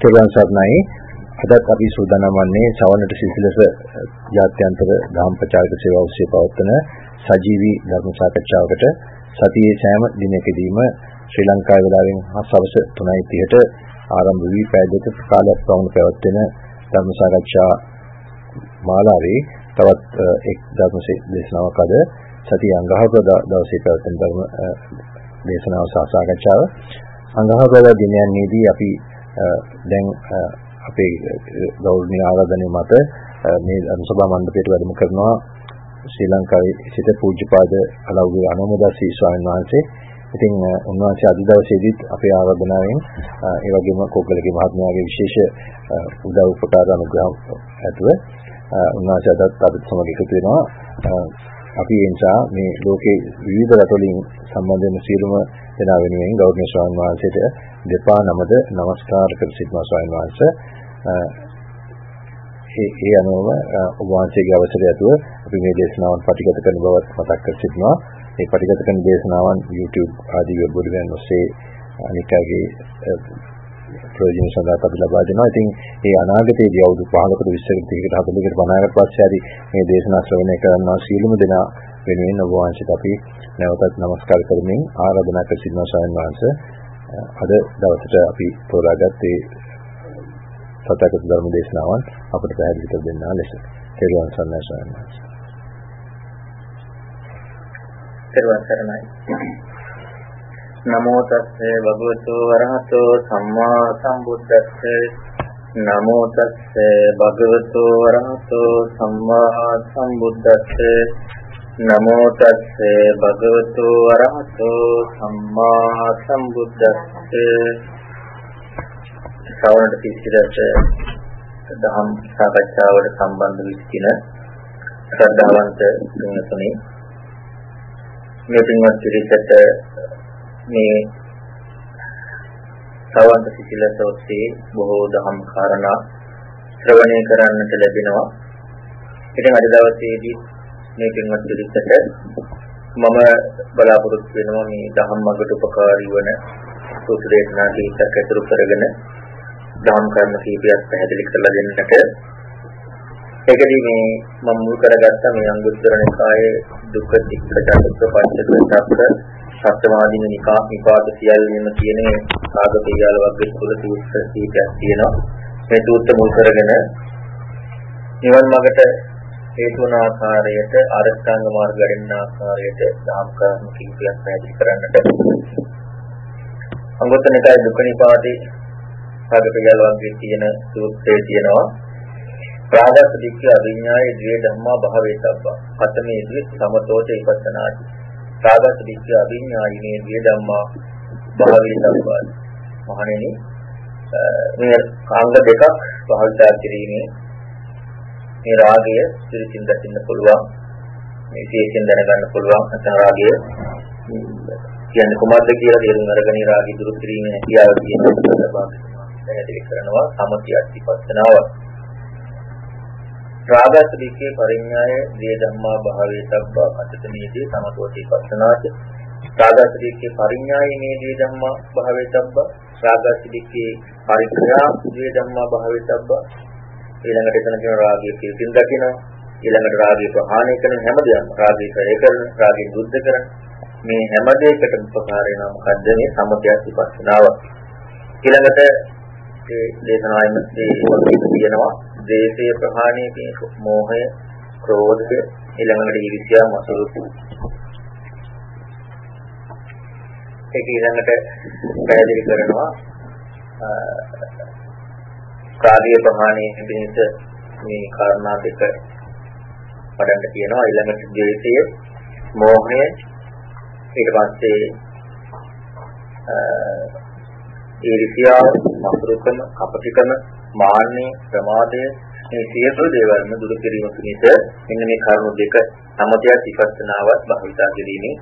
තෙරුවන් සරණයි අදත් අපි සූදානම් වන්නේ සවනට සිසිලස ජාත්‍යන්තර දහම් ප්‍රචාරක සේවාව ඔස්සේ පවත්වන සජීවී ධර්ම සාකච්ඡාවකට සතියේ සෑම දිනකදීම ශ්‍රී ලංකා වේලාවෙන් හවස 3:30ට ආරම්භ වී පැය දෙක කාලයක් පවුණු පැවැත්වෙන ධර්ම සාකච්ඡා මාලාවේ තවත් එක් ධර්ම දේශනාවක් අද සතිය අංගහක දවසේ පැවැත්වෙන ධර්ම දේශනාව සාකච්ඡාව. අංගහක දිනයන්දී අපි දැන් අපේ ගෞරවනීය ආරාධනය මත මේ අනුසභා මණ්ඩපයට වැඩම කරනවා ශ්‍රී ලංකාවේ සිට පූජ්‍යපාද අලව්වේ අනුමෝදස්සී ස්වාමීන් වහන්සේ. ඉතින් උන්වහන්සේ අද දවසේදීත් අපේ ආරාධනාවෙන් ඒ වගේම කෝකලගේ මහත්මයාගේ විශේෂ උදව් උපකාර අනුග්‍රහ ඇතුව උන්වහන්සේ අදත් අපිට සමග එකතු වෙනවා. අපි ඒ නිසා මේ ලෝකේ විවිධ රටවලින් සම්බන්ධ වෙන සියලුම දෙනා වෙනුවෙන් ගෞරවනීය ස්වාමීන් වහන්සේට දෙපා නමද নমස්කාර කර සිටනවා ස්වාමීන් වහන්සේ. ඒ ඒ අනුව ඔබ වහන්සේගේ අවසරය ඇතුව අපි මේ දේශනාවන් පටිගත කරන බවත් මතක් කර සිටනවා. මේ පටිගත කරන දේශනාවන් YouTube ආදී වෙබ් ඔඩියන් ඔස්සේ අනිකාගේ ප්‍රයෝජන සඳහා අපි ලබා දෙනවා. ඉතින් ඒ අනාගතයේදී අවුරුදු 15කට 20කට 30කට 40කට 50කට පස්සේ ආදී මේ දේශනා ශ්‍රවණය කරනවා සීලමු දෙනා වෙනුවෙන් ඔබ වහන්සේට අපි නැවතත් নমස්කාර කරමින් ආරාධනා කර සිටිනවා ස්වාමීන් වහන්සේ. අද දවසට අපි තෝරාගත්තේ සත්‍යගත ධර්ම දේශනාවන් අපට පැහැදිලි කර දෙන්නා ලෙස. තෙරුවන් සරණයි ස්වාමීන් වහන්සේ. තෙරුවන් සරණයි. නමෝ තස්සේ භගවතු වරහතෝ සම්මා සම්බුද්දස්සේ නමෝ තස්සේ භගවතු වරහතෝ සම්මා සම්බුද්දස්සේ නමෝ තස්සේ භගවතු වරහතෝ සම්මා සම්බුද්දස්සේ. ශ්‍රවණට පිළිසිරට දහම් සාකච්ඡාවට සම්බන්ධ විසින ශ්‍රද්ධාවන්ත තුන්තුනි මේ පින්වත් පිරිසට මේ ශ්‍රවණට පිළිසිරට ඔස්සේ බොහෝ දහම් කාරණා ශ්‍රවණය කරන්නට ලැබෙනවා. ඉතින් අද දවසේදී මේ පින්වත් පිරිසට මම බලාපොරොත්තු වෙනවා මේ දහම් මඟට උපකාරී වන සූත්‍ර දේශනා කීපයක් ඇතුළු කරගෙන දහම් කර්ම කීපයක් පැහැදිලි කරලා දෙන්නට. ඒකදී මේ මම මුල් කරගත්ත මේ අංගුත්තර නිකායේ දුක්ඛ තික්ඛ චතුක්ඛ පංචක සත්‍ය සත්‍යවාදීන නිකා නිපාත සියල්ලම කියන කාග පියාල වර්ග තුල සූත්‍ර කීපයක් තියෙනවා. මේ සූත්‍ර මුල් කරගෙන නිවන් මාර්ගට හේතු වන ආකාරයට අරස්ථාංග මාර්ග ගැටෙන ආකාරයට දහම් කර්ම කීපයක් පැහැදිලි කරන්නට. අංගුත්තර නිකායේ දුක්ඛ නිපාතේ සාගතයල් වගේ තියෙන සූත්‍රයේ තියෙනවා. රාගස දික්ඛ අවිඥායේ ද්වේ ධම්මා භාවේ තබ්බා අතමේ ද්වේ සමතෝච ඉපස්සනාති රාගස දික්ඛ අවිඥායේ ද්වේ ධම්මා භාවේ තබ්බා මහණෙනි මේ කාංග දෙකක් පහළට කිරීමේ මේ රාගය පිළිසින් දකින්න පුළුවන්. මේ විශේෂයෙන් දැනගන්න පුළුවන් නැත්නම් රාගය. කියන්නේ කොහොමද කියලා තේරුම් අරගෙන රාගය දුරු කිරීමේ හැකියාව තියෙනවා පැහැදිලි කරනවා. සමති අධිපස්සනාව. රාගස දික්කේ පරිඥාය දේ ධම්මා භාවේ තබ්බා අතතනීදී සමතෝති පස්සනාච. රාගස දික්කේ පරිඥායේ මේ දේ ධම්මා භාවේ තබ්බා රාගස දික්කේ පරික්‍රියා දේ ධම්මා භාවේ තබ්බා ඊළඟට එතන කියන රාගය පිළිසින් දකිනවා. ඊළඟට රාගය ප්‍රහාණය කරන හැමදේම රාගය කරේ කරන රාගය දුද්ධ කරන මේ හැම දෙයකටම උපකාර වෙනවා. මොකද්ද මේ සමතය විපස්සනාව ඊළඟට ඒ දේශනාවෙම ඒ තියෙනවා දේශය ප්‍රහාණය කියන මෝහය ක්‍රෝධය ඊළඟට ඊර්ෂ්‍යා මසුරු. ඒක ඊළඟට පැහැදිලි කරනවා. කාර්ය ප්‍රහාණය පිණිස මේ කාරණා දෙක වඩන්න කියනවා. ඊළඟට ද්වේෂය මෝහය. ඊට පස්සේ ඊර්ෂ්‍යාව, මසුරුකම, කපටිකම, මාන්නය, ප්‍රමාදය. මේ සියලු දේවල්ම දුරු කිරීම පිණිස මෙන්න මේ කරුණු දෙක සමතයක් විපස්සනාවත් භාවිතා කිරීමෙන්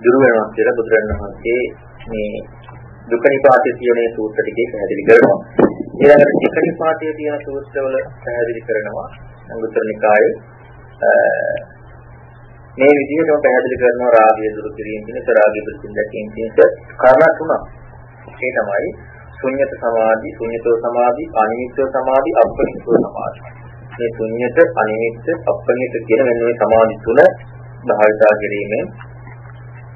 දුරු වෙනවා කියලා බුදුරජාණන් වහන්සේ මේ දුක්ඛ නිපාතයේ තියෙන සූත්‍ර ටිකේ පැහැදිලි කරනවා. ඊළඟට දුක්ඛ නිපාතයේ තියෙන සූත්‍රවල පැහැදිලි කරනවා අංගුත්තර නිකායේ මේ විදිහටම පැහැදිලි කරනවා රාගය දුරු කිරීම පිණිස රාගය දුරු කිරීම පිණිස කාරණා තුනක්. ඒ තමයි ශුන්්‍යත සමාධි, ශුන්්‍යතෝ සමාධි, අනිමිත්තෝ සමාධි, අපනිත්තෝ සමාධි. මේ ශුන්්‍යත, අනිමිත්ත, අපනිත කියන මෙන්න මේ සමාධි තුන භාවිතා කිරීමෙන්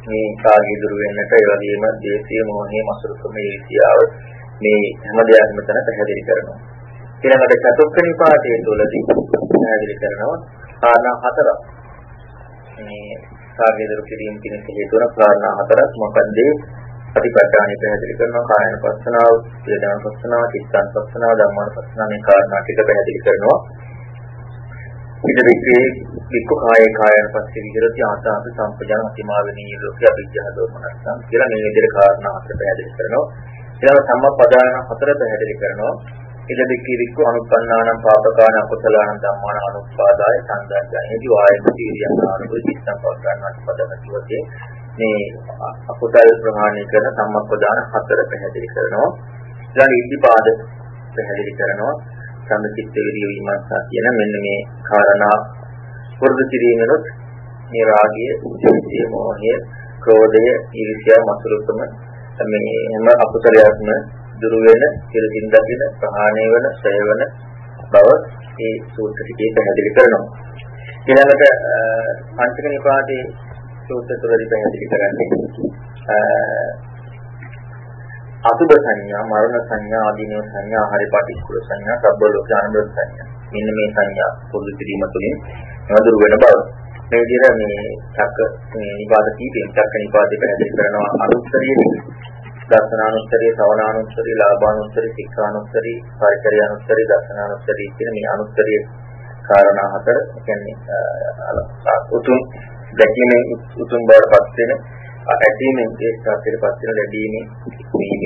මේ කාර්ය දුර වෙන්නට ඒ වගේම දේශීය මොහේ මසුරුකම ඒසියාව මේ හැම දෙයක්ම තන පැහැදිලි කරනවා. ඊළඟට චතුක්ක නිපාතයේ තුලදී පැහැදිලි කරනවා කාරණා හතරක්. මේ කාර්ය දුර කිරීම කියන හේතුන කාරණා හතරක් මොකක්ද? ප්‍රතිපදාණි පැහැදිලි කරනවා කායන පස්සනාව, වේදනා පස්සනාව, චිත්තන් පස්සනාව, ධම්මාන පස්සනාව මේ කාරණා ටික පැහැදිලි කරනවා. ඊට විකේ වික්ක කායේ කායන පස්සේ විහෙරති ආසාප සම්පජාන අතිමාවෙනී ලෝකේ අභිජ්ජහ දෝමනස්සම් කියලා මේ විදිහට කාරණා හතර පැහැදිලි කරනවා. ඊළඟ සම්මපදාන හතර පැහැදිලි කරනවා. ඉද විකේ වික්ක අනුපන්නානම් පාපකාන අකුසලාන ධම්මාන අනුපාදාය සංදර්ජනයේදී වායති විරියනානුව චිත්තම් පවත්වන්නට පදමති වගේ මේ අකුසල් ප්‍රහාණය කරන සම්මපදාන හතර පැහැදිලි කරනවා. ඊළඟ ඉද්ධිපාද පැහැදිලි කරනවා. සම්චිත්ත විරිය විමර්ශනා කියන මෙන්න මේ කාරණා වර්ධ කිරීමනොත් මේ රාගය, ද්වේෂය, මෝහය, ක්‍රෝධය, ඊර්ෂ්‍යා, මසුරුකම මේ හැම අකුසලයක්ම දුරු වෙන, කෙලකින් දකින, ප්‍රහාණය වෙන, ඡය වෙන බව මේ සූත්‍ර ටිකේ පැහැදිලි කරනවා. ඊළඟට පංචක නිපාතේ සූත්‍ර තුළදී පැහැදිලි කරන්නේ අසුබ සංඥා, මරණ සංඥා, ආදීනව සංඥා, ආහාර පටික්කුල සංඥා, සබ්බ ලෝකානන්ද සංඥා. මෙන්න මේ සංඥා පොදු කිරීම තුළින් නදුරු වෙන බව. මේ විදිහට මේ චක්ක මේ නිපාත කීපෙන් චක්ක නිපාතේ පැහැදිලි කරනවා. අනුත්තරිය දර්ශනානුත්තරිය, සවනානුත්තරිය, ලාභානුත්තරිය, ශික්ෂානුත්තරිය, පරිචර්යානුත්තරිය, දර්ශනානුත්තරිය කියන මේ අනුත්තරිය කාරණා හතර කියන්නේ උතුම් දැකීමේ උතුම් බවට පත් වෙන ඇදීමෙන් ඒ ස්ථාපිතපත් වෙන ලැබීමේ මේ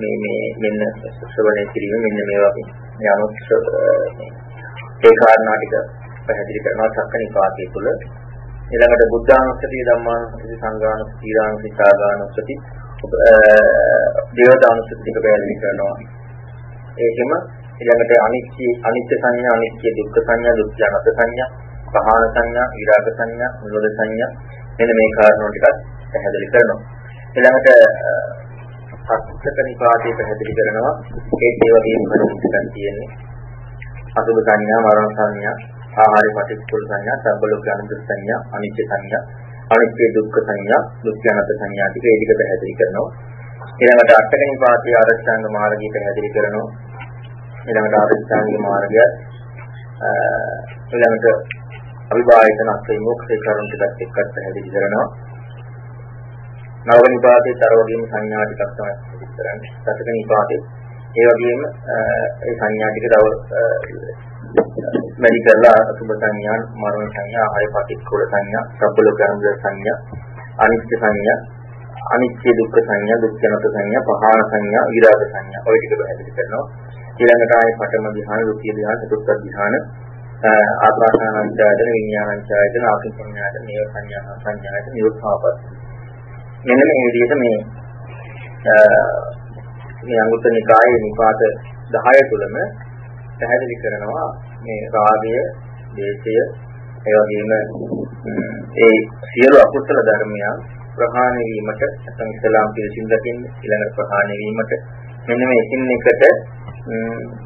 මේ මේ මෙන්න ශ්‍රවණය කිරීම මෙන්න මේ වගේ මේ අනුත් ඒ කාරණා ටික පැහැදිලි කරනවා සක්කනිපාතයේ තුල ඊළඟට බුද්ධානුස්සතිය ධම්මානුස්සතිය සංඝානුස්සතිය ඊළානුස්සතිය සාගානුස්සතිය දේවතානුස්සතිය ටික පැහැදිලි කරනවා ඒකෙම ඊළඟට අනිත්‍ය අනිත්‍ය සංඥා අනිත්‍ය දුක්ඛ සංඥා දුක්ඛ අනාත්ම සංඥා පහාන සංඥා විරාග සංඥා නිරෝධ සංඥා මෙන්න මේ කාරණා ටිකත් පැහැදිලි කරනවා. ඊළඟට පස්සක නිපාතේ පැහැදිලි කරනවා ඒ ඒ වගේම කරුණු තියෙන්නේ. අසුභ සංඥා, මරණ සංඥා, ආහාර පටිච්චසමුප්පාද සංඥා, සබ්බලෝක අනුත් සංඥා, අනිත්‍ය සංඥා, අනිත්‍ය දුක්ඛ සංඥා, දුක්ඛ අනාත්ම සංඥා ටික ඒ ටික පැහැදිලි කරනවා. ඊළඟට අටක නිපාතේ ආරෂ්ඨාංග මාර්ගය පැහැදිලි කරනවා. ඊළඟට ආරෂ්ඨාංග මාර්ගය ඊළඟට අවිභායතන අත්විමුක්ඛේ කරුණ ටිකත් එක්කත් පැහැදිලි කරනවා. නව නිපාතේ තර වගේම සංඥා ටිකක් තමයි විස්තරන්නේ. සතක නිපාතේ ඒ වගේම ඒ සංඥා ටික තව වැඩි කරලා අසුබ සංඥා, මරණ සංඥා, ආය පටික්කුල සංඥා, සබ්බලෝකයන්ද සංඥා, අනිත්‍ය සංඥා, අනිත්‍ය දුක්ඛ සංඥා, දුක්ඛනත සංඥා, පහාන සංඥා, විරාග සංඥා ඔය ටික පැහැදිලි කරනවා. ඊළඟට ආයේ පඨම ධ්‍යාන, ဒုတိ ය ධ්‍යාන, චතුර්ථ ධ්‍යාන, ආත්මාසනාංචායතන, විඥානංචායතන, ආකින්චඤ්ඤායතන, නේව සංඥා සංඥායතන, නිරුත්ථාපස්ස මෙන්න මේ විදිහට මේ මේ අංගුත්තර නිකායේ නිපාත 10 තුලම පැහැදිලි කරනවා මේ රාගය, දේශය, ඒ වගේම ඒ සියලු අකුසල ධර්මයන් ප්‍රහාණය වීමට නැත්නම් ඉස්ලාම් පිළිසින් දකින්න ඊළඟ ප්‍රහාණය වීමට මෙන්න මේ එකින් එකට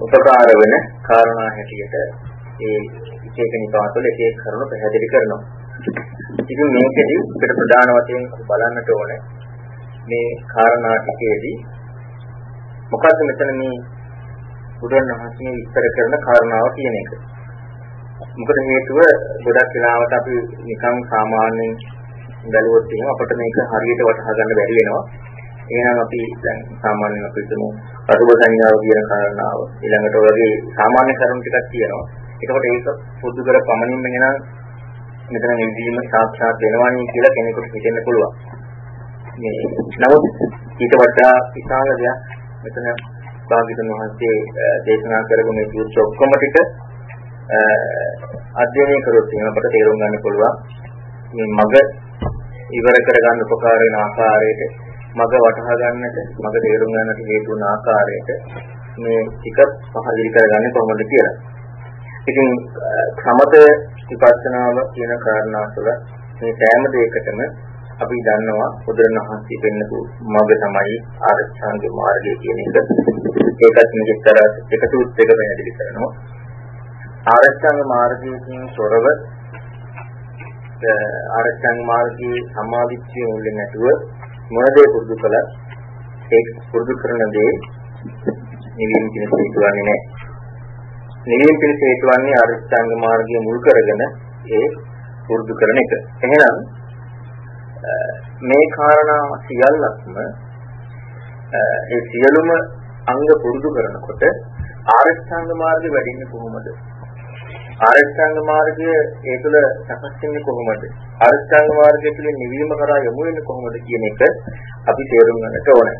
උපකාර වෙන කාරණා හැටියට ඒ එක එක නිපාතවල එක එක කරුණු පැහැදිලි කරනවා. ඉතින් මේකෙදි අපිට ප්‍රධාන වශයෙන් බලන්නට ඕනේ මේ කාරණා ටිකේදී මොකද්ද මෙතන මේ බුදුන් වහන්සේ විස්තර කරන කාරණාව කියන එක. මොකද හේතුව ගොඩක් වෙලාවට අපි නිකන් සාමාන්‍යයෙන් බැලුවොත් එහෙම අපිට මේක හරියට වටහා ගන්න බැරි වෙනවා. එහෙනම් අපි දැන් සාමාන්‍යයෙන් අපි හිතමු අසුබ සංඥාව කියන කාරණාව ඊළඟට ඔයගේ සාමාන්‍ය කරුණු ටිකක් තියෙනවා. ඒකකොට ඒක පොදු කර පමණින්ම එනම් මෙතන නිදීම සාක්ෂාත් වෙනවන්නේ කියලා කෙනෙකුට හිතෙන්න පුළුවන්. මේ නමුත් ඊට වඩා විශාල දෙයක් මෙතන භාග්‍යතුන් වහන්සේ දේශනා කරපු මේ සූත්‍ර ඔක්කොම ටික අධ්‍යයනය කරොත් එහෙනම් අපට තේරුම් ගන්න පුළුවන් මේ මග ඉවර කරගන්න උපකාර වෙන ආකාරයට මග වටහා ගන්නට මග තේරුම් ගන්නට හේතු වන ආකාරයට මේ ටික පහදිරි කරගන්නේ කොහොමද කියලා. ඉතින් සමත විපස්සනාව කියන කාරණා තුළ මේ සෑම දෙයකටම අපි දන්නවා බුදුරණවහන්සේ පෙන්නපු මඟ තමයි ආරච්ඡාංග මාර්ගය කියන එක. ඒකත් මෙච්චර එකතුත් එක පැහැදිලි කරනවා. ආරච්ඡාංග මාර්ගයෙන් තොරව ආරච්ඡාංග මාර්ගයේ සමාධිත්‍ය මුලින් නැතුව මොන දේ පුරුදු කළත් ඒ පුරුදු කරන දේ නිවීම කියන හේතුවන්නේ නැහැ. නිවීම කියන හේතුවන්නේ ආරච්ඡාංග මාර්ගය මුල් කරගෙන ඒ පුරුදු කරන එක. එහෙනම් මේ කාරණා සියල්ලක්ම ඒ සියලුම අංග පුරුදු කරනකොට ආරෂ්ඨාංග මාර්ගය වැඩින්නේ කොහොමද? ආරෂ්ඨාංග මාර්ගය ඒ තුළ සකස් වෙන්නේ කොහොමද? ආරෂ්ඨාංග මාර්ගය තුළ නිවීම කරා යමු වෙන්නේ කොහොමද කියන එක අපි තේරුම් ගන්නට ඕනේ.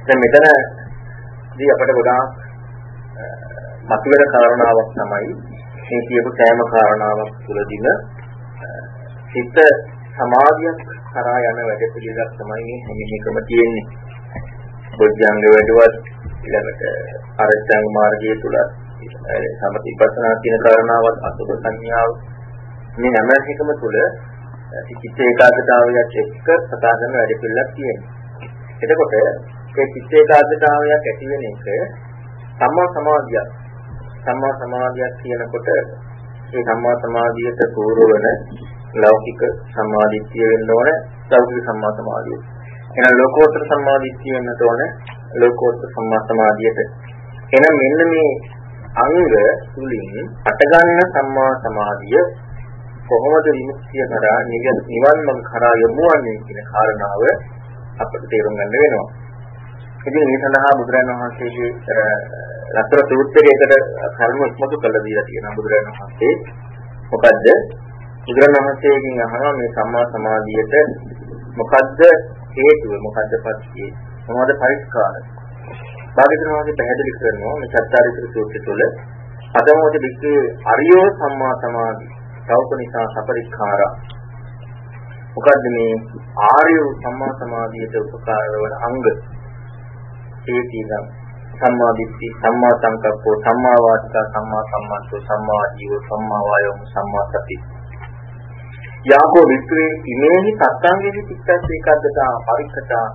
දැන් මෙතනදී අපිට ගොඩාක් මතුවෙන කාරණාවක් තමයි මේ කියපු සෑම කාරණාවක් තුළදීම හිත සමාධියක් කරා යන වැඩ පිළිවෙලක් තමයි මේ හැම එකම තියෙන්නේ. බොජ්ජංග වැඩවත් ඊළඟට අරචංග මාර්ගය තුල සමතිපස්සනා කියන කාරණාවත් අසුබ සංඥාව මේ හැම එකම තුල චිත්ත ඒකාග්‍රතාවයක් එක්ක සකස් කරන වැඩ පිළිවෙලක් තියෙනවා. එතකොට ඒ චිත්ත ඒකාග්‍රතාවයක් ඇති වෙන එක සම්මා සමාධියක්. සම්මා සමාධියක් කියනකොට ඒ සම්මා සමාධියට පූර්ව වෙන ලෞකික සම්මාදිට්ඨිය වෙන්න ඕන ලෞකික සම්මා සමාධිය. එහෙනම් ලෝකෝත්තර සම්මාදිට්ඨිය වෙන්නට ඕන ලෝකෝත්තර සම්මා සමාධියට. එහෙනම් මෙන්න මේ අංග තුලින් අටගන්න සම්මා සමාධිය කොහොමද විමුක්තිය කරා නිවන් මඟ කරා යොමුවන්නේ කියන කාරණාව අපිට තේරුම් ගන්න වෙනවා. ඉතින් මේ සඳහා බුදුරජාණන් වහන්සේගේ ලතර සූත්‍රයකට කර්ම ඉස්මතු කළ දීලා තියෙනවා බුදුරජාණන් වහන්සේ. මොකද්ද? බුදුරණවහන්සේගෙන් අහනවා මේ සම්මා සමාධියට මොකද්ද හේතුව මොකද්ද පස්සේ? මොනවද පරිස්කාර? භාග්‍යවතුන් වහන්සේ පැහැදිලි කරනවා මේ චත්තාරිතර සූත්‍රය තුළ අදමෝද වික්‍රේ අරියෝ සම්මා සමාධි. සෞපනිසා සපරික්ඛාරා. මොකද්ද මේ ආර්ය සම්මා සමාධියට උපකාර වන අංග? ඒ තියෙනවා සම්මා දිට්ඨි සම්මා සංකප්පෝ සම්මා වාචා සම්මා සම්මන්තෝ සම්මා ජීව සම්මා වායෝ සම්මා සති. යාකෝ වික්‍රේ ඉමේහි සත්ංගේහි චිත්තස් ඒකද්දතා පරික්කතා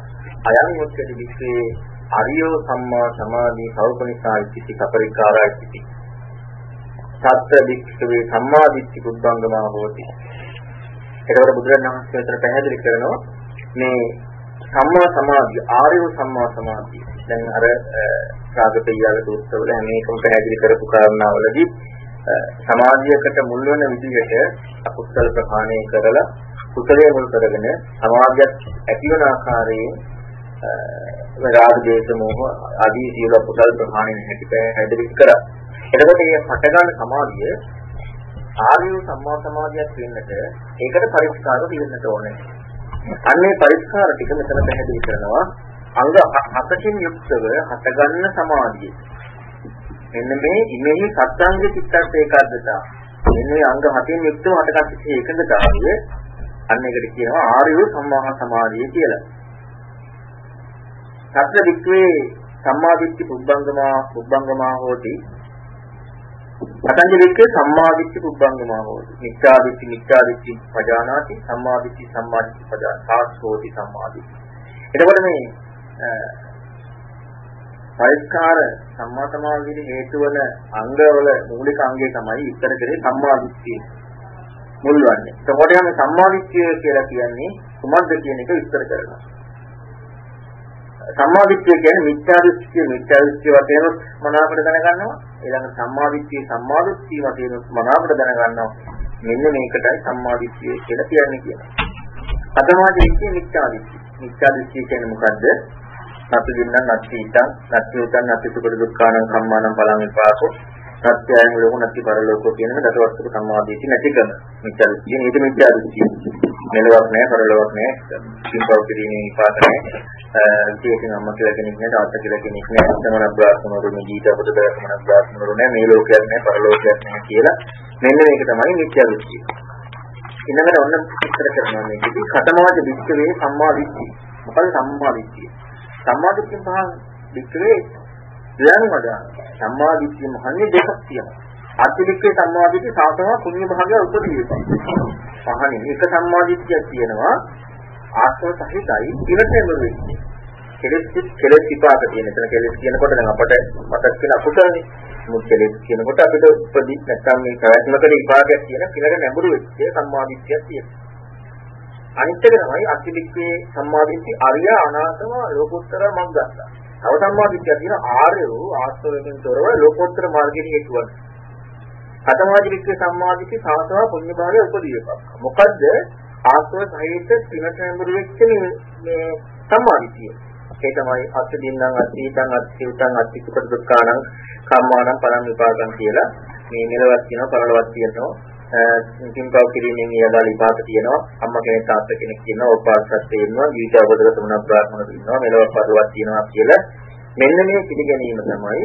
අයං උච්චති වික්‍රේ අරියෝ සම්මා සමාධි සෞපනිසා ඉති කපරිකාරා ඉති සත්‍ය වික්‍රේ සම්මා දිට්ඨි බුද්ධංගමා හෝති. ඒකවල බුදුරජාණන් වහන්සේ පැහැදිලි කරනවා මේ සම්මා සමාධිය ආර්ය සම්මා සමාධිය. දැන් අර රාගපියාගේ සූත්‍රවල හැම එකම පැහැදිලි කරපු කාරණාවලදී සමාධියකට මුල් වෙන විදිහට අකුසල ප්‍රහාණය කරලා කුසලයේ මුල් කරගෙන සමාධියක් ඇති වෙන ආකාරයෙන් රාග දේශ මොහ ආදී සියලු කුසල ප්‍රහාණය හැටි පැහැදිලි කරා. එතකොට මේ හටගන්න සමාධිය ආර්ය සම්මා සමාධියක් වෙන්නට ඒකට පරිස්කාර දෙන්නට ඕනේ. අන්නේ පරිස්කාර ටික මෙතන පැහැදිලි කරනවා අංග හතකින් යුක්තව හටගන්න සමාධිය. මෙන්න මේ ඉමෙහි සත්‍යංග චිත්තත් ඒකාග්‍රතාව. මෙන්න මේ අංග හතෙන් යුක්තව හටගත් ඒකඟතාවය අන්න එකට කියනවා ආර්ය සම්මා සමාධිය කියලා. සත්‍ය වික්‍රේ සම්මාදිට්ඨි පුබ්බංගමා පුබ්බංගමා හෝති. පතංජලි වික්‍රේ සම්මාදිට්ඨි පුබ්බංගමා හෝති. මිත්‍යාදිට්ඨි මිත්‍යාදිට්ඨි පජානාති සම්මාදිට්ඨි සම්මාදිට්ඨි පජානාති හෝති සම්මාදිට්ඨි. එතකොට මේ පරිස්කාර සම්මා සමාධියේ හේතු වන අංගවල මූලික අංගය තමයි ඉතර කරේ සම්මාදිට්ඨිය. මුල් වන්නේ. එතකොට යන සම්මාදිට්ඨිය කියලා කියන්නේ කුමක්ද කියන එක විස්තර කරනවා. සම්මාදිට්ඨිය කියන්නේ මිත්‍යා දෘෂ්ටිය මිත්‍යා දෘෂ්ටිය වශයෙන් මනාවට දැනගන්නවා. ඊළඟ සම්මාදිට්ඨිය සම්මාදිට්ඨිය වශයෙන් මනාවට දැනගන්නවා. මෙන්න මේකටයි සම්මාදිට්ඨිය කියලා කියන්නේ කියනවා. අදමාදිට්ඨිය මිත්‍යා දෘෂ්ටිය. මිත්‍යා දෘෂ්ටිය කියන්නේ මොකද්ද? නතු දින්නම් නැති ඉතං නැති උතං නැති සුඛ දුක්ඛානං කම්මානම් බලං විපාකෝ සත්‍යයන් ලෝක නැති පරලෝකෝ කියන මේ දසවස්තුක සම්මාදීති නැතිකම. මිත්‍යා දෘෂ්ටිය නේද මිත්‍යා දෘෂ්ටිය මෙලොවක් නැහැ පරලොවක් නැහැ සිම්පල් කිරීමේ විපාක නැහැ විශේෂයෙන් අම්ම කියලා කෙනෙක් නැහැ තාත්තා කියලා කෙනෙක් නැහැ සමන බ්‍රාහ්මණවරු මේ ජීවිත අපතේ සමන බ්‍රාහ්මණවරු නැහැ මේ ලෝකයක් නැහැ පරලෝකයක් නැහැ කියලා මෙන්න මේක තමයි මිත්‍යා දෘෂ්ටිය ඊළඟට ඔන්න විස්තර කරනවා මේකදී. කතමවාද විස්තරේ සම්මාදිට්ඨිය. මොකද සම්මාදිට්ඨිය? සම්මාදිට්ඨිය පහන් වික්‍රේ ඥානමද සම්මාදිට්ඨිය මහන්නේ දෙකක් තියෙනවා. අතිලික්කේ සම්මාදිට්ඨිය සාතම පුණ්‍ය භාගය උපදී වෙනවා. අහන්නේ එක සම්මාදිට්ඨියක් තියෙනවා ආශ්‍රව සහිතයි ඉවතෙම වෙන්නේ. කෙලෙස් කෙලෙස් විපාක තියෙන. එතන කෙලෙස් කියනකොට දැන් අපට මතක් වෙන අකුසලනේ. මුත් කෙලෙස් කියනකොට අපිට උපදී නැත්තම් මේ ප්‍රයත්නකර විපාකයක් කියන පිළර නැඹුරු වෙච්ච සම්මාදිට්ඨියක් තියෙනවා. අනිත් එක තමයි අතිවික්කේ සම්මාදිට්ඨි අරිය අනාතම ලෝකෝත්තර මග්ගස්ස. තව සම්මාදිට්ඨිය තියෙන ආර්ය වූ ආස්තවයෙන් තොරව ලෝකෝත්තර මාර්ගයේ හේතුවක්. අතමාදිවික්කේ සම්මාදිට්ඨි සාසව පුණ්‍ය භාවය උපදීවක. මොකද්ද ආස්තව සහිත පිනට නැඹුරු වෙච්ච මේ සම්මාදිට්ඨිය. ඒ තමයි අත්දින්නම් අත්ීතං අත්සිතං අත්තිසුක දුක්ඛානං කම්මානං පරම් විපාකං කියලා මේ මෙලවත් කියනවා පරලවත් කියනවා කිම්පව කිරීමෙන් ඊළඟ විපාක තියෙනවා අම්මා කෙනෙක් තාත්තා කෙනෙක් කියනවා උපාසකත් තියෙනවා ජීවිත අවබෝධ කරගන්න බ්‍රාහ්මණ තියෙනවා මෙලව පරලවත් තියෙනවා කියලා මෙන්න මේ පිළිගැනීම තමයි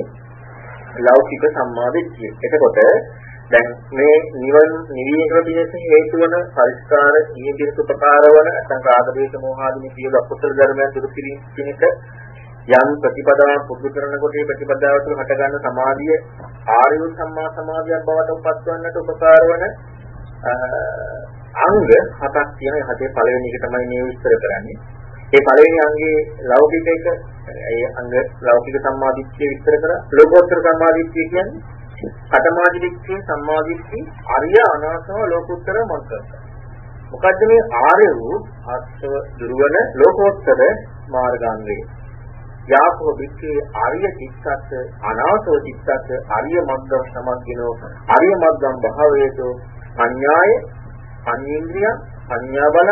ලෞකික සම්මාදිට්ඨිය. එතකොට දැන් මේ නිවන නිවීමකට පිණිස හේතු වන පරිස්කාර නියමිත උපකාර වන නැත්නම් රාග දේශ මොහ ආදී සියලු අකුසල ධර්මයන් දුරු කිරීම පිණිස යම් ප්‍රතිපදාවක් පුරුදු කරනකොට ඒ ප්‍රතිපදාව තුළ හටගන්න සමාධිය ආර්ය සම්මා සමාධියක් බවට උපත්වන්නට උපකාර වන අංග හතක් තියෙන හතේ පළවෙනි එක තමයි මේ විස්තර කරන්නේ. ඒ පළවෙනි අංගේ ලෞකික එක ඒ අංග ලෞකික සම්මාදිට්ඨිය විස්තර කරා. ලෝකෝත්තර සම්මාදිට්ඨිය කියන්නේ කතමාදිට්ඨිය සම්මාදිට්ඨිය අරිය අනාසව ලෝකෝත්තර මග්ගය. මොකද්ද මේ ආර්ය වූ ආස්ව දුරවන ලෝකෝත්තර මාර්ගාංගය. යාකෝ වික්කේ ආර්ය චිත්තස්ස අනාසෝ චිත්තස්ස ආර්ය මග්ගම් සමග්ගිනෝ ආර්ය මග්ගම් භාවේතෝ අඤ්ඤාය අඤ්ඤේන්ද්‍රිය අඤ්ඤා බල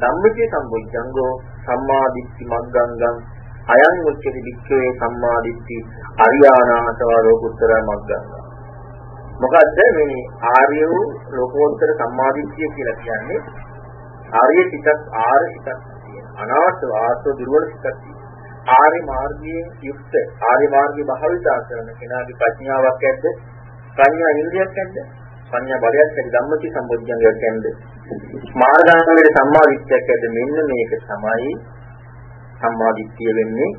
ධම්මචේ සම්බුද්ධංගෝ සම්මාදිට්ඨි මග්ගංගම් අයං උච්චති වික්කේ සම්මාදිට්ඨි අරියානාසව ලෝකුත්තර මග්ගංගම් මොකද්ද? මේ ආර්ය වූ ලෝකෝත්තර සම්මාදිට්ඨිය කියලා කියන්නේ ආර්ය චිත්තස් ආර්ය චිත්තස් අනාත්ම ආත්ම දුර්වල චිත්තස් ආර්ය මාර්ගයේ යුක්ත ආර්ය මාර්ගය භාවිතා කරන කෙනාගේ ප්‍රඥාවක් ඇද්ද? ප්‍රඥා ඉන්ද්‍රියක් ඇද්ද? ප්‍රඥා බලයක් ඇද්ද? ධම්මචි සම්බොධ්‍යංගයක් ඇද්ද? මාර්ගාංගයේ සම්මාදිට්ඨියක් ඇද්ද? මෙන්න මේක තමයි සම්මාදිට්ඨිය වෙන්නේ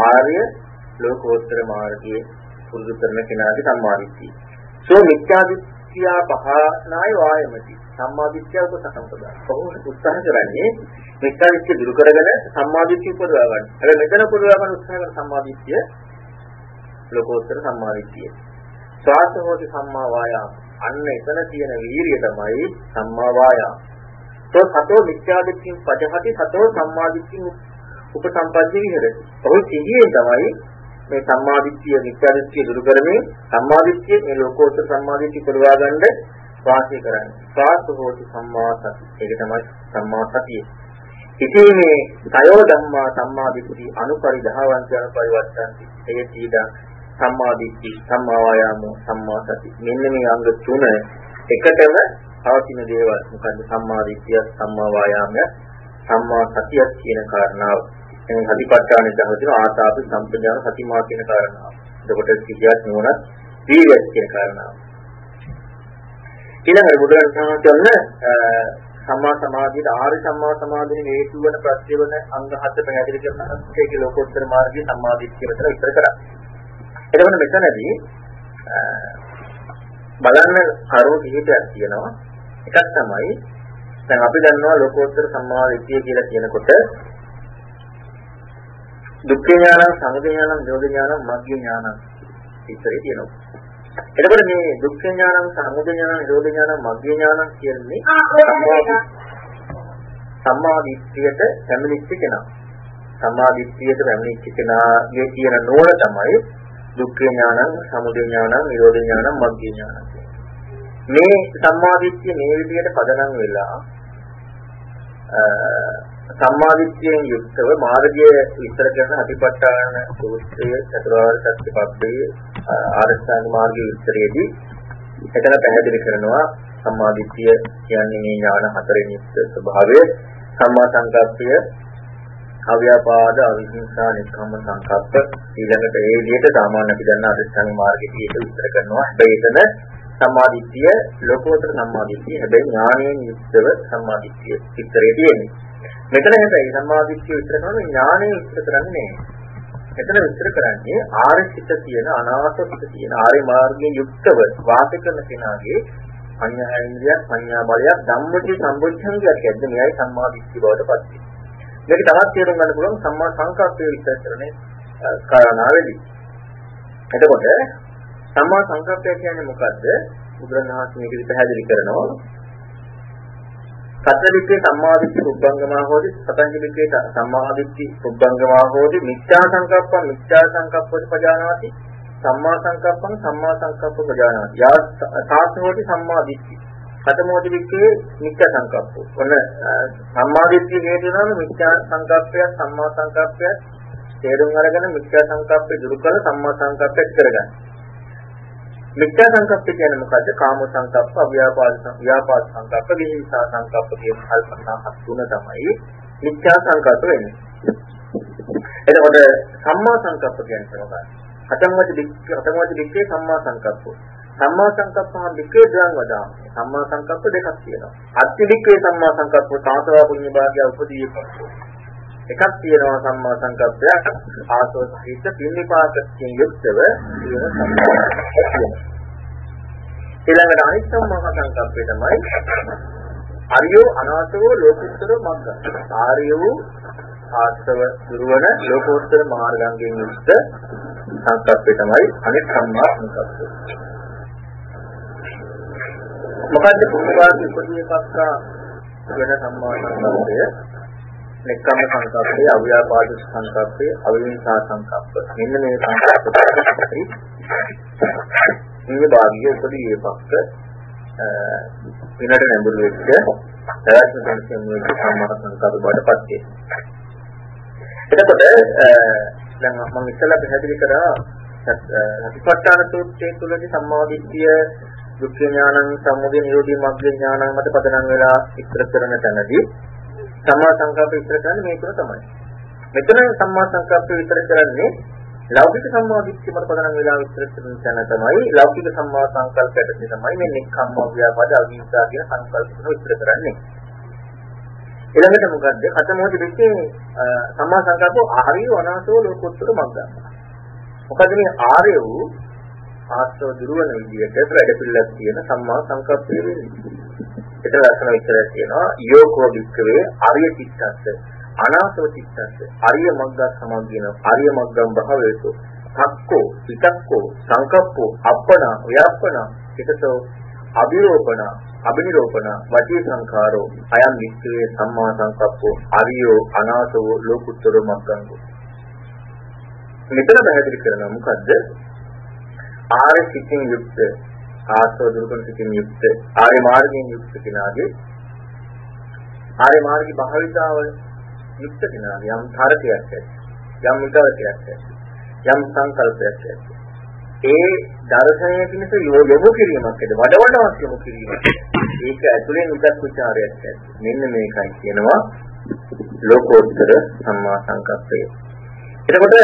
ආර්ය ලෝකෝත්තර මාර්ගයේ පුරුදු කරන කෙනාගේ සම්මාදිට්ඨිය. සෝ මිත්‍යාදිත්‍යා පහනාය වායමති සම්මාදිට්ඨිය උපසම්පදා. කොහොමද උත්සාහ කරන්නේ මිත්‍යාදිත්‍ය දුරු කරගෙන සම්මාදිට්ඨිය උපදවා ගන්න. හැබැයි මෙතන උපදවා ගන්න උත්සාහ කරන සම්මාදිට්ඨිය ලෝකෝත්තර සම්මාදිට්ඨිය. ස්වාසහෝති සම්මා වායාම. අන්න එතන තියෙන වීරිය තමයි සම්මා වායාම. තෝ සතෝ මිත්‍යාදිත්‍යින් පජහති සතෝ සම්මාදිට්ඨින් උපසම්පද්ද විහෙරති. ඔහු සිහියේ තමයි මේ සම්මාදිට්ඨිය මිත්‍යාදිට්ඨිය දුරු කරමින් සම්මාදිට්ඨිය මේ ලෝකෝත්තර සම්මාදිට්ඨිය පුරවා ගන්න වාසය කරන්නේ. ස්වාසහෝති සම්මා සති. ඒක තමයි සම්මා සතිය. ඉතින් මේ සයෝ ධම්මා සම්මාදිට්ඨි අනුපරිධාවන්ති අනුපරිවත්තන්ති එය තීදා සම්මාදිට්ඨි සම්මා වායාම සම්මා සති. මෙන්න මේ අංග තුන එකටම පවතින දේවල්. මොකද්ද? සම්මාදිට්ඨිය සම්මා වායාමය සම්මා සතිය කියන කාරණාව. එනම් හදිපත්තාන දහවදින ආතාපි සම්පජාන සතිමා කියන කාරණාව. එතකොට සිහියත් නුවණත් වීර්යත් කියන කාරණාව. ඊළඟට බුදුරජාණන් වහන්සේ සම්මා සමාධියට ආර්ය සම්මා සමාධියේ හේතු වන ප්‍රත්‍ය වන අංග හත පැහැදිලි කරන ඒකේ ලෝකෝත්තර මාර්ගයේ සම්මාදිට්ඨිය විතර විස්තර කරා. එතකොට මෙතනදී බලන්න කරුණු කිහිපයක් තියෙනවා. එකක් තමයි දැන් අපි දන්නවා ලෝකෝත්තර සම්මාදිට්ඨිය කියලා කියනකොට දුක්ඛ ඥානං, සමුදය ඥානං, නිරෝධ ඥානං, මග්ග ඥානං ඉතරේ තියෙනවා. එතකොට මේ දුක්ඛ ඥානං, සමුදය ඥානං, නිරෝධ ඥානං, මග්ග ඥානං කියන්නේ සම්මාදිට්ඨියට පැමිණිච්ච කෙනා. සම්මාදිට්ඨියට පැමිණිච්ච කෙනාගේ කියන නෝන තමයි දුක්ඛ ඥානං, සමුදය ඥානං, නිරෝධ ඥානං, මග්ග ඥානං. මේ සම්මාදිට්ඨිය මේ විදිහට පදනම් වෙලා සම්මාදිට්ඨියෙන් යුක්තව මාර්ගය විස්තර කරන අතිපට්ඨාන සූත්‍රයේ චතුරාර්ය සත්‍ය පබ්බේ ආරස්ථාන මාර්ගයේ විස්තරයේදී එතන පැහැදිලි කරනවා සම්මාදිට්ඨිය කියන්නේ මේ ඥාන හතරෙන් යුක්ත ස්වභාවය සම්මා සංකප්පය අව්‍යාපාද අවිහිංසා නිකම්ම සංකප්ප ඊළඟට ඒ විදිහට සාමාන්‍ය අපි දන්න අධිෂ්ඨාන මාර්ගයේ විස්තර කරනවා. හැබැයි එතන සම්මාදිට්ඨිය ලෝකෝත්තර සම්මාදිට්ඨිය හැබැයි ඥානයෙන් යුක්තව සම්මාදිට්ඨිය විස්තරේ තියෙන්නේ මෙතන හැබැයි සම්මාදිට්ඨිය විස්තර කරන්නේ ඥානය විස්තර කරන්නේ මෙතන විස්තර කරන්නේ ආර්ය සිත තියෙන අනාථ සිත තියෙන ආර්ය මාර්ගයේ යුක්තව වාසය කරන කෙනාගේ පඤ්ඤා ඉන්ද්‍රියක් පඤ්ඤා බලයක් ධම්මටි සම්බොච්චංගයක් ඇද්ද මෙයයි සම්මා දිට්ඨිය බවට පත් වෙන්නේ. මේක තවත් තේරුම් ගන්න පුළුවන් සම්මා සංකප්පය විස්තර කරන්නේ කාරණාවේදී. එතකොට සම්මා සංකප්පය කියන්නේ මොකද්ද? බුදුරණවහන්සේ මේක පැහැදිලි කරනවා. සත්‍යදිත්තේ සම්මාදිට්ඨි උබ්බංගමා හෝති. පතංජලිත්තේ සම්මාදිට්ඨි උබ්බංගමා හෝති. මිච්ඡා සංකප්ප මිච්ඡා සංකප්පෝති පජානාති. සම්මා සංකප්පං සම්මා සංකප්ප පජානාති. යා සාසෝති සම්මාදිට්ඨි කතමෝදි වික්කේ මිච්ඡා සංකප්පෝ. ඔන්න සම්මාදිට්ඨිය හේතුනම මිච්ඡා සංකප්පය සම්මා සංකප්පය තේරුම් අරගෙන මිච්ඡා සංකප්පේ දුරු කළ සම්මා සංකප්පය කරගන්න. මිත්‍යා සංකප්ප කියන්නේ මොකද්ද? කාම සංකප්ප, අව්‍යාපාද ව්‍යාපාද සංකප්ප, විහිංසා සංකප්ප කියන කල්පනා හත් තුන තමයි මිත්‍යා සංකප්ප වෙන්නේ. එතකොට සම්මා සංකප්ප කියන්නේ මොකක්ද? අතංවද දික්ක අතංවද දික්කේ සම්මා සංකප්ප. සම්මා සංකප්පහන් දික්කේ දයන් වදා. සම්මා සංකප්ප දෙකක් තියෙනවා. අත්ති දික්කේ සම්මා සංකප්ප සාසවා පුඤ්ඤ භාග්‍ය උපදීපක්ඛ. එකක් තියෙනවා සම්මා සංකප්පයක් ආසව සහිත පින්නිපාතකින් යුක්තව කියන සම්මා ඊළඟට අනිත් සම්මා සංකප්පය තමයි අරියෝ අනාථවෝ ලෝකෝත්තර මග්ග. ආර්ය වූ ආස්තව දුරවන ලෝකෝත්තර මාර්ගයෙන් යුක්ත සංකප්පය තමයි අනිත් සම්මා සංකප්පය. මොකද්ද පුණ්‍යවාදී උපදීපක්ඛා වෙන සම්මා සංකප්පය? නෙක්ඛම්ම සංකප්පේ, අව්‍යාපාද සංකප්පේ, අවිහිංසා සංකප්ප. මෙන්න මේ සංකප්ප මේ භාගිය උපදී වේපක්ක විනට නැඹුරු වෙච්ච පැවැත්ම සංකේම සම්මා සංකප්ප බවටපත් වෙනවා. එතකොට දැන් මම ඉස්සෙල්ලා පැහැදිලි කරා සතිපට්ඨාන සූත්‍රයේ තුලදී සම්මාදිට්ඨිය දුක්ඛ ඥානං සම්මුතිය නිරෝධී මග්ග ඥානං මත පදනම් වෙලා ඉස්තර කරන තැනදී සම්මා සංකල්ප විතර කරන්නේ මේ තුන තමයි. මෙතන සම්මා සංකල්ප විතර කරන්නේ ලෞකික සම්මා දිට්ඨිය මත පදනම් වෙලා විතර කරන තැන තමයි ලෞකික සම්මා සංකල්පයට තමයි මේ නික්ඛම්ම ව්‍යාපද අවිහිංසා කියන සංකල්ප තුන විතර කරන්නේ. ඊළඟට මොකද්ද? කතමෝදි දෙකේ සම්මා සංකල්ප ආර්ය අනාසෝ ලෝකෝත්තර මග්ග. මොකද මේ ආර්ය වූ ආස්තව දුරවන විදියට වැඩ පිළිලක් තියෙන සම්මා සංකල්පය වෙන්නේ. එතන ලක්ෂණ විස්තරයක් තියෙනවා. යෝකෝ වික්කවේ අරිය චිත්තස්ස. අනාසව චිත්තස්ස. අරිය මග්ගස් සමග්ගින අරිය මග්ගම් භවේසු. සක්කෝ හිතක්කෝ සංකප්පෝ අප්පන ව්‍යාප්පන හිතතෝ අභිරෝපණ අබිනිරෝපණ වචී සංඛාරෝ අයම් වික්කවේ සම්මා සංකප්පෝ අරියෝ අනාසව ලෝකුත්තර මග්ගංගෝ. මෙතන පැහැදිලි කරනවා මොකද්ද? ආර්ය සිතින් යුක්ත ආස්ව දුරුකන සිතින් යුක්ත ආර්ය මාර්ගයෙන් යුක්ත කෙනාගේ ආර්ය මාර්ගී භාවිතාව යුක්ත කෙනාගේ යම් තරකයක් ඇති යම් විතරකයක් ඇති යම් සංකල්පයක් ඇති. ඒ දර්ශනය පිණිස යොමු කිරීමක් ඇද වඩ වඩාත් යොමු කිරීමක් ඒක ඇතුලේ නිකත් ਵਿਚාරයක් ඇති. මෙන්න මේකයි කියනවා ලෝකෝත්තර සම්මා සංකප්පය. එතකොට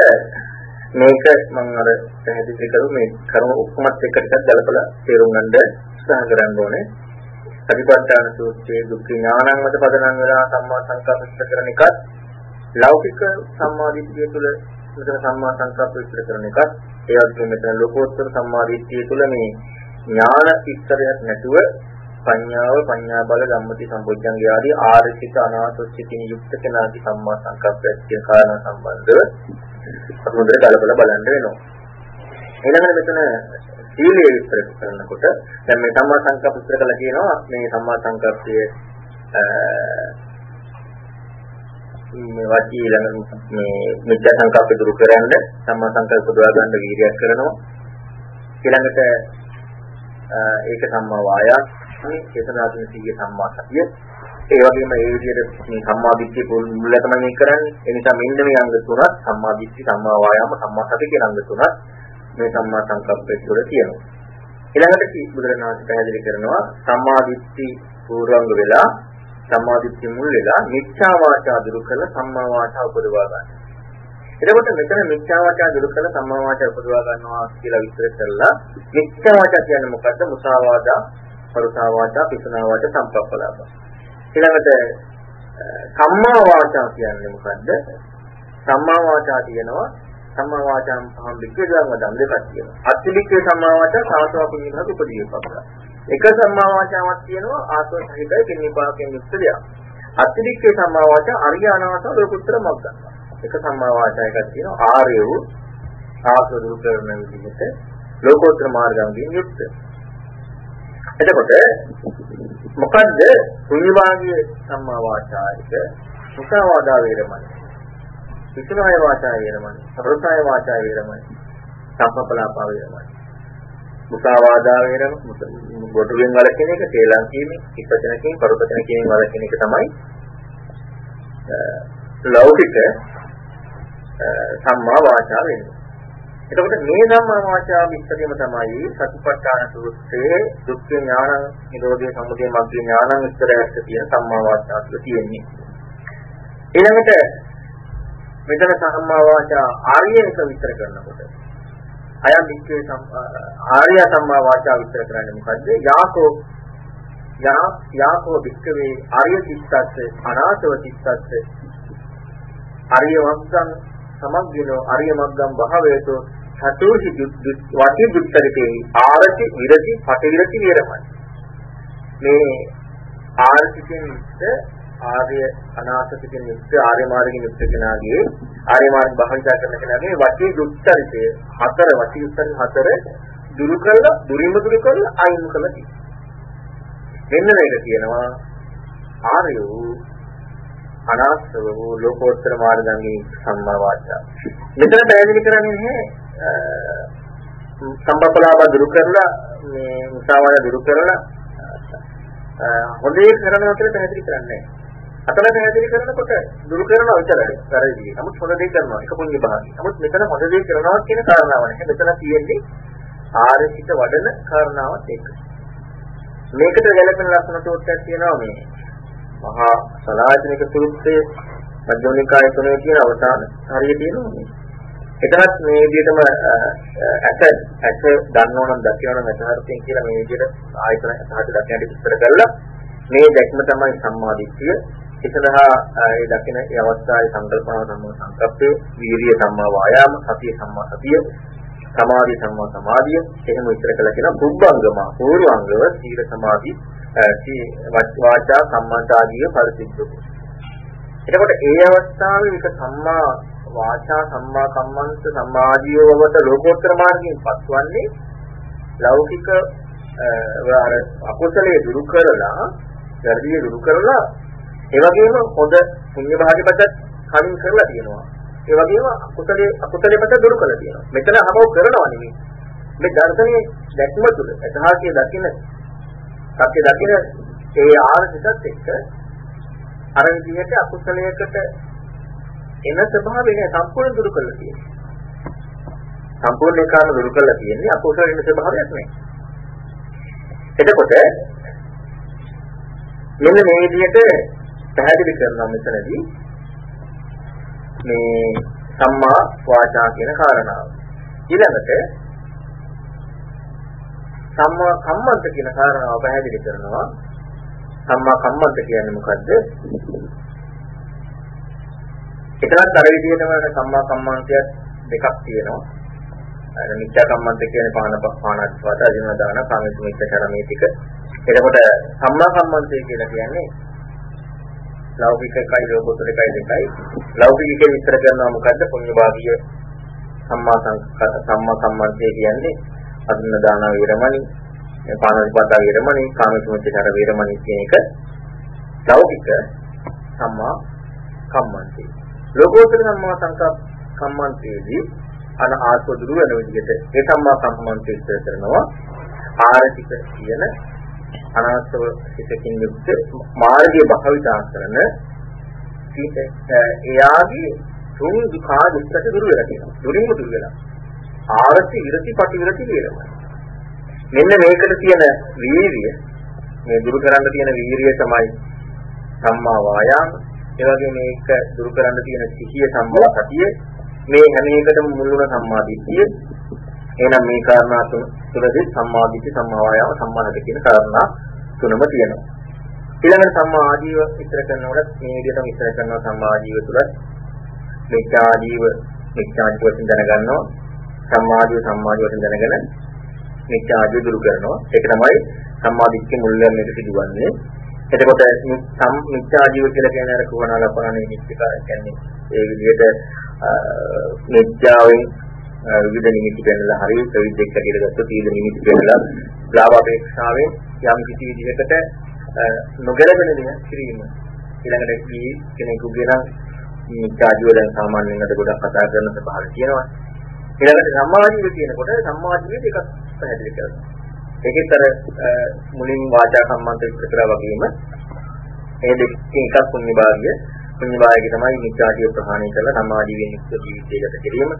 මේක මම අර පැහැදිලි කරු මේ කරුණු ඔක්කොමත් එක ටිකක් ගලපලා තේරුම් ගන්න උත්සාහ කරන්න ඕනේ. සතිපට්ඨාන සූත්‍රයේ දුක්ඛ ඥානං මත පදනම් වෙලා සම්මා සංකප්ප විස්තර කරන එකත් ලෞකික සම්මාදිට්ඨිය තුළ මෙතන සම්මා සංකප්ප විස්තර කරන එකත් ඒ වගේම මෙතන ලෝකෝත්තර සම්මාදිට්ඨිය තුළ මේ ඥාන විස්තරයක් නැතුව පඤ්ඤාව පඤ්ඤා බල ධම්මති සම්බොජ්ජංගය ආදී ආර්ථික අනාසොච්චිතින් යුක්ත කෙනාගේ සම්මා සංකප්පය කියන කාරණා සම්බන්ධව අපි හොඳට ගලපලා බලන්න වෙනවා. ඊළඟට මෙතන සීලය විස්තර කරනකොට දැන් මේ සම්මා සංකප්ප විස්තර කළා කියනවා මේ සම්මා සංකප්පයේ මේ වාචී ළඟ මේ මිත්‍යා සංකප්ප දුරු කරන්න සම්මා සංකල්ප පුදවා ගන්න වීර්යයක් කරනවා. ඊළඟට ඒක සම්මා වායාම මේ චේතනාතුන සීය සම්මා සතිය ඒ වගේම ඒ විදිහට මේ සම්මාදිට්ඨිය මුල තමයි මේ කරන්නේ. ඒ නිසා මෙන්න මේ අංග තුනක් සම්මාදිට්ඨි, සම්මා වායාම, සම්මා සති කියන අංග තුනක් මේ සම්මා සංකප්පය තුළ තියෙනවා. ඊළඟට බුදුරණාහි පැහැදිලි කරනවා සම්මාදිට්ඨි පූර්වංග වෙලා සම්මාදිට්ඨි මුල් වෙලා මිච්ඡා වාචා දුරු කළ සම්මා වාචා උපදවා ගන්න. එතකොට මෙතන මිච්ඡා වාචා දුරු කළ සම්මා වාචා උපදවා ගන්නවා කියලා විස්තර කරලා මිච්ඡා වාචා කියන්නේ මොකද්ද? මුසාවාදා, පරුසා වාචා, පිසුනා වාචා, සම්පප්පලාප. ඊළඟට සම්මා වාචා කියන්නේ මොකද්ද? සම්මා වාචා කියනවා සම්මා වාචාම් පහම් විකේදං වදම් දෙකක් තියෙනවා. අත්තිලිකේ සම්මා වාචා සාසවා පුඤ්ඤක උපදීපක්ක. එක සම්මා වාචාවක් තියෙනවා ආත්ම සහිතයි කිනිපාකයෙන් යුක්ත දෙයක්. අතිරික්කේ සම්මා වාචා අරිය අනාස ලෝකුත්තර මග්ග. එක සම්මා වාචා එකක් තියෙනවා ආර්ය වූ ආත්ම දුරු කරන විදිහට ලෝකෝත්තර මාර්ගයෙන් යුක්ත. එතකොට මොකද්ද පුණ්‍යභාගිය සම්මා වාචායික මුසාවාදා වේරමණී. විසුණාය වාචා වේරමණී. සරසාය වාචා වේරමණී. සම්පපලාපා වේරමණී. මුසාවාදා වේරම ගොඩුවෙන් වලකින එක තේලම් කීමෙන් ඉපදෙනකින් පරපතන කීමෙන් වලකින එක තමයි ලෞකික සම්මා වාචා වෙන්නේ. එතකොට මේ ධම්ම වාචා විස්තරියම තමයි සතිපට්ඨාන සූත්‍රයේ දුක්ඛ ඥාන නිරෝධය සමුදය මග්ග ඥාන විස්තරයක් තියෙන සම්මා වාචා තුළ තියෙන්නේ. ඊළඟට මෙතන සම්මා වාචා ආර්ය එක විස්තර කරනකොට අයම් වික්කේ ආර්ය සම්මා වාචා විස්තර කරන්නේ මොකද්ද? යාකෝ යා යාකෝ වික්කවේ ආර්ය චිත්තස්ස අනාසව චිත්තස්ස ආර්ය වංගම් සමග්ගිනෝ ආර්ය මග්ගම් භාවයතෝ චතුර්හි වටි දුක්තරිතේ ආරති විරති පටිවිරති විරමයි මේ ආර්ථිකෙන් ආර්ය අනාථකකින් යුක්ත ආර්ය මාර්ගයෙන් යුක්ත කෙනාගේ ආර්ය මාර්ග භාවිතා කරන කෙනාගේ වටි දුක්තරිතේ හතර වටි දුක්තරිත හතර දුරු කළා දුරින්ම දුරු කළා අයින් කළා තියෙනවා මෙන්න මේක කියනවා ආර්ය වූ අනාස්තව වූ ලෝකෝත්තර මාර්ගයේ සම්මා වාචා. මෙතන පැහැදිලි කරන්නේ නැහැ සම්බපලාව දුරු කරලා මේ මුසාවාද දුරු කරලා හොඳේ කරනවා කියලා පැහැදිලි කරන්නේ අතන පැහැදිලි කරනකොට දුරු කරනවා විතරයි වැරදි. නමුත් හොඳ දේ කරනවා ඒක පුණ්‍ය භාගය. නමුත් මෙතන හොඳ දේ කරනවා කියන කාරණාව නැහැ. මෙතන තියෙන්නේ ආරසිත වඩන කාරණාවත් එක්ක. මේකට ගැලපෙන ලක්ෂණ සූත්‍රයක් තියෙනවා මේ මහා සලාජනික සූත්‍රයේ මධ්‍යනිකාය තුනේ තියෙන අවසාන හරිය තියෙනවා මේ. එතනත් මේ විදිහටම ඇස ඇස දන්නවනම් දකිනවනම් ඇතහරින් කියලා මේ විදිහට ආයතන ඇතහට දකිනට විස්තර කරලා මේ දැක්ම තමයි සම්මාදිට්ඨිය. එතනහා ඒ දකින ඒ අවස්ථාවේ සංකල්පනාව සම්මා සංකප්පය, වීර්ය සම්මා වායාම, සතිය සම්මා සතිය, සමාධි සම්මා සමාධිය එහෙම විස්තර කළා කියන පුබ්බංගම පූර්වාංගව සීල සමාධි වාචා සම්මාදාගිය පරිසිද්ධු. එතකොට ඒ අවස්ථාවේ එක සම්මා වාචා සම්මා කම්මන්ත සම්මාදීයවවට ලෝකෝත්තර මාර්ගයෙන් පත්වන්නේ ලෞකික අර අකුසලයේ දුරු කරලා වැරදිය දුරු කරලා ඒ වගේම හොඳ පුණ්‍ය භාගයකට කලින් කරලා තියෙනවා. ඒ වගේම අකුසලයේ අකුසලයේ මත දුරු කරලා තියෙනවා. මෙතන හැමෝ කරනවා නෙමෙයි. මේ දර්ශනයේ දැක්ම තුළ එතහාසිය දකින්න සත්‍ය දකින්න ඒ ආර්ථිකත් එක්ක අර විදිහට අකුසලයකට එන ස්වභාවය නෑ සම්පූර්ණ දුරු කරලා තියෙන්නේ. සම්පූර්ණ කාම දුරු කරලා තියෙන්නේ අකුසල වෙන ස්වභාවයක් නෑ. එතකොට මෙන්න මේ විදිහට පැහැදිලි කරනවා මෙතනදී මේ සම්මා වාචා කියන කාරණාව. ඊළඟට සම්මා කම්මන්ත කියන කාරණාව පැහැදිලි කරනවා. සම්මා කම්මන්ත කියන්නේ මොකද්ද? එතනත් අර විදිහටම සම්මා කම්මන්තයක් දෙකක් තියෙනවා. අර මිත්‍යා කම්මන්ත කියන්නේ පාන පානත්වාද අදින දාන කාමික මිත්‍යා කරමේ ටික. එතකොට සම්මා කම්මන්තය කියලා කියන්නේ ලෞකික එකයි ලෝකෝත්තර එකයි දෙකයි. ලෞකික විස්තර කරනවා මොකද්ද? පුණ්‍ය භාගිය සම්මා සම්මා කම්මන්තය කියන්නේ අදින දාන වේරමණී පානත්වාද වේරමණී කාමික මිත්‍යා කර වේරමණී කියන එක ලෞකික සම්මා කම්මන්තය. ලෝකෝත්තර සම්මා සංකප්ප සම්මන්ත්‍රයේදී අන ආත්ම දුරු වෙන විදිහට ඒ සම්මා සම්මන්ත්‍රය ඉස්තර කරනවා. ආරතික කියන අනාත්ම සිතකින් යුක්ත මාර්ගයේ භාවිතා කරන එයාගේ තුන් දුකා දුක්කට දුරු වෙලා තියෙනවා. දුරින්ම දුරු වෙලා. ආරති විරති පටිවිරති කියනවා. මෙන්න මේකට තියෙන වීර්ය මේ දුරු කරන්න තියෙන වීර්යය තමයි සම්මා වායාම. ඒ වගේ මේක දුරු කරන්න තියෙන සිහිය සම්මා සතිය මේ හැම එකටම මුල් වුණ සම්මාදිට්ඨිය එහෙනම් මේ කාරණා තුන තුනදී සම්මාදිට්ඨි සම්මා වායාම සම්මානක කියන කාරණා තුනම තියෙනවා. ඊළඟට සම්මා ආජීව විස්තර කරනකොට මේ විදිහටම විස්තර කරනවා සම්මා ආජීව තුල. මිච්ඡා ආජීව මිච්ඡා ආජීව වශයෙන් දැනගන්නවා. සම්මා ආජීව සම්මා ආජීව වශයෙන් දැනගෙන මිච්ඡා ආජීව දුරු කරනවා. ඒක තමයි සම්මාදිට්ඨිය මුල් යන්නට සිදුවන්නේ. එතකොට සම් මිත්‍යා ජීව කියලා කියන අර කුවණ ලපනනේ මිත්‍යා කියන්නේ? ඒ විදිහට මිත්‍යාවෙන් විවිධ නිමිති පෙන්නලා හරි ප්‍රවිද්දෙක් හැටියට ගත්තොත් ඊළ නිමිති පෙන්නලා ලාභ අපේක්ෂාවෙන් යම් කිසි විදිහකට නොගැලපෙන දේ කිරීම. ඊළඟට කී කෙනෙකුගේ නම් මිත්‍යාජීව දැන් සාමාන්‍යයෙන් අද ගොඩක් කතා කරන ස්වභාවය තියෙනවා. ඊළඟට සම්මාජීව කියනකොට සම්මාජීව දෙකක් පැහැදිලි කරනවා. ඒකෙත් අර මුලින් වාචා සම්බන්ධ විස්තර කරා වගේම ඒ දෙකකින් එකක් පුණ්‍ය භාග්‍ය පුණ්‍ය භාග්‍ය තමයි මිත්‍යාජීව ප්‍රහාණය කරලා සම්මාජීවෙන් යුක්ත ජීවිතයකට කිරීම.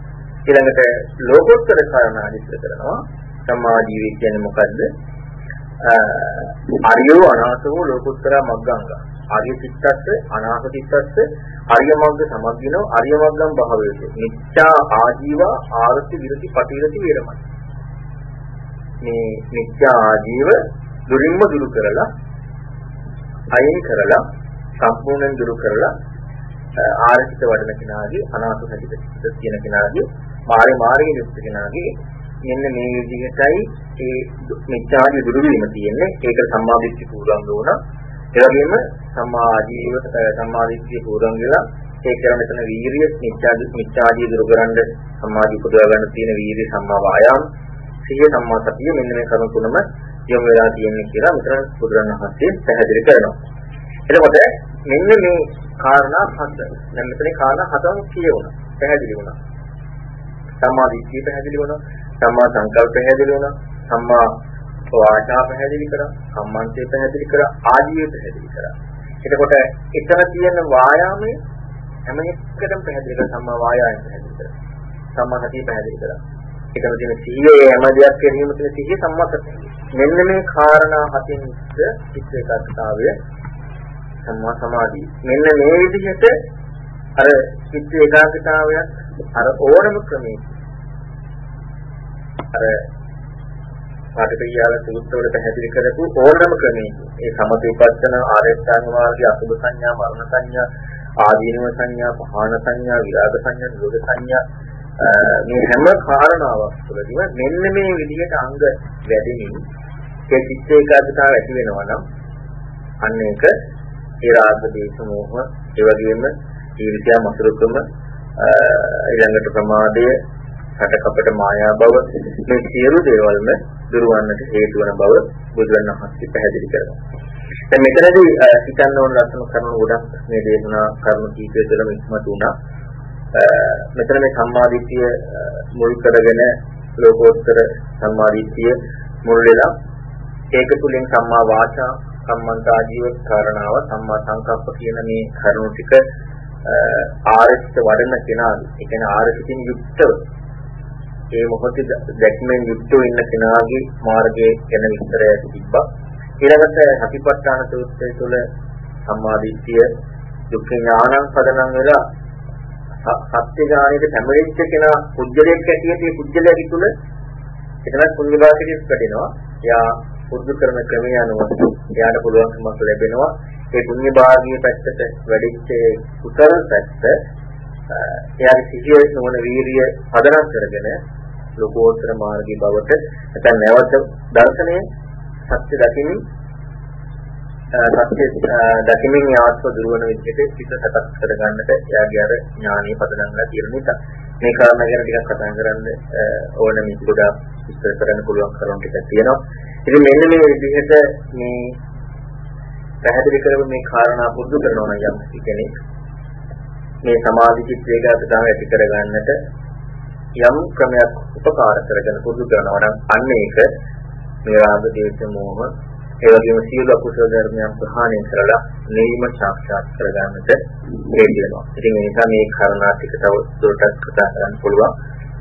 ඊළඟට ලෝකෝත්තර කාරණා විස්තර කරනවා. සම්මාජීවය කියන්නේ මොකද්ද? අරියෝ අනාසෝ ලෝකෝත්තර මග්ගංග. ආර්ය චිත්තස්ස අනාස චිත්තස්ස ආර්ය මග්ග සමග්ගිනෝ ආර්ය මග්ගම් භාවයේද නිච්ඡා ආජීවා ආරති විරති පටිවිරති වේරමණී මේ නිත්‍ය ආජීව දුරින්ම දුරු කරලා අයින් කරලා සම්පූර්ණයෙන් දුරු කරලා ආරසිත වඩන කෙනාගේ අනාථ සැටිත කියන කෙනාගේ මාර්ය මාර්ගයේ යුක්ත කෙනාගේ මෙන්න මේ විදිහටයි ඒ මිත්‍යාදී දුරු වීම තියෙන්නේ. ඒක සම්මාදිට්ඨි පූර්වංග වුණා ඒ වගේම සම්මා ආජීව සම්මාදිට්ඨිය පූර්වංග වෙලා ඒ කරන මෙතන වීරිය මිත්‍යාදී මිත්‍යාදී දුරු කරන්න සම්මාදී උපදවා ගන්න තියෙන වීරිය සම්මා වායාම. සිහිය සම්මා සතිය මෙන්න මේ කරුණු තුනම යොමු වෙලා තියෙන්නේ කියලා මෙතන බුදුරණවහන්සේ පැහැදිලි කරනවා. එතකොට මෙන්න මේ කාරණා හත. දැන් මෙතන කාරණා හතම කියවුණා. පැහැදිලි වුණා. සම්මා දිට්ඨිය පැහැදිලි වුණා. සම්මා සංකල්ප පැහැදිලි වුණා. සම්මා වාචා පැහැදිලි කරා. සම්මන්තේ පැහැදිලි කරා. ආදීය පැහැදිලි කරා. එතකොට එතන තියෙන වායාමයේ හැම එකකටම පැහැදිලි කරා සම්මා වායාමය පැහැදිලි කරා. සම්මා සතිය පැහැදිලි කරා. ඒකම තියෙන සිහියේ හැම දෙයක් කිරීම තියෙන සිහිය සම්මත. මෙන්න මේ කාරණා හතින් චිත්ත ඒකාග්‍රතාවය සම්මා සමාධිය. මෙන්න මේ විදිහට අර චිත්ත ඒකාග්‍රතාවයක් අර ඕනම ක්‍රමයක අර පාඨකීයාල සූත්‍රවල පැහැදිලි කරපු ඕනම ක්‍රමයක ඒ සමථ ආරේත්තාංග මාර්ගයේ අසුභ සංඥා මරණ සංඥා ආදීනව සංඥා පහාන සංඥා විරාග සංඥා නිරෝධ සංඥා මේ හැම කාරණාවක් තුළදීම මෙන්න මේ විදිහට අංග වැඩෙමින් ඒ චිත්ත ඒකාග්‍රතාව ඇති වෙනවා නම් අන්න ඒක ඒ රාග දේශ මොහ ඒ වගේම ඊර්ෂ්‍යා මසුරුකම ඊළඟට ප්‍රමාදය හටකපට මායා බව මේ සියලු දේවල්ම දුරවන්නට හේතු වන බව බුදුන් වහන්සේ පැහැදිලි කරනවා. දැන් මෙතනදී හිතන්න ඕන ලක්ෂණ කරුණු ගොඩක් මේ දේශනා කරුණු කීපය තුළම ඉස්මතු වුණා. මෙතන මේ සම්මාදිට්ඨිය මුල් කරගෙන ලෝකෝත්තර සම්මාදිට්ඨිය මුල් වෙලා ඒක තුලින් සම්මා වාචා සම්මන්තාජීව කාරණාව සම්මා සංකප්ප කියන මේ කරුණු ටික ආරසිත වඩන කෙනාගේ ඒ කියන්නේ ආරසිතින් යුක්තව ඒ මොහොතේ දැක්මෙන් යුක්තව ඉන්න කෙනාගේ මාර්ගයේ ගැන විස්තරය තිබ්බා. ඊළඟට හතිපට්ඨාන සූත්‍රය තුළ සම්මාදිට්ඨිය දුක්ඛ ඥානං පදනම් වෙලා සත්‍ය ඥානයේ පැමිණෙච්ච කෙනා පුජ්‍යලයක් ඇටියට ඒ පුජ්‍යලයක් තුළ එතන පුණ්‍ය වාසිකයක් වැඩෙනවා. එයා පුරුදු කරන ක්‍රමය අනුව එයාට පුළුවන්කමක් ලැබෙනවා. ඒ පුණ්‍ය භාගීය පැත්තට වැඩිච්ච කුසල පැත්ත එයාගේ සිහිය නොවන වීරිය පදනම් කරගෙන ලෝකෝත්තර මාර්ගී බවට නැත්නම් නැවත දර්ශනය සත්‍ය දකිමින් සත්‍ය දකිමින් ආත්ම දුරවන විදිහට සිත සකස් කරගන්නට එයාගේ අර ඥානීය පදනම්ලා තියෙන නිසා මේ කාරණා ගැන ටිකක් කතා කරන්න ඕන මේ ගොඩාක් විස්තර කරන්න පුළුවන් කරුණු ටිකක් තියෙනවා. ඉතින් මෙන්න මේ විදිහට මේ පැහැදිලි කරපු මේ කාරණා පුරුදු කරනවා නම් යම් කෙනෙක් මේ සමාධි චිත්ත ඒකාග්‍රතාවය ඇති කරගන්නට යම් ක්‍රමයක් උපකාර කරගෙන පුරුදු කරනවා නම් අන්න ඒක මේ රාග දේශ මොහ ඒ වගේම සියලු අකුසල ධර්මයන් ප්‍රහාණය කරලා නිවීම සාක්ෂාත් කරගන්නට හේතු වෙනවා. ඉතින් ඒ නිසා මේ කාරණා ටික තව දුරටත් කතා කරන්න පුළුවන්.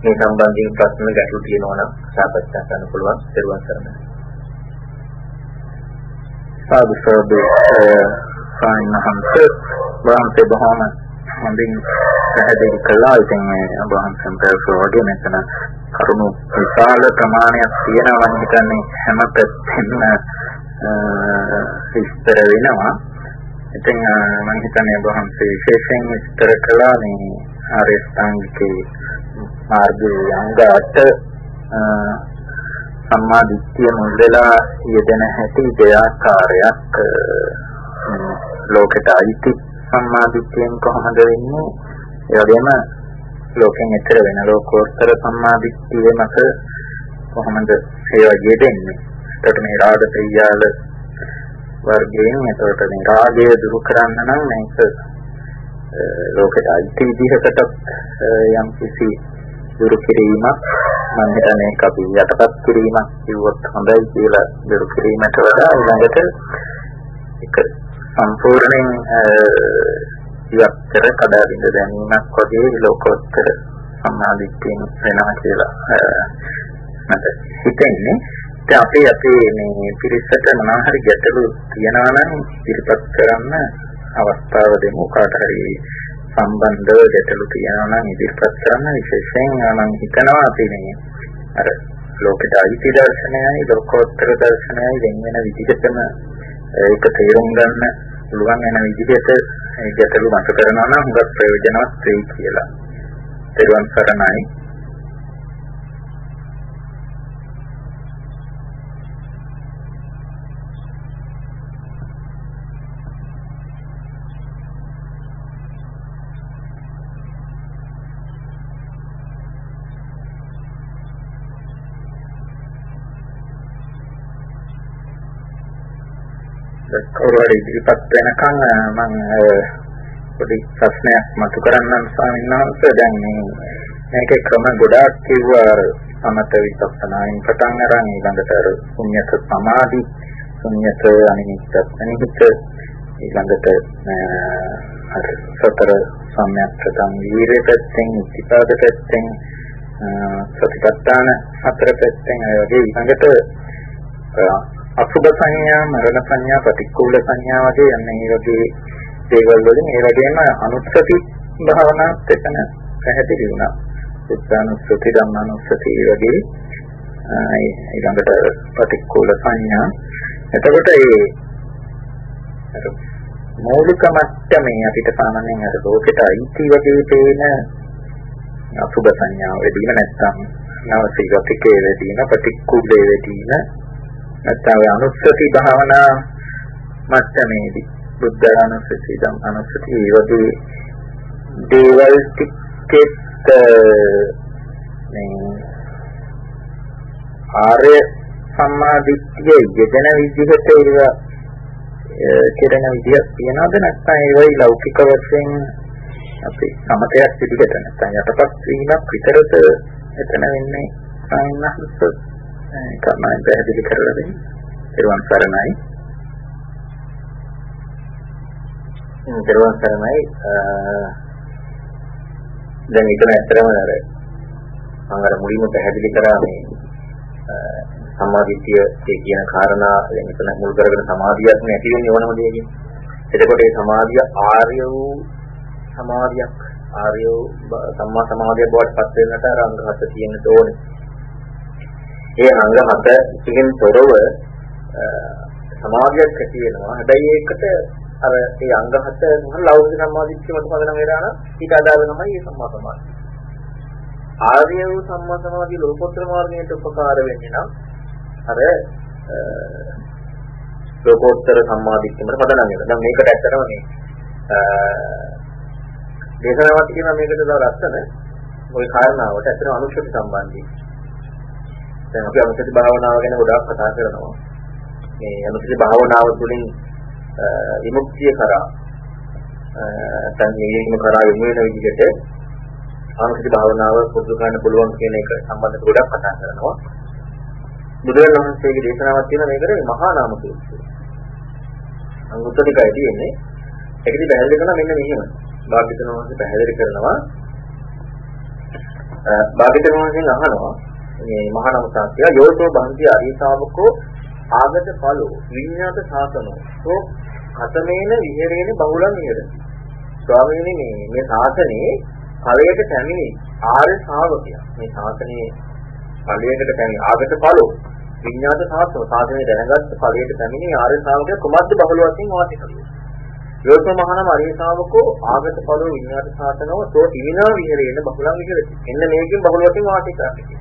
මේ සම්බන්ධයෙන් ප්‍රශ්න ගැටලු තියෙනවා නම් සාකච්ඡා කරන්න පුළුවන්. දරුවන් කරන්න. සාදු සාදු සායනහන්ත වහන්සේ බොහොම හොඳින් පැහැදිලි කළා. ඉතින් මේ වහන්සේන් පැවසුවා වගේ මෙතන කරුණු විශාල ප්‍රමාණයක් තියෙනවා නම් හිතන්නේ හැම පැත්තෙම විස්තර වෙනවා. ඉතින් මම හිතන්නේ වහන්සේ විශේෂයෙන් විස්තර කළා මේ ආර්ය ස්ථාංගිකේ මාර්ගයේ අංග 8 සම්මා දිට්ඨිය මුල් වෙලා යෙදෙන හැටි දෙආකාරයක් ලෝකයට අයිති සම්මා දිට්ඨියෙන් කොහොමද වෙන්නේ ඒ වගේම ලෝකෙන් එතර වෙන ලෝකෝත්තර සම්මා දිට්ඨිය මත කොහොමද ඒවා යෙදෙන්නේ එතකොට මේ රාග ප්‍රියාල වර්ගයෙන් එතකොට මේ රාගය දුරු කරන්න නම් මේක ලෝකයට අයිති විදිහකට යම් කිසි දුරු කිරීමක් මම හිතන්නේ ඒක අපි යටපත් කිරීමක් කිව්වොත් හොඳයි කියලා දුරු කිරීමට වඩා ඊළඟට ඒක සම්පූර්ණයෙන් ඉවත් කර කඩා බිඳ දැමීමක් වගේ ලෝකෝත්තර සම්මාදිට්ඨියෙන් වෙනවා කියලා මට හිතෙන්නේ. දැන් අපි අපේ මේ පිරිසට මොනවා හරි ගැටලු තියනවා නම් ඉදිරිපත් කරන්න අවස්ථාව දෙමු. කාට හරි සම්බන්ධව ගැටලු තියනවා නම් ඉදිරිපත් කරන්න. විශේෂයෙන් මම හිතනවා අපි මේ අර ලෝකයට අයිති දර්ශනයයි ලෝකෝත්තර දර්ශනයයි වෙන වෙන විදිහටම ඒක තේරුම් ගන්න පුළුවන් වෙන විදිහට ගැටලු මත කරනවා නම් හුඟක් ප්‍රයෝජනවත් වෙයි කියලා. ත්වන් සරණයි. කවුරු හරි ඉදිරිපත් වෙනකන් මම පොඩි ප්‍රශ්නයක් මතු කරන්නම් ස්වාමීන් වහන්සේ. දැන් මේ මේකේ ක්‍රම ගොඩාක් කිව්වා. සමත විපස්සනායින් පටන් අරන් ඊළඟට අර ශුන්‍යත සමාධි ශුන්‍යත අනිමිත්ත අනිමිත්ත ඊළඟට අර සතර සම්‍යක් ප්‍රතම් වීරය පැත්තෙන් ඉතිපාද පැත්තෙන් සතිපට්ඨාන හතර පැත්තෙන් අය වගේ ඊළඟට අසුබ සංඥා, මරණ සංඥා, ප්‍රතිකූල සංඥා වගේ යන්නේ මේ වගේ දේවල් වලින් ඒ වගේම අනුස්සති භාවනාත් එතන පැහැදිලි වුණා. සුත්තානුස්සති, ධම්මානුස්සති වගේ ඊළඟට ප්‍රතිකූල සංඥා. එතකොට ඒ මූලික මට්ටමේ අපිට සාමාන්‍යයෙන් අර ලෝකෙට අයිති වගේ පේන අසුබ සංඥාව වෙදීම නැත්නම් නවසීගතිකේ වෙදීම ප්‍රතිකූලේ වෙදීම නැත්නම් අනුස්සති භාවනා මට්ටමේදී බුද්ධ අනුස්සති ධම් අනුස්සති ඒ වගේ දේවල් ටිකෙත් මේ ආර්ය සම්මාදිට්ඨිය යෙදෙන විදිහට ඒවා කෙරෙන විදියක් තියනවද? නැත්නම් ඒ වගේ ලෞකික වශයෙන් අපි සමතයක් විදිහට නැත්නම් යටපත් වීමක් විතරද එතන වෙන්නේ? සායනහස කර්මයෙන් පැහැදිලි කරලා දෙන්න. ඊළඟ සරණයි. ඊළඟ සරණයි දැන් ඊටම ඇත්තරම අර මම අර මුලින්ම පැහැදිලි කරා මේ සමාධිත්‍ය ඒ කියන කාරණා දැන් එතන මුල් කරගෙන සමාධියක් නැති වෙන්නේ ඕනම දෙයකින්. එතකොට ඒ සමාධිය ආර්ය වූ සමාධියක් ආර්ය වූ සම්මා සමාධිය බවට පත් වෙන්නට රංග හත තියෙන්න ඕනේ. ඒ අංග හත එකකින් තොරව සමාධියක් ඇති වෙනවා. හැබැයි ඒකට අර ඒ අංග හත මොන ලෞකික සම්මාදිට්ඨිය මත පදනම් වෙලා නම් ඊට අදාළ තමයි මේ සම්මා සමාධිය. ආර්ය වූ සම්මා සමාධිය ලෝකෝත්තර මාර්ගයට උපකාර වෙන්නේ නම් අර ලෝකෝත්තර සම්මාදිට්ඨියකට පදනම් වෙනවා. දැන් මේකට ඇත්තටම මේ දේශනාවක් කියනවා මේකට තව ලස්සන ওই කාරණාවට ඇත්තටම අනුශෝධ සම්බන්ධයි. දැන් අපි අනුසති භාවනාව ගැන ගොඩාක් කතා කරනවා. මේ අනුසති භාවනාව තුළින් විමුක්තිය කරා නැත්නම් නිවීම කරා යොමු වෙන විදිහට අනුසති භාවනාව පුරුදු කරන්න පුළුවන් කියන එක සම්බන්ධව ගොඩක් කතා කරනවා. බුදුරජාණන් වහන්සේගේ දේශනාවක් තියෙනවා මේකට මහා නාම සූත්‍රය. අංගුත්තරිකයි තියෙන්නේ. ඒකදී පැහැදිලි කරනවා මෙන්න මෙහෙම. භාග්‍යවතුන් වහන්සේ පැහැදිලි කරනවා භාග්‍යවතුන් වහන්සේගෙන් අහනවා මේ මහා නමතාවය යෝසෝ බන්ති අරිසාවකෝ ආගත ඵලෝ විඤ්ඤාත සාසනෝ. සෝ කතමේන විහෙරේන බහුලන් විහෙරති. ස්වාමීනි මේ මේ ශාසනයේ ඵලයට පැමිණි ආර්ය ශ්‍රාවකයා. මේ ශාසනයේ ඵලයකට පැමිණි ආගත ඵලෝ විඤ්ඤාත සාසනෝ. ශාසනය දැනගත් ඵලයට පැමිණි ආර්ය ශ්‍රාවකයා කුමද්ද බහුල වශයෙන් වාසය කරනවා යෝසෝ මහානම අරිය ශාවකෝ ආගත ඵලෝ විඤ්ඤාත සාසනෝ. සෝ තිවිනා විහෙරේන බහුලන් විහෙරති. එන්න මේකෙන් බහුල වශයෙන් වාසය කරන්නේ.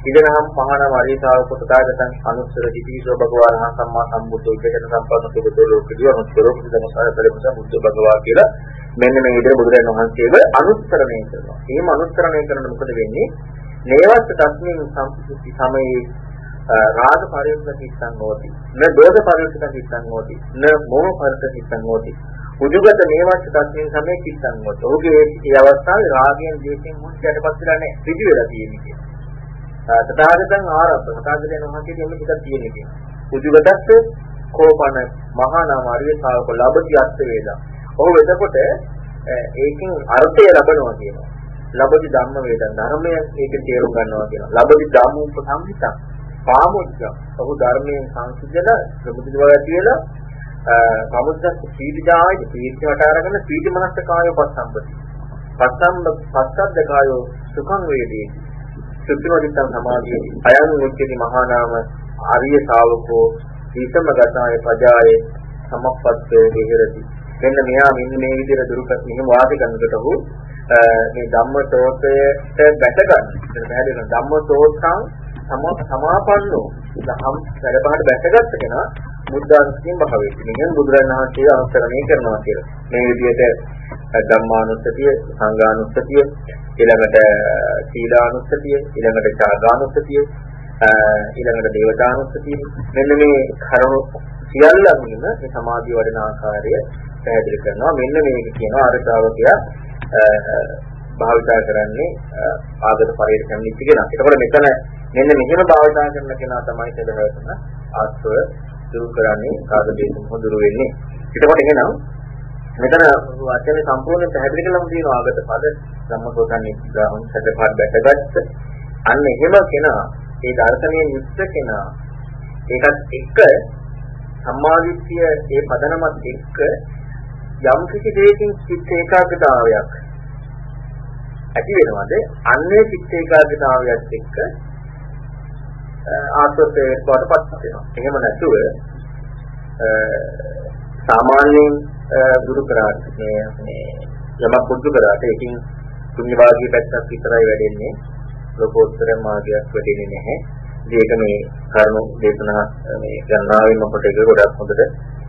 ඉදනහම් පහන වරිතාව පුතතාගතං අනුස්සර දිවිසෝ භගවාන සම්මා සම්බුද්ධෝ කියන සම්පන්න සුබතෝ ලෝකදී අනුස්සරෝ කුසලම සාරතරමස බුද්ධ භගවා කියලා මෙන්න මේ විදිහට බුදුරජාණන් වහන්සේව අනුස්තරණය කරනවා. එහෙම අනුස්තරණය කරනකොට මොකද වෙන්නේ? නේවස්ස තස්මින් සම්පූර්ණ සමයේ රාග පරිවර්තන හෝති. න දෝෂ පරිවර්තන සිත්තං හෝති. න මෝහ පරිවර්තන සිත්තං හෝති. උජුගත මේවත් තත්ත්වයෙන් සමේ සිත්තං හෝති. ඔහුගේ මේ අවස්ථාවේ රාගයෙන් දේශයෙන් මුච්චයට පස්සලා නැහැ. පිටි වෙලා තියෙන්නේ. කියලා තථාගතයන් ආරම්භ තථාගතයන් වහන්සේගේ එන්න පිටක් තියෙන්නේ කියලා උජුගතස්ස කෝපන මහා නාම අරිය ශාවක ලබති අර්ථ වේදා. ඔහු එතකොට ඒකෙන් අර්ථය ලබනවා කියනවා. ලබති ධම්ම වේදන් ධර්මය ඒක තේරුම් ගන්නවා කියනවා. ලබති ධම්මෝපසම්පිතං පාමුච්ච ඔහු ධර්මයෙන් සංසිඳලා ප්‍රමුදිතව ඇති වෙලා සමුද්දස්ස පීඩිදායි පීඩිත වටාරගෙන පීඩි මනස්ස කායෝ පස්සම්පති. පස්සම්බ පස්සද්ද කායෝ සුඛං වේදී සුද්ධිමදිතං සමාධිය. අයං උච්චති මහා නාම ආර්ය ශාවකෝ සීතම ගතාය පජාය සමප්පත්තේ විහෙරති. මෙන්න මෙයා මෙන්න මේ විදිහට දුරුක මෙහෙම වාද කරනකොට ඔහු මේ ධම්මතෝතයට බැස ගන්න. එතන පැහැදිලි ධම්මතෝතං සමාපන්නෝ. දහම් වැඩපහට බැසගත්ත කෙනා බුද්ධානුස්සතියෙන් භාවයේ. මෙහෙන් බුදුරණන් වහන්සේ අනුසරණය කරනවා කියලා. මේ විදිහට ධම්මානුස්සතිය, සංඝානුස්සතිය, ඊළඟට සීලානුස්සතිය, ඊළඟට ඡාගානුස්සතිය, ඊළඟට දේවතානුස්සතිය. මෙන්න මේ කරුණු සියල්ලම මේ සමාධිය වඩන ආකාරය පැහැදිලි කරනවා. මෙන්න මේක කියනවා අරසාවකයා භාවිතා කරන්නේ ආගත පරිවර්තන නිති කෙනා. ඒකවල මෙතන මෙන්න මෙහෙම භාවිතා කරන කෙනා තමයි සදහවතන ආස්ව දුරු කරන්නේ කාගදේශම හොඳුරු වෙන්නේ. එතකොට එහෙනම් මෙතන වචනේ සම්පූර්ණ පැහැදිලි කරලම තියෙනවා ආගත පද ධම්මසෝතන් නිග්‍රහම් සැදපහත් බැටගත්ත. අන්න එහෙම කෙනා ඒ දර්ශනයේ යුක්ත කෙනා ඒකත් එක්ක සම්මාදිට්ඨිය ඒ පදනමත් එක්ක යම් කිසි දෙයකින් චිත්ත ඒකාග්‍රතාවයක් ඇති වෙනවද අන්නේ චිත්ත ඒකාග්‍රතාවයත් එක්ක ආත්මත්වයට වඩපත් වෙනවා. එහෙම නැතුව සාමාන්‍යයෙන් ගුරු කරාට මේ මේ යමක් පුරුදු කරාට ඒකින් පුණ්‍ය භාගී පැත්තක් විතරයි වැඩෙන්නේ. ලෝකෝත්තර මාර්ගයක් වැඩෙන්නේ නැහැ. ඒක මේ කරුණු දේශනා මේ ගණනාවෙන් අපට ඒක ගොඩක් හොඳට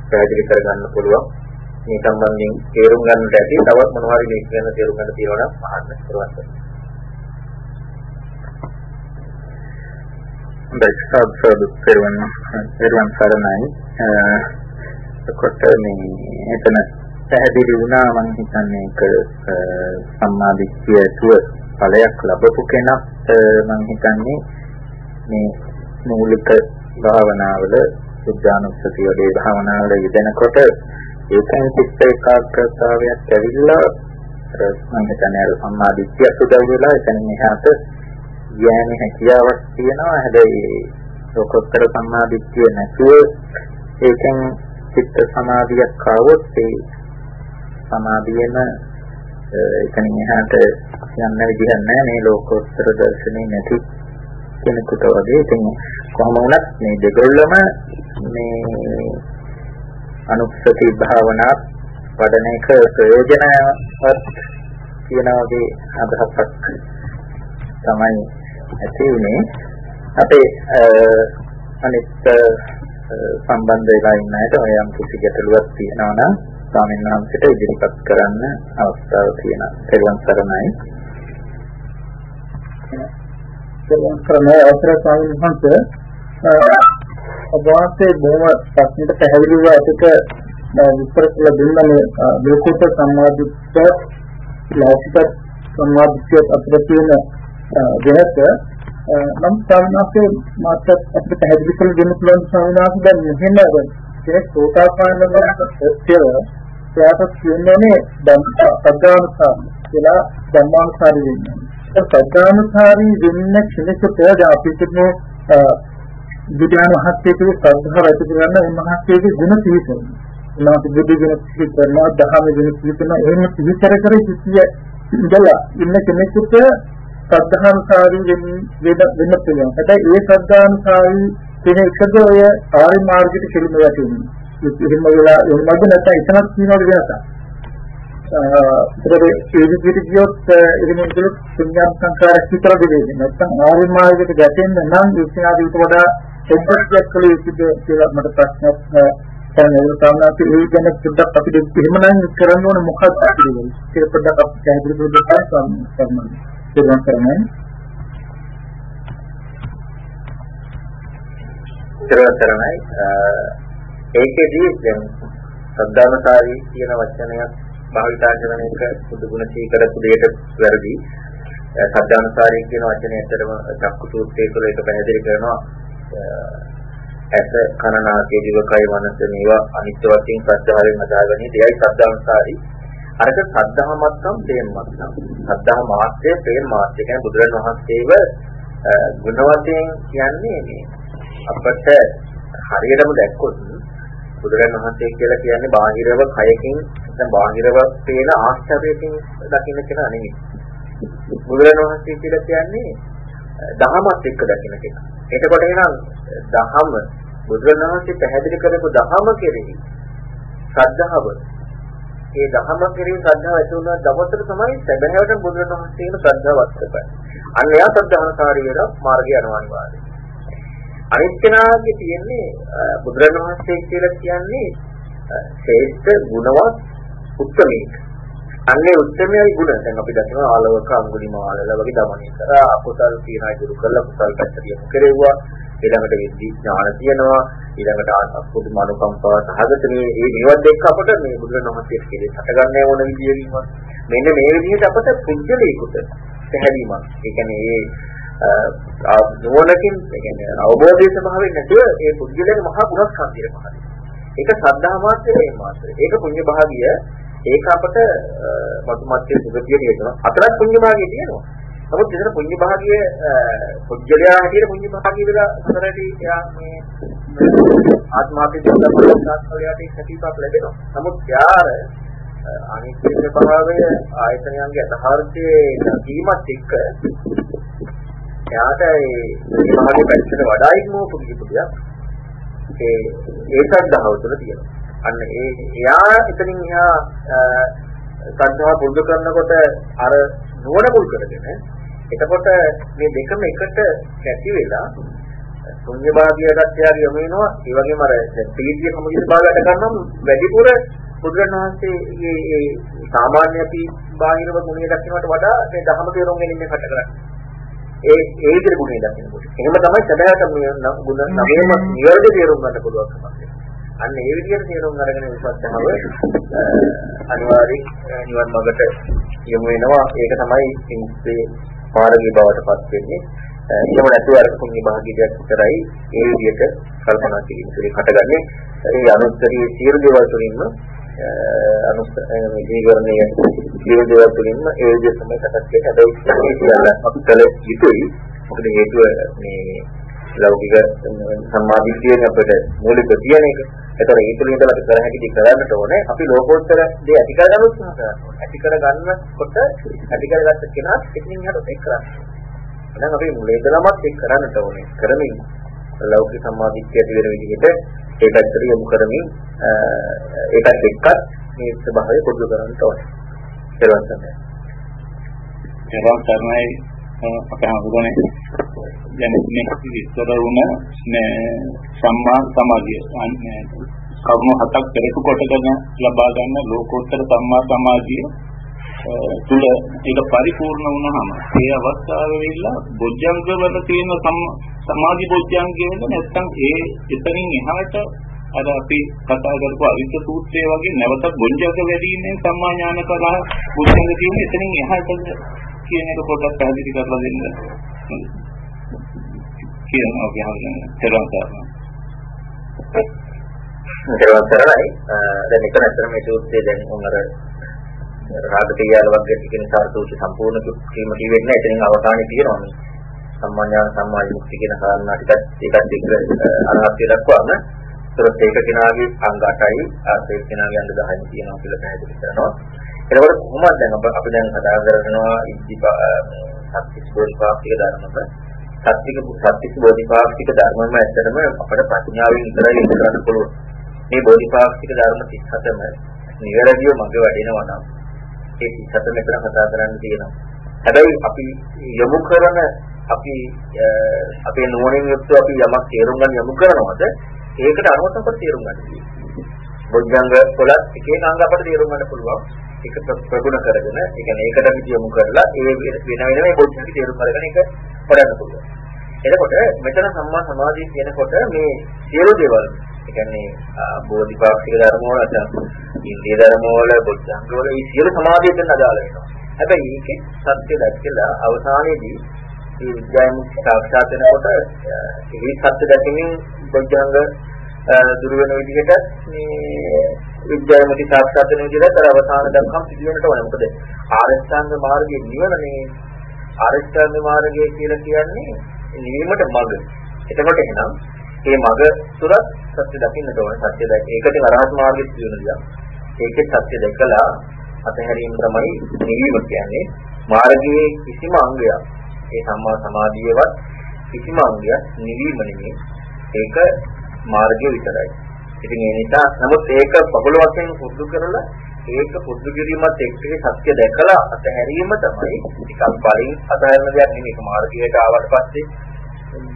පැහැදිලි කරගන්න පුළුවන්. මේ සම්බන්ධයෙන් තේරුම් ගන්නට ඇති තවත් මොනවා හරි මේක ගැන තේරුම් ගන්න තියෙනවා නම් අහන්න පුළුවන්. දැක්සත් සදු පෙරවන් පෙරවන් සරණයි. එතකොට මේ එතන පැහැදිලි වුණා මම හිතන්නේ ඒක සම්මාදිට්ඨිය ඇතුව ඵලයක් ලැබපු කෙනා මම හිතන්නේ මේ මූලික භාවනාවල සුද්ධානුස්සතිය වගේ භාවනාවල යෙදෙනකොට ඒකෙන් චිත්ත ඒකාග්‍රතාවයක් ඇවිල්ලා මම හිතන්නේ අර සම්මාදිට්ඨිය උදව් වෙලා එතන මෙහාට යෑමේ හැකියාවක් තියෙනවා. හැබැයි ලෝකෝත්තර සම්මාදිට්ඨිය නැතුව ඒකෙන් චිත්ත සමාධියක් ආවොත් ඒ සමාධියම එතනින් එහාට යන්න විදිහක් නැහැ. මේ ලෝකෝත්තර දර්ශනේ නැති කෙනෙකුට වගේ. ඉතින් කොහොම වුණත් මේ දෙගොල්ලම මේ අනුස්සති භාවනා වඩන එක ප්‍රයෝජනවත් කියන වගේ අදහසක් තමයි ඇති උනේ අපේ අනිත් සම්බන්ධ වෙලා ඉන්න අයට ඔය යම් කිසි ගැටලුවක් තියෙනවා නම් ස්වාමීන් වහන්සේට ඉදිරිපත් කරන්න අවස්ථාව තියෙනවා. පෙරවන් සරණයි. පෙරවන් සරණයි අවසර ස්වාමීන් වහන්සේ ඔබ වහන්සේ බොහොම ප්‍රශ්නෙට පැහැදිලිව අතට විස්තර කළ දුන්නනේ ලෝකෝත්තර සම්මාදිට්ඨ ලෞකික සම්මාදිට්ඨ අතර තියෙන වෙනස නම් සාමාන්‍යයෙන් මාත් අපිට පැහැදිලි කරලා දෙන්න පුළුවන් සාමාන්‍යයෙන් දැන් මෙහෙම කෙනෙක් සෝතාපන්න වෙනවා එයාට කියන්නේ ධම්මසද්ධානුසාර කියලා ධම්මානුසාරී වෙන්නේ. ඒ සද්ධානුසාරී වෙන්න කෙනෙකුට අපි කියන්නේ බුදුන් වහන්සේගේ ශ්‍රද්ධාව ඇති කරගන්න උන්වහන්සේගේ ගුණ පිළිතුරු. උන්වහන්සේ බුදු ගුණ පිළිතුරු කරනවා, දහම ගුණ පිළිතුරු කරනවා, එහෙම පිළිතර කර සිටිය ඉඳලා ඉන්න කෙනෙකුට ශ්‍රද්ධානුසාරී වෙන්න වෙන්න පුළුවන්. හැබැයි ඒ ශ්‍රද්ධානුසාරී කෙනෙක්ද ඔය ආරි මාර්ගයට කෙලිම වැටෙන්නේ. එහෙම වෙලා එහෙමද නැත්නම් එතනක් තියෙනවද වෙනසක්? ඒ විදිහට ගියොත් ඉතින් පුඤ්ඤාම් සංකාරයක් විතර දෙන්නේ නැත්නම් ආර්ය මාර්ගයට ගැටෙන්න නම් විශ්නාදීට වඩා එක්කක් කළ යුතුද කියලා මට ප්‍රශ්නයක් දැනෙනවා සාමාන්‍යයෙන් ඒ ගැන පොඩ්ඩක් අපිට එහෙමනම් කරන්න ඕන මොකක්ද කියලා. ඒක පොඩ්ඩක් අපි පැහැදිලි කරගන්න සම්මත කරනවා. කරවතරමයි ඒකෙදී දැන් සද්ධාමසාරී කියන වචනයක් භාවිතා කරන එක සුදුගුණ සීකර කුඩේට වැරදි. සද්ධාමසාරී කියන වචනේ ඇත්තටම චක්කු සූත්‍රයේ තුළ ඒක පැහැදිලි කරනවා. ඇස කන නාසය දිවකය මනස මේවා අනිත්‍ය වශයෙන් ශ්‍රද්ධාවෙන් අදාගන්නේ දෙයයි සද්ධාමසාරී අරක සද්ධා මත්තම් ප්‍රේම මත්තම් සද්ධා මාත්‍ය ප්‍රේම මාත්‍ය කියන්නේ බුදුරන් වහන්සේව ගුණ වශයෙන් කියන්නේ මේ අපට හරියටම දැක්කොත් බුදුරන් වහන්සේ කියලා කියන්නේ බාහිරව කයකින් නැත්නම් බාහිරව පේන ආශ්චර්යයෙන් දකින්න කෙනා නෙමෙයි. බුදුරන් වහන්සේ කියලා කියන්නේ දහමත් එක්ක දකින්න කෙනා. එතකොට එහෙනම් දහම බුදුරන් වහන්සේ පැහැදිලි කරපු දහම කෙරෙහි ශ්‍රද්ධාව ඒ දහම කෙරෙහි ශ්‍රද්ධාව ඇති වුණා දවසට තමයි සැබෑවට බුදුරන් වහන්සේම ශ්‍රද්ධාවත් කරන්නේ. අන්න එයා ශ්‍රද්ධාවකාරීව මාර්ගය යනවා අනිවාර්යයෙන්. අනිත් කෙනාගේ තියෙන්නේ බුදුරණවහන්සේ කියලා කියන්නේ ශ්‍රේෂ්ඨ ගුණවත් උත්තමයෙක්. අන්නේ උත්තමයයි ගුණ. දැන් අපි දකිනවා ආලවක අඟුලිමාලල වගේ දමනය කරා අකුසල් තියන අයුරු කළා කුසල් පැත්තට යොමු කෙරෙව්වා. ඊළඟට විද්‍ය ඥාන තියෙනවා. ඊළඟට අසුදු මනුකම්පාව සහගත මේ මේ මේවත් එක්ක අපට මේ බුදුරණවහන්සේ කෙරේ හටගන්නේ මොන විදියකින්වත් මෙන්න මේ විදිහට අපට පුජ්‍යලීකුට පැහැදීමක්. ඒ කියන්නේ මේ නුවණකින් කියන්නේ අවබෝධයේ ස්වභාවයෙන් නැතුව ඒ පුද්ගලයාගේ මහා ගුණස්කන්ධය පහළ. ඒක සද්ධා මාත්‍රේ මාත්‍රේ. ඒක පුණ්‍ය භාගිය ඒක අපට මතුමත්යේ සුගතිය කියනවා. අතරක් පුණ්‍ය භාගිය තියෙනවා. නමුත් එතන පුණ්‍ය භාගිය පුද්ගලයා හැටියට පුණ්‍ය භාගිය වෙලා අතරදී එයා මේ ආත්මාර්ථය දෙන්න සාස්ත්‍රයට සතිපක් ලැබෙනවා. නමුත් යාර අනිත්‍ය ස්වභාවය ආයතනයන්ගේ අධාර්ථයේ නැතිවීමත් එක්ක එයාට ඒ විභාගේ පැත්තට වඩා ඉක්මවපු කිසිපදයක් ඒ ඒ ශ්‍රද්ධාව තුළ තියෙනවා. අන්න ඒ එයා එතනින් එයා ශ්‍රද්ධාව පුරුදු කරනකොට අර නුවණ පුරුදු කරගෙන එතකොට මේ දෙකම එකට කැටි වෙලා ශුන්‍ය භාගයකට යාගේ යොමු වෙනවා ඒ වගේම අර තීර්ය සමුදිත භාගයට ගන්නම් වැඩිපුර බුදුරණවහන්සේගේ ඒ සාමාන්‍ය අපි බාහිරව ගුණය දක්වනවට වඩා මේ ධර්ම තේරුම් ගැනීම කට කරන්නේ ඒ ඒ විදිහට ගුණය දකිනකොට. එහෙම තමයි සදායට මේ ගුණ නවයම නිවැරදි තේරුම් ගන්න පුළුවන් කමක්. අන්න ඒ විදිහට තේරුම් අරගෙන විපස්සනාව අනිවාර්යෙන් නිවන් මාර්ගට යොමු වෙනවා. ඒක තමයි ඉන්ද්‍රිය මාර්ගී බවට පත් වෙන්නේ. එහෙම නැතුව අර කුණ්‍ය භාගියක් විතරයි ඒ විදිහට කල්පනා කිරීම තුළින් හටගන්නේ. ඒ අනුත්තරී සියලු දේවල් තුළින්ම අනුස්තරණයේ ජීව දේවල් තුළින්ම ඒ විදිහ තමයි සකස් වෙන්නේ. හැබැයි කියලා අපි කල යුතුයි. මොකද හේතුව මේ ලෞකික සම්මාදිටියෙන් අපිට මූලික තියෙන එක. ඒතර ඒ තුළින් ඉඳලා අපි කර හැකි දේ කරන්නට ඕනේ. අපි ලෝකෝත්තර දේ ඇති කරගන්න උත්සාහ කරනවා. ඇති කරගන්නකොට ඇති කරගත්ත කෙනා එතනින් යහට ඒක කරන්නේ. දැන් අපි මුලේදලමත් ඒක කරන්නට ඕනේ. කරමින් ලෞකික සම්මාදිටිය ඇති වෙන විදිහට ඒ පැත්තට යොමු කරමින් ඒකත් එක්කත් මේ ස්වභාවය පොදු කරන්න ඕනේ. ඒවත් තමයි. ඒවත් තමයි අපේ හඳුනන්නේ දැන් මේ ඉස්සර වුණ සම්මා සමාධිය කර්ම හතක් පෙරටු කොටගෙන ලබා ගන්න ලෝකෝත්තර සම්මා සමාධිය තුල ඒක පරිපූර්ණ වුණාම ඒ අවස්ථාවේ වෙලා බොජ්ජංග වල තියෙන සමාධි බොජ්ජංගය වෙන නැත්තම් ඒ එතනින් එහාට අර අපි කතා කරපු අවිද්ද සූත්‍රය වගේ නැවතත් බොජ්ජංග වැඩිීමේ සම්මා ඥාන කලා බොජ්ජංග තියෙන එතනින් එහාට කියන එක පොඩ්ඩක් පැහැදිලි කරලා දෙන්න. කියනවා කියන්නේ තේරුම් ගන්න. ඒවා කරලයි දැන් එතන අතර මේ සූත්‍රයේ දැන් උන් අර රාග පියාල වර්ගයේ කියන සාරසූත්‍ර සම්පූර්ණ කීම කියෙන්නේ නැහැ. එතනින් අවසානයේ තියෙනවා මේ සම්මාඥාන සම්මා විමුක්ති කියන කාරණා ටිකත් ඒකත් එක්ක අරහත්ය දක්වාම ඒතරත් ඒක කෙනාගේ අංග 8යි ආසේක කෙනාගේ අංග 10යි තියෙනවා කියලා පැහැදිලි කරනවා. ඒකවල කොහොමද දැන් අපි දැන් කතා කරනවා ඉද්ධි සත්‍විස් බෝධිපාක්ෂික ධර්මක සත්‍වික සත්‍විස් බෝධිපාක්ෂික ධර්මම ඇත්තටම අපේ ප්‍රඥාවෙන් විතරයි ඉඳ කරන්න පුළුවන්. මේ බෝධිපාක්ෂික ධර්ම 37ම නිවැරදිව මඟ වැඩෙනවා නම් ඒ සිතට මෙතන කතා කරන්න තියෙනවා. හැබැයි අපි යොමු කරන අපි අපේ නුවණින් යුක්තව අපි යමක් තේරුම් ගන්න යොමු කරනවද ඒකට අනුව තමයි තේරුම් ගන්න තියෙන්නේ. බොජ්ජංග වල එක එක අංග අපිට තේරුම් ගන්න පුළුවන්. ඒක ප්‍රගුණ කරගෙන, ඒ කියන්නේ ඒකට අපි යොමු කරලා ඒ වෙන වෙන මේ බොජ්ජංග තේරුම් කරගෙන ඒක වඩන්න පුළුවන්. එතකොට මෙතන සම්මා සමාධිය කියනකොට මේ සියලු දේවල් ඒ කියන්නේ බෝධිපාක්ෂික ධර්ම වල ඉන්දිය ධර්ම වල බොජ්ජංග වල මේ සියලු සමාධියට අදාළ වෙනවා. හැබැයි ඒකේ සත්‍ය දැක්කලා අවසානයේදී මේ විද්‍යාවෙන් සාක්ෂාත් වෙනකොට ඒ සත්‍ය දැකීමෙන් බොජ්ජංග දුර වෙන විදිහට මේ විද්‍යාවෙන් සාක්ෂාත් වෙන විදිහට අර අවසාන දක්වා පිළිවෙලට ඕනේ. මොකද ආරෂ්ඨාංග මාර්ගයේ නිවනනේ ආරෂ්ඨාංග මාර්ගය කියලා කියන්නේ නිවීමට මඟ. එතකොට එහෙනම් මේ මඟ තුරත් සත්‍ය දකින්නට ඕනේ. සත්‍ය දැක. ඒකට අරහත් මාර්ගයේ කියන දේ. ඒකේ සත්‍ය දැකලා අතහැරීම තමයි නිවීම කියන්නේ. මාර්ගයේ කිසිම අංගයක් ඒ සම්මා සමාධියවත් කිසිම අංගයක් නිවීම නෙමෙයි. ඒක මාර්ගය විතරයි. ඉතින් ඒ නිසා නමුත් ඒක බබල වශයෙන් පුරුදු කරලා ඒක පුරුදු කිරීමත් එක්ක සත්‍ය දැකලා අතහැරීම තමයි ටිකක් බලින් අතහැරන දෙයක් නෙමෙයි. ඒක මාර්ගයට ආවට පස්සේ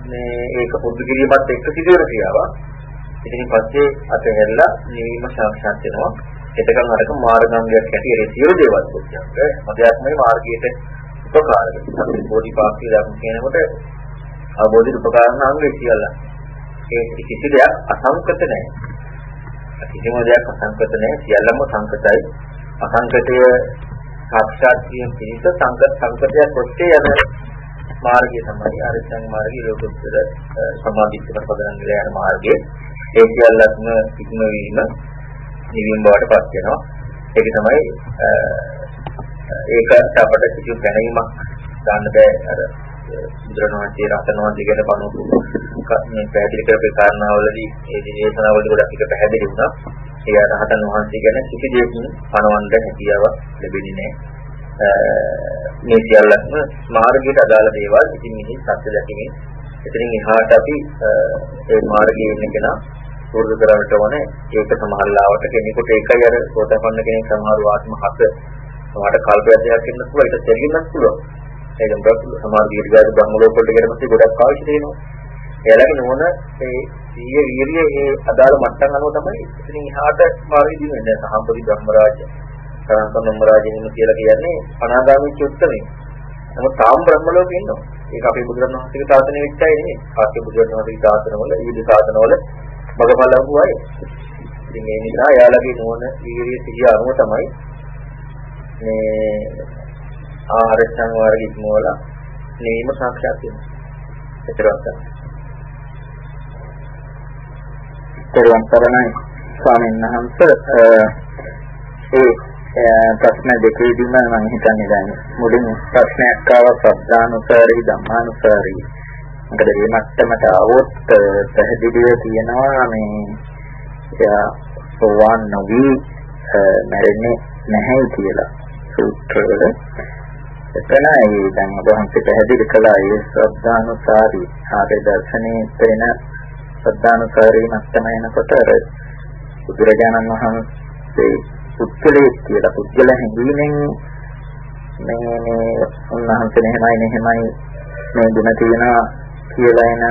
මේ ඒක පුරුදු කිරීමත් එක්ක සිදුවෙන ක්‍රියාවක්. ඉතින් පස්සේ අතහැරලා නිවීම සාක්ෂාත් වෙනවා. එතකන් අරක මාර්ගාංගයක් හැටියට සියලු දේවල් පුරුද්දක්. මධ්‍යාත්මයේ මාර්ගයට උපකාර වෙනවා. අපි බෝධිපාක්ෂික ධර්ම කියනකොට අවබෝධයට උපකාරන අංගය කියලා. ඒ කිසි දෙයක් අසංකත නැහැ. කිසිම දෙයක් අසංකත නැහැ. සියල්ලම සංකතයි. අසංකතය සාක්ෂාත් වීම පිණිස සංකත සංකතයක් ඔස්සේ යන මාර්ගය තමයි අරිසං මාර්ගය ලෝකෝත්තර සමාධිත්ව පදනම් යන මාර්ගය. ඒ සියල්ලක්ම ඉක්ම වීම නිවීම බවට පත් වෙනවා. ඒක තමයි ඒක අපට කිසිම දැනීමක් ගන්න බෑ අර බුදුරණවහන්සේ රහතන්වහන්සේ ගැන පනවපු මේ පැහැදිලි කරපු කාරණාවලදී ඒ දේශනාවලදී ගොඩක් එක පැහැදිලි වුණා. ඒ රහතන් වහන්සේ ගැන කිසි දෙයකින් පනවන්න හැකියාවක් ලැබෙන්නේ නැහැ. මේ සියල්ලක්ම මාර්ගයට අදාළ දේවල්. ඉතින් මේ සත්‍ය දැකීමෙන් එතනින් එහාට අපි ඒ මාර්ගයේ ඉන්න කෙනා පුරුදු කරන්නට ඕනේ. ඒක සමහර ලාවට කෙනෙකුට ඒකයි අර සෝතපන්න කෙනෙක් සමහර ආත්ම හත සමහරට කල්පයක් දෙකක් ඉන්න පුළුවන්. ඒක තේරෙන්නත් පුළුවන්. ඒක බ්‍රහ්ම සමාධි දීර්ඝායු බ්‍රහ්ම ලෝක වලට ගෙනම ගොඩක් අවශ්‍ය වෙනවා. එයාලගේ නෝන ඒ සීය වීර්ය ඒ අදාළ මට්ටම් අනුව තමයි ඉතින් එහාට මාර්ගය දිනෙන්නේ. සහම්පති බ්‍රහ්ම රාජ්‍ය, සරන්තන බ්‍රහ්ම රාජ්‍ය එහෙම කියලා කියන්නේ අනාගාමී චුත්තනේ. නමුත් තාම බ්‍රහ්ම ලෝකේ ඉන්නවා. ඒක අපේ බුදුරණවහන්සේගේ සාසනය වෙච්චයි නෙමෙයි. ආර්ය බුදුරණවහන්සේගේ සාසනවල විවිධ සාසනවල බගපල ලැබුව අය. ඉතින් ඒ නිසා එයාලගේ නෝන වීර්ය සිහිය අනුව තමයි මේ ආහාර සංවර්ග ඉක්මවල නීම සාක්ෂාත් වෙනවා. ඒතරවත් තමයි. පෙරවන් සරණයි ස්වාමීන් වහන්සේ ඒ ප්‍රශ්න දෙකේදීම මම හිතන්නේ දැන් මුලින් ප්‍රශ්නයක් ආවා සද්ධානුසාරී ධම්මානුසාරී. මොකද මේ මට්ටමට આવොත් පැහැදිලිව තියෙනවා මේ එයා සෝවාන් නොවි මැරෙන්නේ නැහැ කියලා. සූත්‍රවල එතන ඒ දැන් ඔබ හන්සේ පැහැදිලි කළා ඒ ශ්‍රද්ධානුසාරී ආර්ය දර්ශනයේ තේන ශ්‍රද්ධානුසාරී මට්ටම එනකොට අර බුදුරජාණන් වහන්සේ පුද්ගලයේ කියලා පුද්ගල හැඟීමෙන් මේ මේ උන්වහන්සේ මෙහෙමයි මෙහෙමයි මේ ගුණ තියෙනවා කියලා එන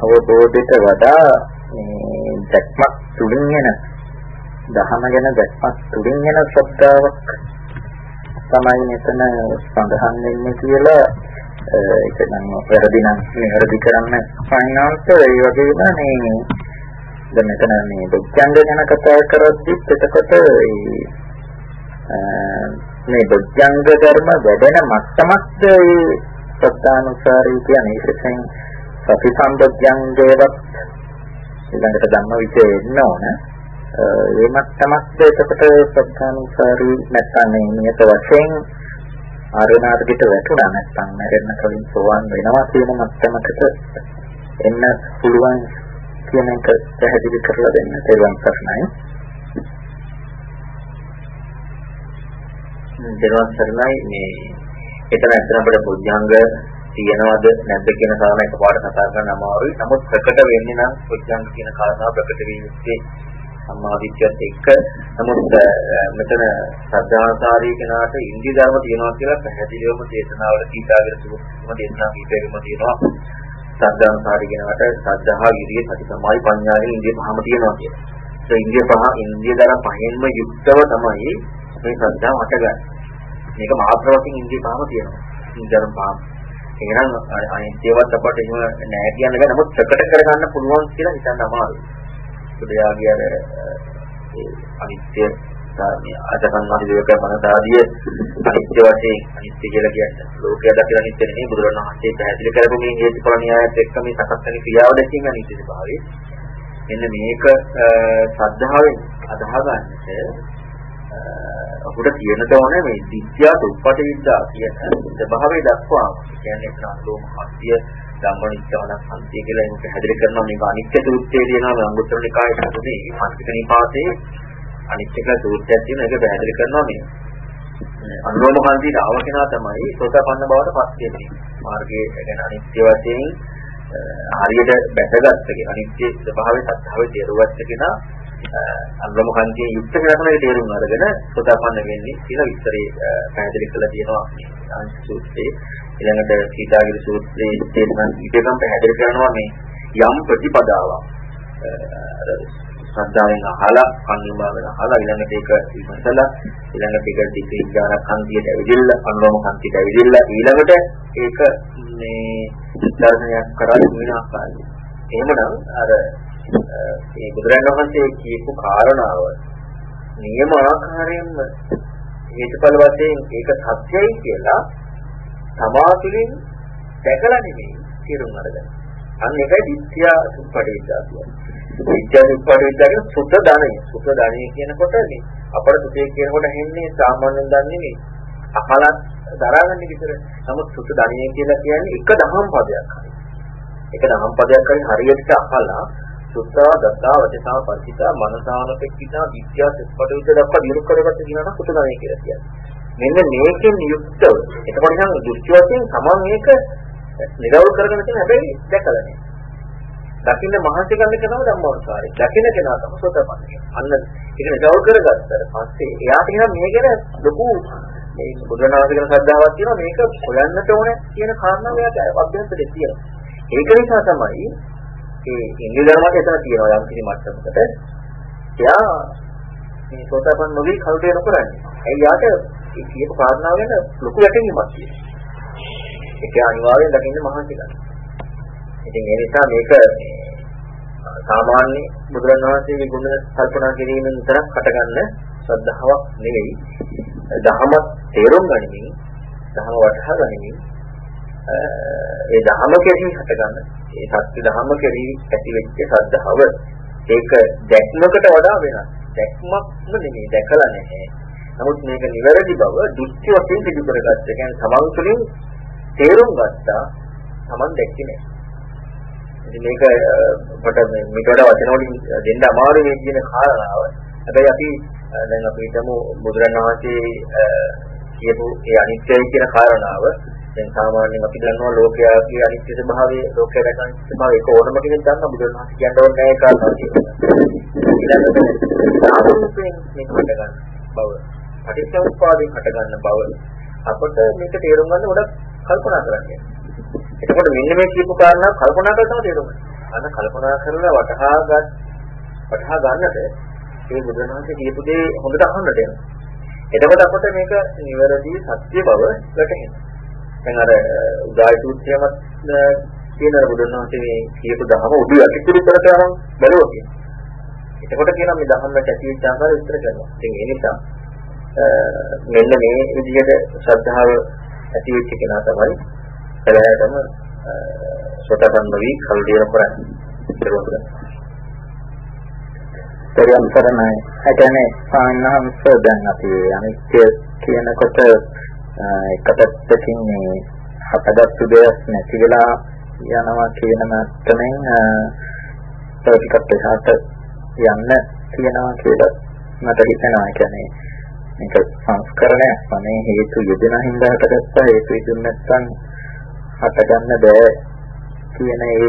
අවබෝධයට වඩා මේ දැක්මක් තුලින් එන දහම ගැන දැක්මක් තුලින් එන ශ්‍රද්ධාවක් තමයි මෙතන සඳහන් වෙන්නේ කියලා ඒක නම් වැරදි නම් වැරදි කරන්න ෆයිනාන්ස් ඒ වගේම මේ දැන් මෙතන මේ බොජ්ජංග ගැන කතා කරද්දිත් එතකොට මේ බොජ්ජංග ධර්ම වැඩෙන මට්ටමත් ඒ සත්‍යානුසාරී කියන්නේ ඒකෙන් සති සම්බොජ්ජංගේවත් ඊළඟට ධම්ම විචේ එන්න ඕන. ඒ මට්ටමත් එතකොට සත්‍යානුසාරී නැත්නම් මේ නියත වශයෙන් ආර්යනාථකට වැටුණා නැත්නම් මැරෙන්න කලින් සෝවන් වෙනවා කියන මට්ටමකට එන්න පුළුවන් කියන එක පැහැදිලි කරලා දෙන්න තේරුම් ප්‍රශ්නයි. දෙනවා සරණයි මේ එතන ඇත්තට අපිට බුද්ධාංග තියෙනවද නැද්ද කියන කාරණා එකපාරට කතා කරන්න අමාරුයි. නමුත් ප්‍රකට වෙන්නේ නම් බුද්ධාංග කියන කාරණාව ප්‍රකට වී යුත්තේ සම්මාදිට්ඨියත් එක්ක නමුත් මෙතන සද්ධාසාරී කෙනාට ඉන්දිය ධර්ම තියෙනවා කියලා පැහැදිලිවම දේශනාවල කීතාගෙන සුදුම දේශනා කීපයකම තියෙනවා සද්ධාසාරී කෙනාට සද්ධා විරිය සති සමායි පඤ්ඤාගේ ඉන්දිය පහම තියෙනවා කියලා. ඒ ඉන්දිය පහ ඉන්දිය ධර්ම පහෙන්ම යුක්තව තමයි මේ සද්ධාව හටගන්නේ. මේක මාත්‍ර වශයෙන් ඉන්දිය පහම තියෙනවා. ඉන්දිය ධර්ම පහම. එහෙනම් අනිත්‍යවත් අපට එහෙම නෑ කියන්න බෑ. නමුත් ප්‍රකට කරගන්න පුළුවන් කියලා හිතන්න අමාරුයි. සුදයාගේ අර ඒ අනිත්‍ය මේ අදකන්නාදී දේවක මනසාදිය අනිත්‍ය වශයෙන් අනිත්‍ය කියලා කියන්නේ ලෝකයේ දකින අනිත්‍ය නෙමෙයි බුදුරණවහන්සේ පැහැදිලි කරපු මේ හේතුඵල න්‍යායත් එක්ක මේ සකස් වෙන ක්‍රියාව දැකීම අනිත්‍ය ස්වභාවය. මෙන්න මේක ශ්‍රද්ධාවෙන් අදහ ගන්නට අපුට කියනට ඕනේ මේ විද්‍යාව උපපට විද්‍යා කියන ස්වභාවය දක්වා කියන්නේ ප්‍රාණෝම හත්ය ධම්මනිච්චවන සම්පතිය කියලා ඒක පැහැදිලි කරනවා. මේක අනිත්‍ය සූත්‍රයේ තියෙනවා අංගුත්තර නිකායේ තුනේ පංචක නිපාතේ. අනිත්‍යක සූත්‍රයක් තියෙනවා. ඒක පැහැදිලි කරනවා මේ. අනුරෝම කාන්තියට ආව කෙනා තමයි සෝතපන්න බවට පත් වෙන්නේ. මාර්ගයේ ගැන අනිත්‍ය වශයෙන් හරියට බැසගත්ත කෙනා අනිත්‍ය ස්වභාවය සත්‍යාවේ තේරුවත් කෙනා අංගම කන්තිය යුක්ත කරනකේ තේරුම් අරගෙන සෝතාපන්න වෙන්නේ කියලා විස්තරේ පැහැදිලි කරලා තියෙනවා අංශ සූත්‍රයේ. ඊළඟට සීතාගිරි සූත්‍රයේ තේරුම් ඉතින් පැහැදිලි කරනවා මේ යම් ප්‍රතිපදාවක් ශ්‍රද්ධාවෙන් අහලා කන්නිමාවෙන් අහලා ඊළඟට ඒක විමසලා ඊළඟට ඒක දිග්ගාන කන්තියට ඇවිදින්න අනුරම කන්තියට ඇවිදින්න ඊළඟට ඒක මේ දර්ශනයක් කරලා වෙන ආකාරය. එහෙමනම් අර මේ බුදුරජාණන් වහන්සේ කියපු කාරණාව නියම ආකාරයෙන්ම හේතුඵල වශයෙන් ඒක සත්‍යයි කියලා සමාතුලින් දැකලා නෙමෙයි තේරුම් අරගන්න. අන්න ඒකයි විද්‍යා සුප්පටිවිද්‍යා කියන්නේ. විද්‍යා සුප්පටිවිද්‍යා කියන්නේ සුත ධනෙ. සුත ධනෙ කියනකොට මේ අපර සුතේ කියනකොට හැන්නේ සාමාන්‍යයෙන් දන්නේ නෙමෙයි. අහලත් දරාගන්න විතර. නමුත් සුත ධනෙ කියලා කියන්නේ එක දහම් පදයක් හරි. එක දහම් පදයක් හරි හරියට අහලා සුත්තා දත්තා වචසා පරිචිතා මනසානපෙක්කිතා විද්‍යා සෙත්පඩ විද්‍යා දක්වා දිනු කරගත්ත කියනවා සුතගණය කියලා කියන්නේ. මෙන්න මේකෙන් යුක්තව එතකොට නම් දෘෂ්ටි වශයෙන් තමන් මේක නිරවුල් කරගෙන තියෙන හැබැයි දැකලා නෑ. දකින්න මහන්සි ගන්න එක තමයි ධම්මානුසාරය. දකින්න කෙනා තමයි සෝතපන්න කියන්නේ. අන්න ඒක නිරවුල් කරගත්තාට පස්සේ එයාට කියන මේ ගැන ලොකු මේ බුදුනාථගෙන ශ්‍රද්ධාවක් තියෙනවා මේක හොයන්නට ඕන කියන කාරණාව එයාට අභ්‍යන්තරේ තියෙනවා. ඒක නිසා තමයි ඒ ඉන්දිය ධර්මයට එතන තියෙනවා යම් කිසි මට්ටමකට. එයා මේ සෝතාපන්න නොවි කල්පය නොකරන්නේ. ඒ යාට ඒ කියපු කාරණාව ගැන ලොකු යටින්මක් තියෙනවා. ඒක අනිවාර්යෙන් දකින්න මහන්සි ගන්න. ඉතින් ඒ නිසා මේක සාමාන්‍ය බුදුරණවහන්සේගේ ගුණ කල්පනා කිරීමෙන් විතරක් හටගන්න ශ්‍රද්ධාවක් නෙවෙයි. දහම තේරුම් ගනිමින්, දහම වටහා ගනිමින් ඒ දහම කෙරෙහි හටගන්න ඒ සත්‍ය දහම කෙරෙහි ඇති වෙච්ච ශ්‍රද්ධාව ඒක දැක්මකට වඩා වෙනස්. දැක්මක්ම නෙමෙයි දැකලා නැහැ. නමුත් මේක නිවැරදි බව දෘෂ්ටි වශයෙන් පිටු කරගත්ත. ඒ කියන්නේ සමන් තුළින් තේරුම් ගත්තා. සමන් දැක්කේ නැහැ. ඉතින් මේක කොට මේක වඩා වචන වලින් දෙන්න අමාරු මේ කියන කාරණාව. හැබැයි අපි දැන් අපි හිතමු බුදුරණවහන්සේ කියපු ඒ අනිත්‍යයි කියන කාරණාව දැන් සාමාන්‍යයෙන් අපි දන්නවා ලෝකයාගේ අනිත්‍ය ස්වභාවය ලෝකයේ දැකන ස්වභාවය ඒක ඕනම කෙනෙක් දන්නා බුදුරජාණන් කියන්න ඕනේ නැහැ කාරණා කියලා. ඊළඟට මේක හට ගන්න බව. පටිච්චසමුප්පාදයෙන් හට ගන්න බව. අපට මේක තේරුම් ගන්න ගොඩක් කල්පනා කරන්න. එතකොට මෙන්න මේ කියපු කාරණා කල්පනා කරලා තමයි තේරුම් ගන්න. අන්න කල්පනා කරලා වටහා ගන්න වටහා ගන්නට මේ බුදුරජාණන් කියපු දේ හොඳට අහන්නට වෙනවා. එතකොට අපට මේක නිවැරදි සත්‍ය බව වැටහෙනවා. දැන් අර උදායි සූත්‍රයමත් කියන බුදුන් වහන්සේ මේ කියපු දහම උඩු යටිකුරු කරට යන බැලුවා කියන. එතකොට කියනවා මේ ධම්ම කැටිච්ච ආකාරය විස්තර කරනවා. ඉතින් ඒ නිසා මෙන්න මේ විදිහට ශ්‍රද්ධාව ඇති වෙච්ච කෙනා තමයි එලයටම සෝතපන්න වී කල්දියන කරන්නේ. පරියම් කරනයි. ඒ කියන්නේ සාන්නහංශ දැන් අපි අනිත්‍ය කියනකොට එක පැත්තකින් මේ හටගත්තු දෙයක් නැති වෙලා යනවා කියන මට්ටමින් ටිකක් එහාට යන්න කියනවා කියලා මට හිතෙනවා. කියන්නේ මේක සංස්කරණයක්. තමයි හේතු යෙදෙන හින්දා හටගත්තා හේතු යෙදුන නැත්නම් හටගන්න බෑ කියන ඒ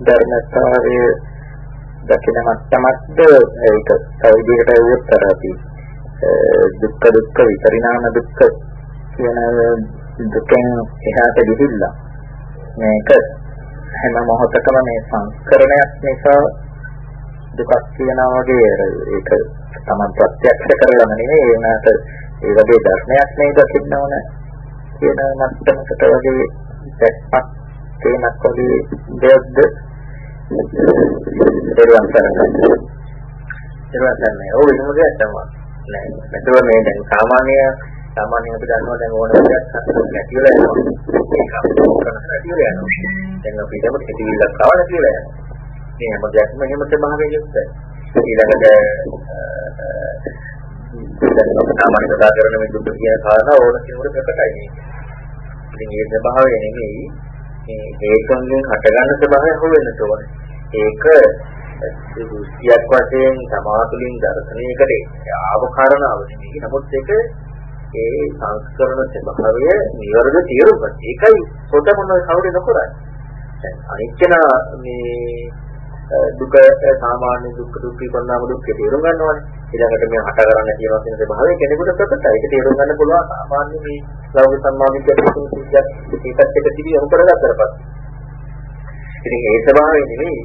ධර්මතාවය දකින මට්ටමක්ද? ඒක තව විදිහකට වුවත් අර අපි දුක්ඛ දුක්ඛ විපරිණාම දුක්ඛ කියන දුකෙන් එහාට ගිහිල්ලා මේක හැම මොහොතකම මේ සංස්කරණයක් නිසා දුකක් කියනවා වගේ. ඒක තමයි ප්‍රත්‍යක්ෂ කරලම නෙවෙයි ඒ වුණාට ඒ වගේ ධර්මයක් නේ දකින්න ඕන කියන මට්ටමකට වගේ දැක්පත් තේමක් වගේ දෙයක්ද? ඒරුවන් කරන්නේ. ඒරුවන් කරන්නේ. ඔව් එහෙම දෙයක් තමයි. නෑ මෙතන මේ දැන් සාමාන්‍ය සාමාන්‍ය අපි දන්නවා දැන් ඕන දෙයක් නැති වෙලා යනවා. ඒක අපිට නැති වෙලා යනවා. දැන් අපි හිතමු කෙටිවිල්ලක් ආව නැති වෙලා යනවා. මේ හැම දෙයක්ම එහෙම ස්වභාවයෙන් යුක්තයි ඊළඟට දැන් අපි සාමාන්‍ය කතා කරන මේ දුක කියන කාරණා ඕන කෙනෙකුට ප්‍රකටයි මේක ඉතින් ඒ ස්වභාවය නෙමෙයි මේ හේතුන්ගෙන් හටගන්න ස්වභාවය හොවෙන්න ඕනේ. ඒක දෘෂ්ටියක් වශයෙන් සමාතුලින් දර්ශනයකට ආව කාරණාව නෙමෙයි. නමුත් ඒක ඒ සංස්කරණ ස්වභාවය නිවර්ද තේරුම් ගන්න. ඒකයි පොත මොන කවුරු නොකරන්නේ. දැන් අනිත්‍යන මේ දුක සාමාන්‍ය දුක් දුක් විපන්නාම දුක් තේරුම් ගන්නවානේ. ඊළඟට මේ හට කරන්න කියන වශයෙන් ස්වභාවය කෙනෙකුට ප්‍රකටයි. ඒක තේරුම් ගන්න පුළුවන් සාමාන්‍ය මේ ලෞකික සම්මානික දෙකකින් සිද්ධියක් ඒකත් එක තිබි යොමු කරගත්තට පස්සේ. ඉතින් ඒ ස්වභාවය නෙමෙයි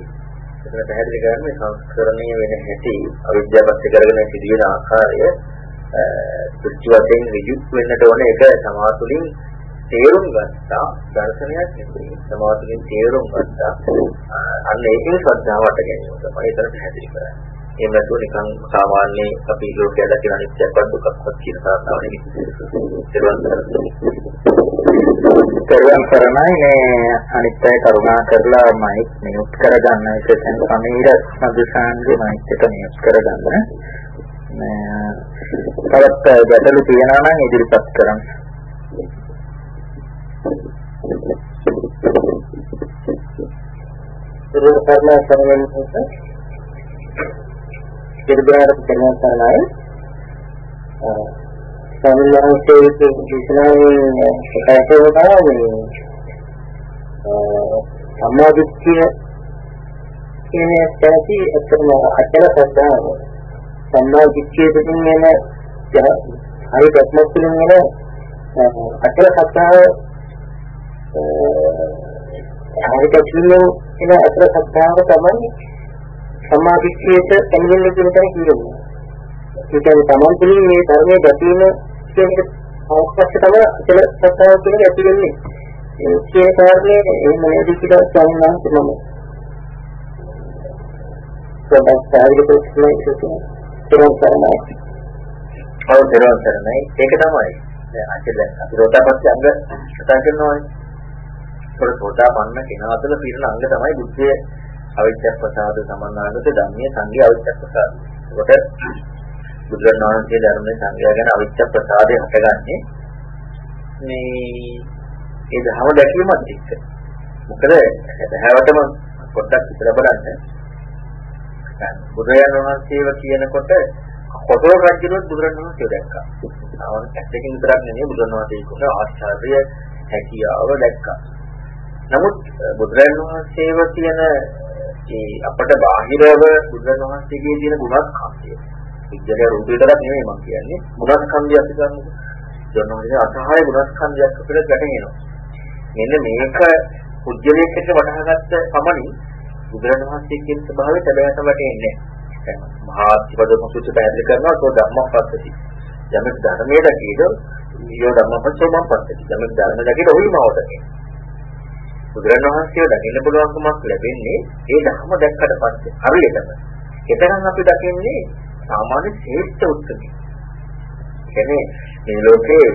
එතන පැහැදිලි කරන්නේ සංස්කරණීය වෙන හැටි අවිද්‍යාවත් කරගෙන සිදුවෙන ආකාරය දෘෂ්ටි වශයෙන් ඍජු වෙන්නට ඕනේ ඒක සමාතුලින් තේරුම් ගත්තා දර්ශනයක් නෙමෙයි සමාතුලින් තේරුම් ගත්තා. අන්න ඒකේ ශ්‍රද්ධාවට ගැනීම තමයි එතන පැහැදිලි කරන්නේ. එහෙම නැතුව නිකන් සාමාන්‍ය අපි ලෝකයේ දැකින අනිත්‍යයක් දුකක්වත් කියන කාරණාව නෙමෙයි පෙරවන් කරනයි මේ අනිත්‍ය කරුණා කරලා මයික් මියුට් කරගන්න එක දැන් සමීර මදුසාන්ගේ මයික් එක මියුට් කරගන්න තවත් ගැටලු තියෙනවා නම් ඉදිරිපත් කරන්න ඒක කරලා සමගින් ඉර්ධාර කරනවා තමයි සමිලහන්සේ දේශනාවේ ප්‍රකාශ කරනවා සම්මාදිට්ඨිය කියන තැනති අත්‍යවම අචල සද්ධාව සම්මාදිට්ඨිය දෙකින් එන හරි ප්‍රශ්නක් තුලින් එන අචල සද්ධාව හරි ප්‍රශ්නින් එන අචල සද්ධාව තමයි සම්මාදිට්ඨියට පැමිණෙන්න කියන තැන කියනවා ඒ කියන්නේ Taman තුළින් මේ ධර්මයේ ගැටීම කියන එක අවශ්‍ය තමයි අචල සත්‍යය කියන ඇති වෙන්නේ. ඒ කියන කාරණේ එහෙම නේද කියලා සම්මාන කරනවා. පොඩ්ඩක් පැහැදිලි කරන්න ඉතින් කරනවා. ඔව් දරවතරනේ ඒක තමයි. දැන් අචල අපි රෝතාපස්සේ අංග කතා කරනවානේ. ඒක රෝතාපන්න කෙනා අතර පිරෙන අංග තමයි බුද්ධිය අවිච්ඡ ප්‍රසාද සමන්නාගත ධම්මයේ සංගය අවිච්ඡ ප්‍රසාද. ඒකට බුදුරණවහන්සේ ධර්මයේ සංගය ගැන අවිච්ඡ ප්‍රසාදය හටගන්නේ මේ ඒ ධර්ම දැකීමත් එක්ක. මොකද හැවටම පොඩ්ඩක් විතර බලන්න. බුදුරජාණන් වහන්සේව කියනකොට කොටෝ රජුත් බුදුරණවහන්සේ දැක්කා. ආවන් ඇත්තකින් විතරක් නෙමෙයි බුදුරණවහන්සේ කියන ආශ්චර්ය හැකියාව දැක්කා. නමුත් බුදුරජාණන් වහන්සේව කියන ඒ අපට බාහිරව බුදුරණවහන්සේගේ තියෙන ගුණත් කම්පිය. විද්‍යාවේ රූපයකට නෙමෙයි මම කියන්නේ. ගුණස්කන්ධය අපි ගන්නකො. ජනෝනේ අසහාය ගුණස්කන්ධයක් අපිට ගැටෙනවා. මෙන්න මේක පුජ්‍යලයක එක්ක වටහාගත්ත පමණින් බුදුරණවහන්සේ කියන ස්වභාවය සැබෑවට වැටෙන්නේ නැහැ. මහා ත්‍රිපද මුසුත් පැහැදිලි කරනවා සෝ ධම්මපස්සති. යමෙක් ධර්මයේ දකීද ඊයෝ ධම්මපස්සෝ මම්පස්සති. යමෙක් ධර්ම දකීද ඔහි මවතකේ. බුදුරණවහන්සේව දකින්න පුළුවන්කමක් ලැබෙන්නේ ඒ ධර්ම දැක්කට පස්සේ හරියටම. එතරම් අපි දකින්නේ සාමාන්‍ය ශ්‍රේෂ්ඨ උත්තරේ. කියන්නේ මේ ලෝකේ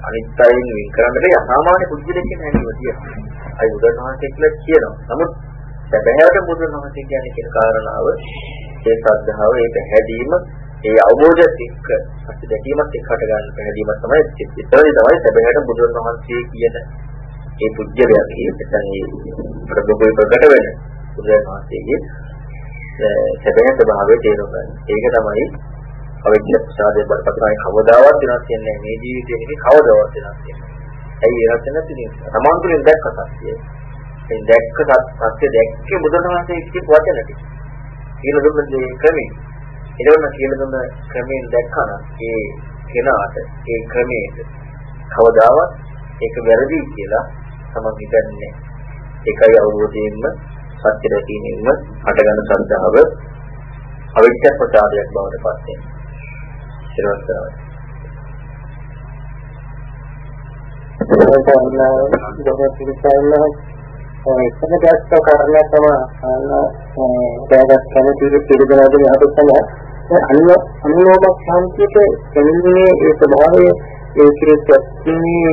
අනිත් අයින් වින් කරන්නට අසාමාන්‍ය පුද්ගලෙක් නැහැ තියෙනවා. අයි බුදුරණවහන්සේ කියලා කියනවා. නමුත් සැබෑවට බුදුරණවහන්සේ කියන්නේ කියන කාරණාව ඒ ශ්‍රද්ධාව ඒ පැහැදීම ඒ අවබෝධයත් එක්ක අත් දැකීමත් එක්ක හට ගන්න පැහැදීම තමයි චිත්තය තමයි සැබෑවට බුදුරණවහන්සේ කියන ඒ පුජ්‍යලයක් නැත්නම් ඒ ප්‍රබෝධය ප්‍රකට වෙන බුදුරජාණන්සේගේ සැබෑ ස්වභාවය තේරුම් ගන්න. ඒක තමයි අවිද්‍ය ප්‍රසාදයේ බලපෑම කවදාවත් වෙනස් වෙන්නේ නැහැ. මේ ජීවිතේ නෙමෙයි කවදාවත් වෙනස් වෙන්නේ. ඇයි වෙනස් වෙන්නේ නැති නිසා? සමාන්තරින් දැක්ක සත්‍යය. ඒ දැක්ක සත්‍ය දැක්කේ බුදුරජාණන්සේ කියපු වචනටි. කියලා දුන්න දේ ක්‍රමේ. ඊළඟ කියලා දුන්න ක්‍රමයෙන් දැක්කම ඒ කෙනාට ඒ ක්‍රමයට කවදාවත් ඒක වැරදි කියලා තමන් හිතන්නේ. ඒකයි අවබෝධයෙන්ම සත්‍ය දැකීමෙන්ම හටගන්න ශ්‍රද්ධාව අවිද්‍යා ප්‍රසාදයක් බවට පත් වෙනවා. එකම දැක්ක කාරණා තමයි දැනගත් කැමති පිළිදෙනාගේ යහපත් තමයි අන්න අනුලෝම ශාන්තියට දෙන්නේ ඒ ස්වභාවය ඒ කිරිතන්නේ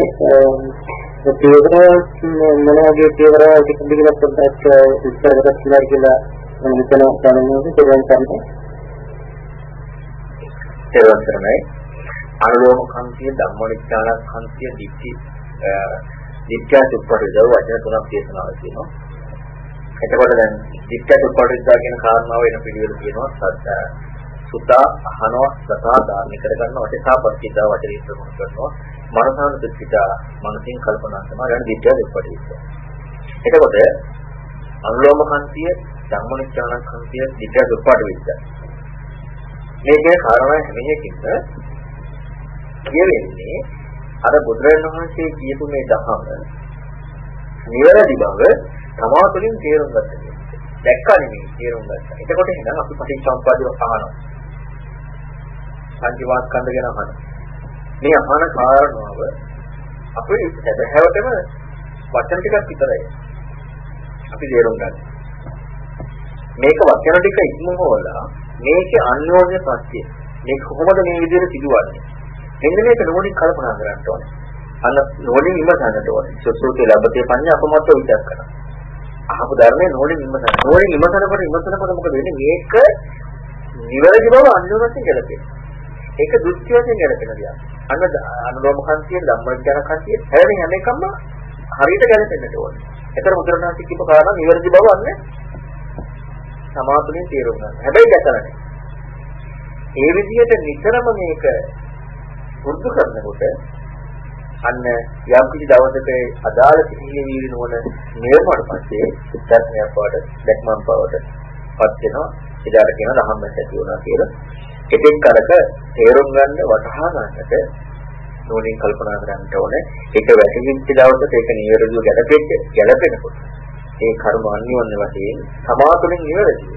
තේවර මොනවාගේ තේවර ටිකකින් පොඩ්ඩක් විස්තර කරලා කියලා මම හිතනවා දැනෙන්නේ ඒක තමයි තේරෙන්නේ අනුලෝම කන්තිය ධම්මනිච්ඡාන කන්තිය දිට්ඨි දිට්ඨිය සුප්පරිද වචන තුනක් දේශනා කරනවා එතකොට දැන් දිට්ඨිය සුප්පරිද කියන කාරණාව වෙන පිළිවෙල කියනවා සත්‍ය සුතා අහනවා සතා ධාර්මික කරගන්නවා. වටේ සාපත්‍චිතා වචනේ ප්‍රමුඛ කරනවා. මනසාන දුක්ඛිතා මනසින් කල්පනා කරනවා ඊට දිට්ඨිය සුප්පරිද එතකොට අනුලෝම කන්තිය ධම්මනිච්ඡාන කන්තිය දිට්ඨිය සුප්පරිද මේකේ කාරණා හැම එකකින්ම කියවෙන්නේ අර බුදුරජාණන් වහන්සේ කියපු මේ දහම නිවැරදි බව තමා තුළින් තේරුම් ගන්න දැක්කා නෙමෙයි තේරුම් ගත්තා. එතකොට එහෙනම් අපි පටිච්චසමුප්පාදව අහනවා. සංජීවාස්කන්ධ ගැන අහනවා. මේ අහන කාරණාව අපේ සැබෑවටම වචන ටිකක් විතරයි. අපි තේරුම් ගන්න. මේක වචන ටික ඉක්මවලා මේකේ අන්‍යෝන්‍ය ප්‍රත්‍ය. මේක කොහොමද මේ විදිහට සිදුවන්නේ? මෙන්න මේක නෝනින් කල්පනා කරන්න ඕනේ. අන්න නෝනින් ඉමසන්නට ඕනේ. සුසුතේ ලැබතේ පඤ්ඤා අපමත්ව විචාර කරනවා. අහපු ධර්මයේ නෝනින් ඉමසන්න. නෝනින් ඉමසනකොට ඉමසනකොට මොකද වෙන්නේ? මේක නිවැරදි බව අන්‍යෝන්‍යයෙන් ගැලපෙනවා. ඒක දෘෂ්ටි වශයෙන් ගැලපෙන දෙයක්. අන්න අනුලෝම කන්තිය ධම්මඥාන කන්තිය හැරෙන හැම එකම හරියට ගැලපෙන්නට ඕනේ. ඒතර මුද්‍රණාසි කියපු කාරණා නිවැරදි බව අන්න සමාතුලින් තේරුම් ගන්න. හැබැයි දැකලා ඒ විදිහට නිතරම මේක පුරුදු කරනකොට අන්න යම් කිසි දවසක අදාළ සිහිය වීර්ය නොවන නිර්මාණ පස්සේ ධර්මයක් බවට දැක්මන් බවට පත් වෙනවා. ඉදාට කියන ධම්මයක් ඇති වුණා කියලා. එකෙක් කරක තේරුම් ගන්න වටහා ගන්නට නෝනින් කල්පනා කරන්න ඕනේ. ඒක වැටහිච්ච දවසට ඒක නිවැරදිව ගැලපෙච්ච ගැලපෙනකොට ඒ කර්ම අන්‍යෝන්‍ය වශයෙන් සමාතුලින් නිවැරදිව.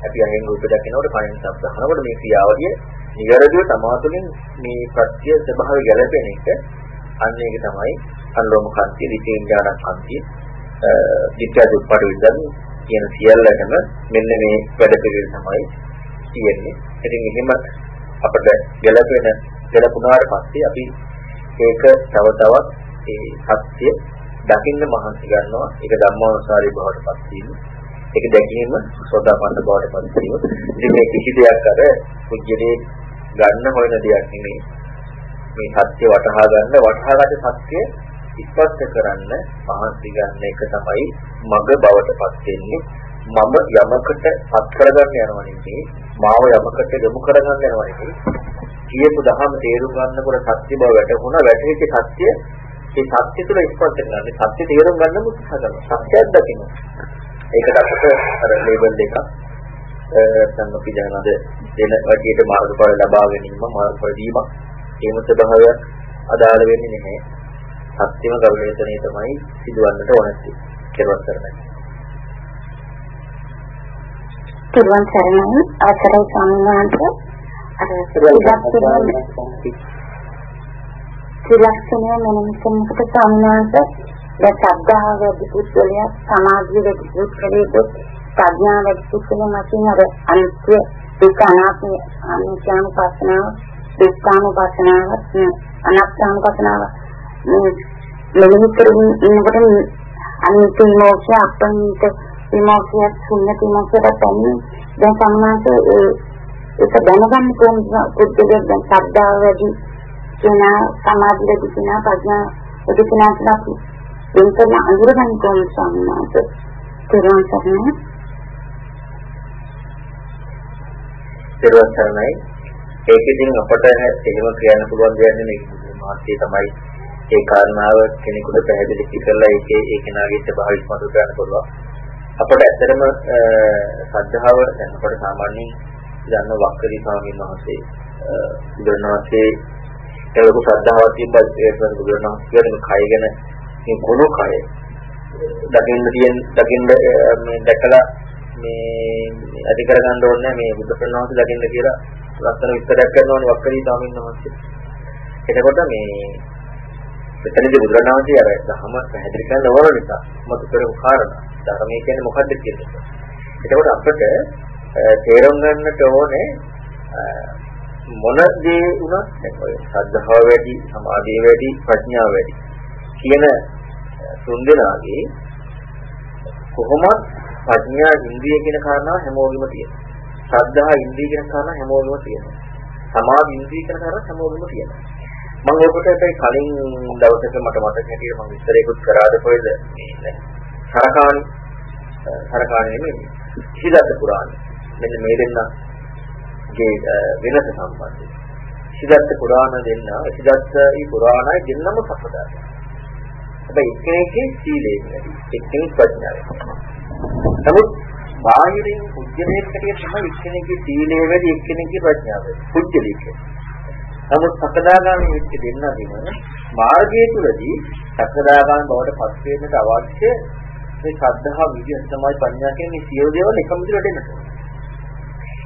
අපි අහෙන් රූප දකිනකොට කයින් ශබ්ද අහනකොට මේ ක්‍රියාවලිය නිවැරදිව සමාතුලින් මේ ප්‍රත්‍ය ස්වභාවය ගැලපෙන එක අන්න ඒක තමයි අනුලෝම කන්තිය, විචේඥාන කන්තිය, විත්‍යාද උප්පාද විද්‍යාව කියන සියල්ලටම මෙන්න මේ වැඩ පිළිවෙල තමයි තියෙන්නේ. ඉතින් එහෙම අපිට ගැලපෙන ගැලපුණාට පස්සේ අපි ඒක තව තවත් ඒ සත්‍ය දකින්න මහන්සි ගන්නවා. ඒක ධම්මානුසාරී බවට පත් වීම. ඒක දැකීම සෝදාපන්න බවට පත් වීම. ඉතින් මේ කිසි දෙයක් අර කුජලේ ගන්න හොයන දෙයක් නෙමෙයි. මේ සත්‍ය වටහා ගන්න වටහාගත සත්‍ය ස්පර්ශ කරන්න මහන්සි ගන්න එක තමයි මග බවට පත් වෙන්නේ. මම යමකට පත් කරගන්න යනවා නෙමෙයි. මාව යමකට යොමු කරගන්න යනවා නෙමෙයි. කියපු දහම තේරුම් ගන්නකොට සත්‍ය බව වැටහුණා. වැටහිච්ච සත්‍ය ඒ සත්‍ය තුළ ස්පර්ශ කරන්නේ සත්‍ය තේරුම් ගන්න උත්සාහ කරනවා. සත්‍යයක් දකින්න. ඒකට අපිට අර ලේබල් එකක් නැත්නම් අපි දැනනද දෙන වටියට මාර්ගඵල ලබා ගැනීම මාර්ගඵල දීම ඒම ස්වභාවයක් අදාළ වෙන්නේ නැහැ. සත්‍යම ගවේෂණය තමයි සිදුවන්නට ඕනැත්තේ. කෙරුවත් කරන්නේ. තිරුවන් සරණයි අවසරයි ස්වාමීන් වහන්සේ. අර ත්‍රිලක්ෂණය මෙනෙහි කරනකොට ස්වාමීන් වහන්සේ දැන් ශ්‍රද්ධාව වැඩි පුද්ගලයා සමාධිය වැඩි පුද්ගලයෙක් ප්‍රඥාව වැඩි පුද්ගලයා මතින් අර අනිත්‍ය දුක අනාත්ම අනිත්‍යනුපස්සනාව දුක්ඛානුපස්සනාව අනාත්මානුපස්සනාව මෙනෙහි කරමින් ඉන්නකොට අනිත්‍ය විමෝක්ෂය අප්‍රණීත විමෝක්ෂය ශුන්‍ය විමෝක්ෂයට පැමිණ දැන් සම්මාසයේ ඒ ඒක දැනගන්න කොහොමද පුද්ගලයා දැන් ශ්‍රද්ධාව වැඩි කියන සමාධිය වැඩි කියන ප්‍රඥා වැඩි කියන අතර වෙනතන අඳුරගන්න කොහොමද සම්මාස. තේරුම් ගන්න තේරුම් ගන්නයි ඒක ඉතින් අපට එහෙම කියන්න පුළුවන් දෙයක් නෙමෙයි. මාත්‍ය තමයි ඒ කාරණාව කෙනෙකුට පැහැදිලි කරලා ඒකේ ඒ කෙනාගේ ස්වභාවය ඉස්මතු කරන්න පුළුවන්. අපට ඇත්තටම සද්ධාව දැන් අපට සාමාන්‍යයෙන් දන්න වක්කලි ස්වාමීන් වහන්සේ බුදුරණවහන්සේ ඒ ලොකු ශ්‍රද්ධාවක් තිබ්බා ඒක බුදුරණවහන්සේ කියන කය ගැන මේ කුණු කය දකින්න තියෙන දකින්න මේ දැකලා මේ ඇති කරගන්න ඕනේ මේ බුදුරණවහන්සේ දකින්න කියලා ලස්සන විස්තරයක් කරනවානේ වක්කලි ස්වාමීන් වහන්සේ. එතකොට මේ එතනදී බුදුරණවහන්සේ අර ධහම පැහැදිලි කරන්න ඕන නිසා මතු කරපු කාරණා ධර්මයේ කියන්නේ මොකද්ද කියන එක. එතකොට අපිට තේරුම් ගන්නට ඕනේ මොන දේ වුණත් ඔය සද්ධාව වැඩි, සමාධිය වැඩි, ප්‍රඥාව වැඩි කියන තුන්දෙනාගේ කොහොමත් ප්‍රඥා ඉන්ද්‍රිය කියන කාරණාව හැමෝගෙම තියෙනවා. සද්ධා ඉන්ද්‍රිය කියන කාරණා හැමෝගෙම තියෙනවා. සමාධි ඉන්ද්‍රිය කියන කාරණා හැමෝගෙම තියෙනවා. මම ඔකට කලින් දවසක මට මතක හැටියට මම විස්තරයකුත් කරාද කොහෙද මේ සරකාණි. සරකාණි නෙමෙයි. සිද්ධාර්ථ පුරාණ. මෙන්න මේ දෙන්නගේ වෙනස සම්බන්ධයි. සිද්ධාර්ථ පුරාණ දෙන්න සිද්ධාර්ථයි පුරාණයි දෙන්නම සපදායි හැබැයි එක්කෙනෙක්ගේ සීලය නැති එක්කෙනෙක් ප්‍රඥාවයි නමුත් බාහිරින් පුජ්‍යලයකට තමයි එක්කෙනෙක්ගේ සීලය වැඩි එක්කෙනෙක්ගේ ප්‍රඥාව වැඩි පුජ්‍යලික නමුත් සකදාගාමී වෙච්ච දෙන්නගෙම මාර්ගය තුලදී සකදාගාමී බවට පත් වෙන්නට අවශ්‍ය මේ ශ්‍රද්ධාව විදිහ තමයි ප්‍රඥා කියන්නේ සියලු දේවල් එකම විදිහට එන්නට.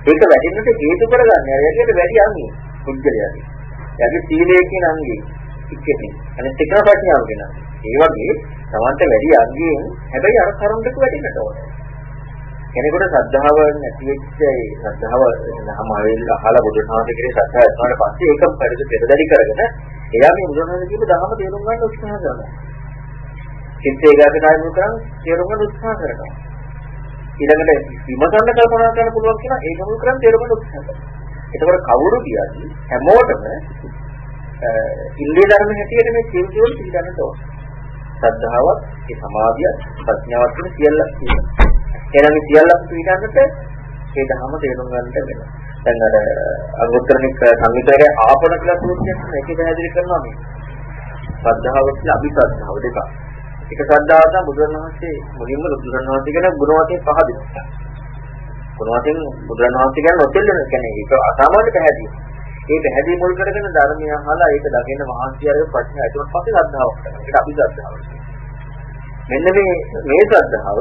ඒක වැඩෙන්නට හේතු කරගන්නේ අර යකියට වැඩි අංගය පුද්ගලයාගේ. යගේ සීලය කියන අංගය ඉක්කෙතින්. අනිත් එක ප්‍රඥාව කියන. ඒ වගේ තමන්ට වැඩි අංගයෙන් හැබැයි අර කරුණට වැඩෙන්නට ඕනේ. කෙනෙකුට ශ්‍රද්ධාව නැති වෙච්ච ඒ ශ්‍රද්ධාව නම ආවෙල් අහලා බුදුසසුන කිරේ ශ්‍රද්ධාව ඇතුළට පස්සේ ඒකම පරිදි පෙරදරි කරගෙන එයා මේ බුදුසසුන කියපු ධර්ම තේරුම් ගන්න උත්සාහ කරනවා. චිත්ත ඒකාග්‍රතාවය කරන් තේරුම් ගන්න උත්සාහ කරනවා. ඊළඟට විමසන්න කල්පනා කරන්න පුළුවන් කියන ඒක මුල් කරන් තේරුම් ගන්න උත්සාහ කරනවා. එතකොට කවුරු කියන්නේ හැමෝටම ඉන්ද්‍රිය ධර්ම හැටියට මේ සියලු පිළිගන්න ඕන. ශ්‍රද්ධාවත්, ඒ සමාධියත්, ප්‍රඥාවත් කියන සියල්ල තියෙනවා. එහෙනම් මේ සියල්ලම පිළිගන්නට ඒ ධර්ම තේරුම් ගන්නට වෙනවා. දැන් අර අනුත්තරික සංවිතරයේ ආපන කියලා සූත්‍රයක් මේකේ පැහැදිලි කරනවා මේ. ශ්‍රද්ධාව කියලා අභිශ්‍රද්ධාව දෙකක්. එක ශ්‍රද්ධාව තමයි බුදුරණවහන්සේ මුලින්ම බුදුරණවහන්සේ කියන ගුණ වශයෙන් පහ දෙනවා. ගුණ වශයෙන් බුදුරණවහන්සේ කියන නොතෙල්ලන කියන්නේ ඒක අසාමාන්‍ය පැහැදිලි. ඒ පැහැදිලි මුල් කරගෙන ධර්මය අහලා ඒක දකින්න මහන්සි අරගෙන ප්‍රශ්න ඇතුළත් පස්සේ ශ්‍රද්ධාවක් කරනවා. ඒක අභිශ්‍රද්ධාව. මෙන්න මේ මේ ශ්‍රද්ධාව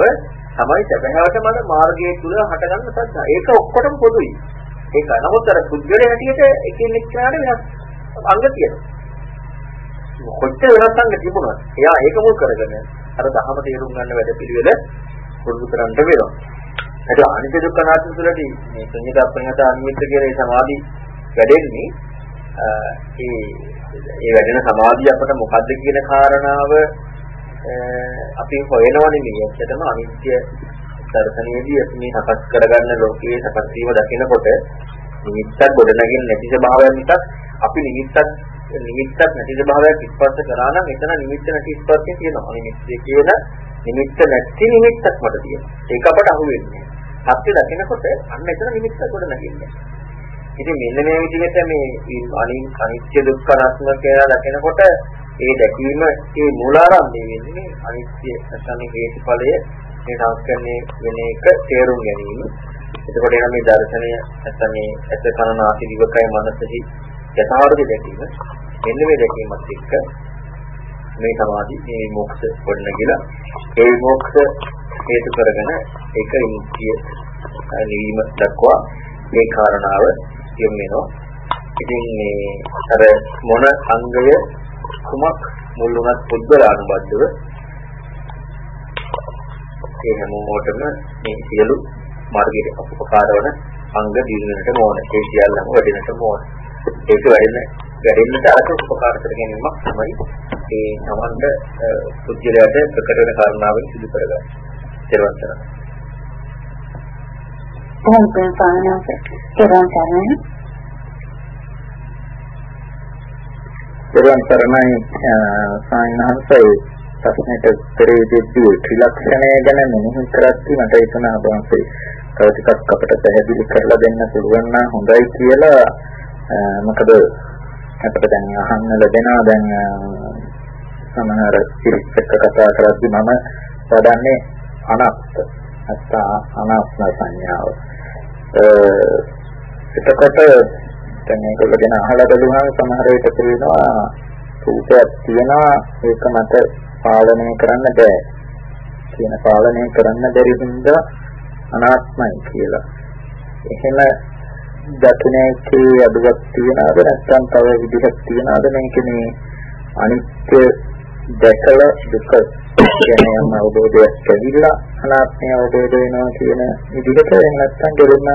තමයි සැබෑවටම අර මාර්ගයේ තුල හටගන්න සත්‍ය. ඒක ඔක්කොටම පොදුයි. ඒක නමුත් අර පුද්ගලයා හැටියට එකින් එක්කනට වෙනස් අංග තියෙනවා. කොච්චර වෙනස් අංග තිබුණත් එයා ඒක මුල් කරගෙන අර දහම තේරුම් ගන්න වැඩ පිළිවෙල පුරුදු කරන්න වෙනවා. ඒක අනිත්‍ය දුක්ඛ නාත්ම තුළදී මේ සංහිත අප්‍රණත අනිමිත්ත කියන ඒ සමාධි වැඩෙන්නේ ඒ ඒ වැඩෙන සමාධිය අපට මොකද්ද කියන කාරණාව අපි හොයනවනේ මේ ඇත්තටම අනිත්‍ය දර්ශනයේදී අපි මේ සකස් කරගන්න ලෝකයේ සකස් වීම දකිනකොට නිමිත්තක් ගොඩනගින්න නැති ස්වභාවයක් නිසා අපි නිමිත්තක් නිමිත්තක් නැති ස්වභාවයක් ස්පර්ශ කරා නම් එතන නිමිත්ත නැති ස්පර්ශය තියෙනවා. නිමිත්තේ කියන නිමිත්ත නැති නිමිත්තක් මට තියෙනවා. ඒක අපට අහු වෙන්නේ. සත්‍ය දකිනකොට අන්න එතන නිමිත්තක් ගොඩනගින්නේ. ඉතින් මෙන්න මේ විදිහට මේ අනිත්‍ය දුක්ඛ අනාත්ම කියලා දකිනකොට ඒ දැකීම ඒ මූලාරම්භය වෙන්නේ අනිත්‍ය නැත්නම් හේතුඵලය මේ සංස්කරණය වෙන එක තේරුම් ගැනීම. එතකොට එනම් මේ දර්ශනය නැත්නම් මේ ඇස කන නාසය දිවකය මනසෙහි යථාර්ථය දැකීම මෙන්න මේ දැකීමත් එක්ක මේ සමාධි මේ මොක්ෂ වඩනගිලා ඒ මොක්ෂ හේතු කරගෙන ඒක ඉන්දිය නිවීම දක්වා මේ කාරණාව යොමු වෙනවා. ඉතින් මේ අර මොන අංගය කුමක් මුල් වුණත් පුද්ගලානුබද්ධව ඒ හැමෝටම මේ සියලු මාර්ගයට උපකාර වන අංග දිනනට ඕන. ඒ සියල්ලම වැඩෙන්නට ඕන. ඒක වැඩෙන වැඩෙන්නට අර උපකාර කර ගැනීමක් තමයි ඒ සමන්ද පුද්ගලයාට ප්‍රකට වෙන කාරණාවෙන් සිදු කරගන්නේ. ඊළඟ තරම. කොහොමද පානස කෙරන් කරන්නේ? දෙවන් තරමයි සායනහසයි ප්‍රශ්නෙට උත්තරේ දෙද්දී ත්‍රිලක්ෂණය ගැන මෙනෙහි කරද්දී මට හිතුණා බංසේ තව ටිකක් අපිට පැහැදිලි කරලා දෙන්න පුළුවන් නම් හොඳයි කියලා මොකද අපිට දැන් අහන්න ලැබෙනවා දැන් සමහර පිරිසක කතා කරද්දී මම වඩන්නේ අනත්ත නැත්නම් අනාත්ම සංඥාව. එතකොට දැන් මේක ගැන අහලා බලුවහම සමහර විට කියනවා රූපයක් තියෙනවා ඒක මට පාලනය කරන්න බෑ. කියන පාලනය කරන්න බැරි හින්දා අනාත්මයි කියලා. එහෙම දකින්නකේ අදුවක් තියනවද නැත්නම් තව විදිහක් තියනවද මේකේ අනිත්‍ය දැකලා දුක ගැන යම් අවබෝධයක් ලැබිලා අනාත්මය අවබෝධ වෙනවා කියන විදිහට එහෙම නැත්නම් දෙලුම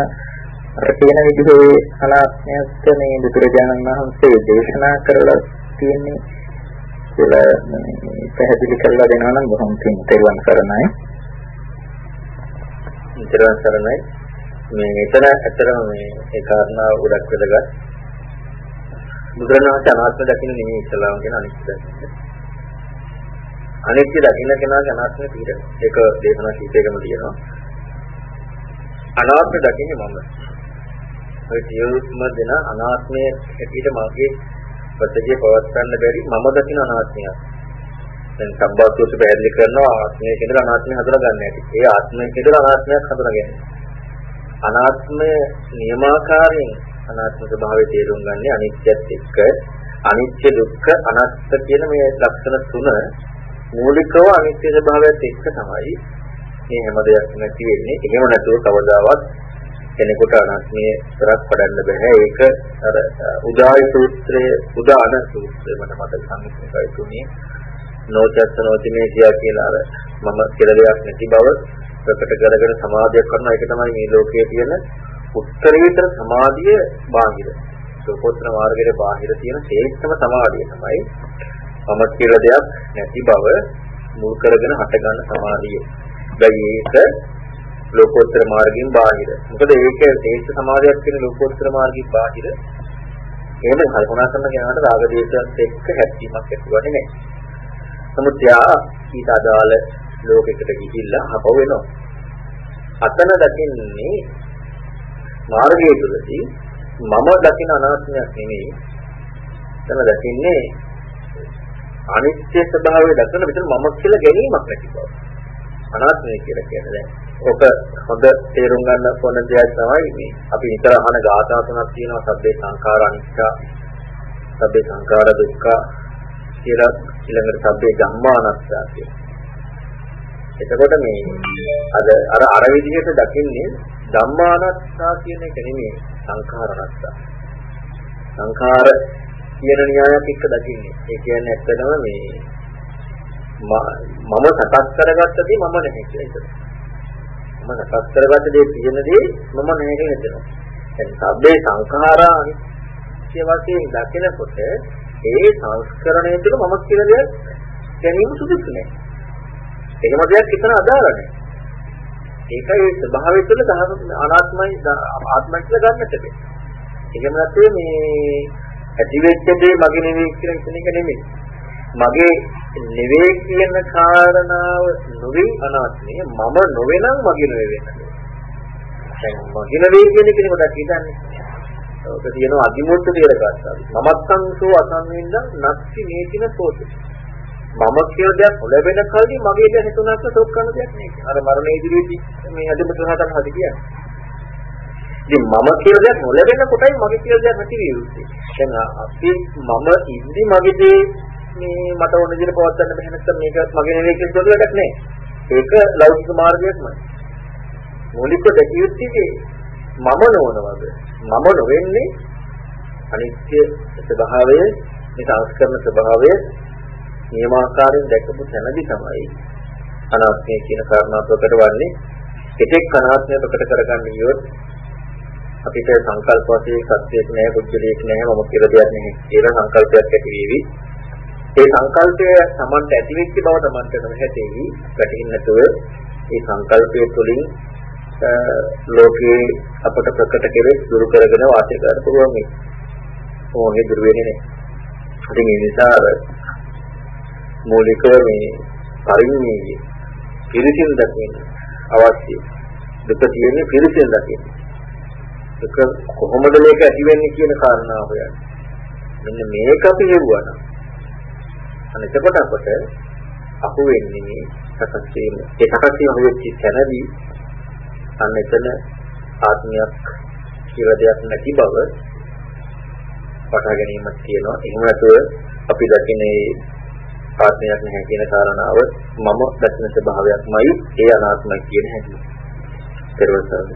අර කියන විදිහේ අනාත්මයත් මේ බුදුරජාණන් වහන්සේ දේශනා කරලා තියෙන්නේ කියලා පැහැදිලි කරලා දෙනවා නම් බොහොම පිං තෙරුවන් සරණයි. තෙරුවන් සරණයි. මේ මෙතන ඇත්තටම මේ ඒ කාරණාව ගොඩක් වැදගත්. බුදුරණවහන්සේ අනාත්ම දකින්න නෙමෙයි ඉස්සලාම කියන අනිත්‍ය දකින්න. අනිත්‍ය දකින්න කෙනාගේ අනාත්මය පිළිගන්න. ඒක දේශනා කීපයකම තියෙනවා. අනාත්ම දකින්නේ මම. ඔය සියලුම දෙන අනාත්මයේ හැටියට මාගේ ප්‍රත්‍යය පවත්වන්න බැරි මම දකින අනාත්මය. දැන් සම්බාසුත් පැහැදිලි කරනවා ආත්මය කියලා අනාත්මය හඳුනගන්න ඇති. ඒ ආත්මය කියලා අනාත්මයක් හඳුනගන්න. අනාත්මය නියමාකාරයෙන් අනාත්ම ස්වභාවය තේරුම් ගන්න අනිත්‍යත් එක්ක අනිත්‍ය දුක්ඛ අනාත්ම කියන මේ ලක්ෂණ තුන මූලිකව අනිත්‍ය ස්වභාවයත් එක්ක තමයි මේ හැම දෙයක් නැති වෙන්නේ. එහෙම නැතුව කවදාවත් කෙනෙකුට අනාත්මයේ තරක් පඩන්න බෑ. ඒක අර උදායි සූත්‍රයේ උදාන සූත්‍රය මට මතක සම්පූර්ණයි තුනේ නෝචත්ත නෝතිමේ කියා කියලා අර මම කියලා දෙයක් නැති බව ප්‍රකට කරගෙන සමාධියක් කරනවා. ඒක තමයි මේ ලෝකයේ තියෙන උත්තරීතර සමාධිය බාහිර. සෝපෝත්තර මාර්ගයේ බාහිර තියෙන ශ්‍රේෂ්ඨම සමාධිය තමයි මම කියලා දෙයක් නැති බව මුල් කරගෙන හටගන්න සමාධිය. දැන් ඒක ලෝකෝත්තර මාර්ගයෙන් බාහිර. මොකද ඒක ශ්‍රේෂ්ඨ සමාධියක් කියන ලෝකෝත්තර මාර්ගයෙන් බාහිර. එහෙම කල්පනා කරන කෙනාට රාග දේශයත් එක්ක හැප්පීමක් ඇතිවන්නේ නැහැ. නමුත් යා ඊට අදාළ ලෝකයකට ගිහිල්ලා අපව වෙනවා. අතන දකින්නේ මාර්ගය තුළදී මම දකින අනාත්මයක් නෙමෙයි. එතන දකින්නේ අනිත්‍ය ස්වභාවය දකින විතර මම කියලා ගැනීමක් නැති බව. අනාත්මය කියලා කියන්නේ දැන්. ඔක හොඳ තේරුම් ගන්න ඕන දෙයක් තමයි මේ අපි විතර අහන ගාථා තුනක් තියෙනවා සබ්බේ සංඛාර අනිච්ච සබ්බේ සංඛාර දුක්ඛ කියලා ඊළඟට සබ්බේ ධම්මානස්සා කියලා. එතකොට මේ අර අර අර විදිහට දකින්නේ ධම්මානස්සා කියන එක නෙමෙයි සංඛාරනස්සා. සංඛාර කියන න්‍යායයක් එක්ක දකින්නේ. ඒ කියන්නේ ඇත්තටම මේ මම සකස් කරගත්ත දේ මම නැහැ කියලා හිතනවා. මම සකස් කරගත්ත දේ තියෙන දේ මම නැහැ කියලා හිතනවා. දැන් සබ්බේ සංඛාරා අනිත්‍ය වශයෙන් දකිනකොට ඒ සංස්කරණය තුළ මම කියලා දෙයක් ගැනීම සුදුසු නැහැ. එහෙම දෙයක් හිතන අදාළ නැහැ. ඒකයි ඒ ස්වභාවය තුළ දහම අනාත්මයි ආත්මයි කියලා ගන්නට බැහැ. එහෙම නැත්නම් මේ ඇති වෙච්ච දේ මගේ නෙවෙයි කියලා හිතන එක නෙමෙයි. මගේ නෙවෙයි කියන කාරණාව නොවේ අනාත්මය මම නොවෙනම් මගේ නෙවෙයි වෙන්නේ. දැන් මගේ නෙවෙයි කියන එක නෙමෙයි හිතන්නේ. ඔක තියෙනවා අදිමුත්ත දේරකස්සාවි. මමත්සංසෝ අසංවින්ද නත්ති මේකින සෝත. මම කියන දෙයක් ලැබෙන කල්දි මගේ දෙයක් හිතුණාට සෝක් කරන දෙයක් නෙවෙයි. අර මරණ ඉදිරියේදී මේ අදිමුත්ත රහතන් හදි කියන්නේ. ඉතින් මම කියන දෙයක් නොලැබෙන කොටයි මගේ කියන දෙයක් නැති විය යුත්තේ. දැන් අපි මම ඉද්දි මගේ දේ මේ මට ඕන විදිහට පවත්වන්න බැහැ නැත්නම් මේක මගේ නෙවෙයි කියන දෙයක් නෑ. ඒක ලෞකික මාර්ගයක්මයි. මූලිකව දැකිය යුත්තේ මම නොවන වගේ. මම නොවෙන්නේ අනිත්‍ය ස්වභාවය, මේ සංස්කරණ ස්වභාවය නියමාකාරයෙන් දැකපු තැනදී තමයි අනාත්මය කියන කාරණාව ප්‍රකට වන්නේ. එතෙක් අනාත්මය ප්‍රකට කරගන්න ගියොත් අපිට සංකල්ප වශයෙන් සත්‍යයක් නැහැ, බුද්ධලයක් නැහැ, මම කියලා දෙයක් නැහැ කියලා සංකල්පයක් ඇති වෙවි. ඒ සංකල්පය Tamanට ඇති වෙච්ච බව Tamanට නොහැටෙවි. වැටෙන්නතොව ඒ සංකල්පය තුළින් ලෝකේ අපට ප්‍රකට කෙරෙස් දුරු කරගෙන වාසය කරන්න පුළුවන් මේ. ඕනේ දුර වෙන්නේ නැහැ. ඉතින් ඒ නිසා මූලිකව මේ පරිණීය පිරිසින් දකින්න අවශ්‍යයි. දුක තියෙන්නේ පිරිසින් දකින්න. ඒක කොහොමද මේක ඇති වෙන්නේ කියන කාරණාව හොයන්න. මෙන්න මේක අපි හෙව්වා නම් අන්න එතකොට අපට අහු වෙන්නේ සකස් වීම. ඒ සකස් වීම හොයච්ච තැනදී අන්න එතන ආත්මයක් කියලා දෙයක් නැති බව වටහා ගැනීමක් තියෙනවා. එහෙම නැතුව අපි දකින්නේ ආත්මයක් නැහැ කියන කාරණාව මම දකින ස්වභාවයක්මයි ඒ අනාත්මයි කියන හැටි. පෙරවසන.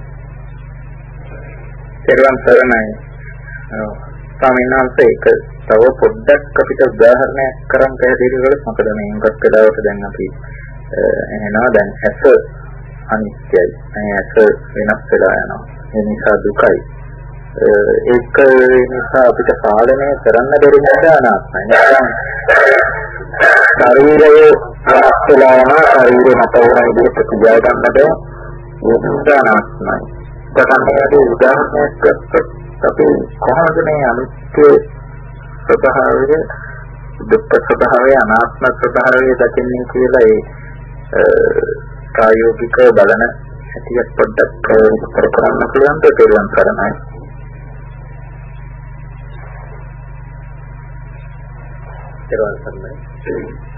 පෙරවන් සරණයි. ස්වාමීන් වහන්සේ එක තව පොඩ්ඩක් අපිට උදාහරණයක් කරන් පැහැදිලි කළොත් මොකද මේ හුඟක් වෙලාවට දැන් අපි එහෙනවා දැන් ඇස අනිත්‍යයි. ඇස වෙනස් වෙලා යනවා. ඒ නිසා දුකයි. ඒක නිසා අපිට පාලනය කරන්න බැරි නිසා අනාත්මයි. ශරීරයේ වෙනස් වෙලා යනවා. ශරීරය මත වුණ විදිහට ප්‍රතිජය ගන්නට ඒක අනාත්මයි. දැන් උදාහරණයක් ගත්තොත් අපි කොහොමද මේ අනිත්‍ය ස්වභාවය දුක්ඛ ස්වභාවය අනාත්ම ස්වභාවය දකින්නේ කියලා ඒ ප්‍රායෝගිකව බලන හැටියට පොඩ්ඩක් විස්තර කරන්න පුළුවන් දෙයක් කරනයි. ඒවන් සම්මයි.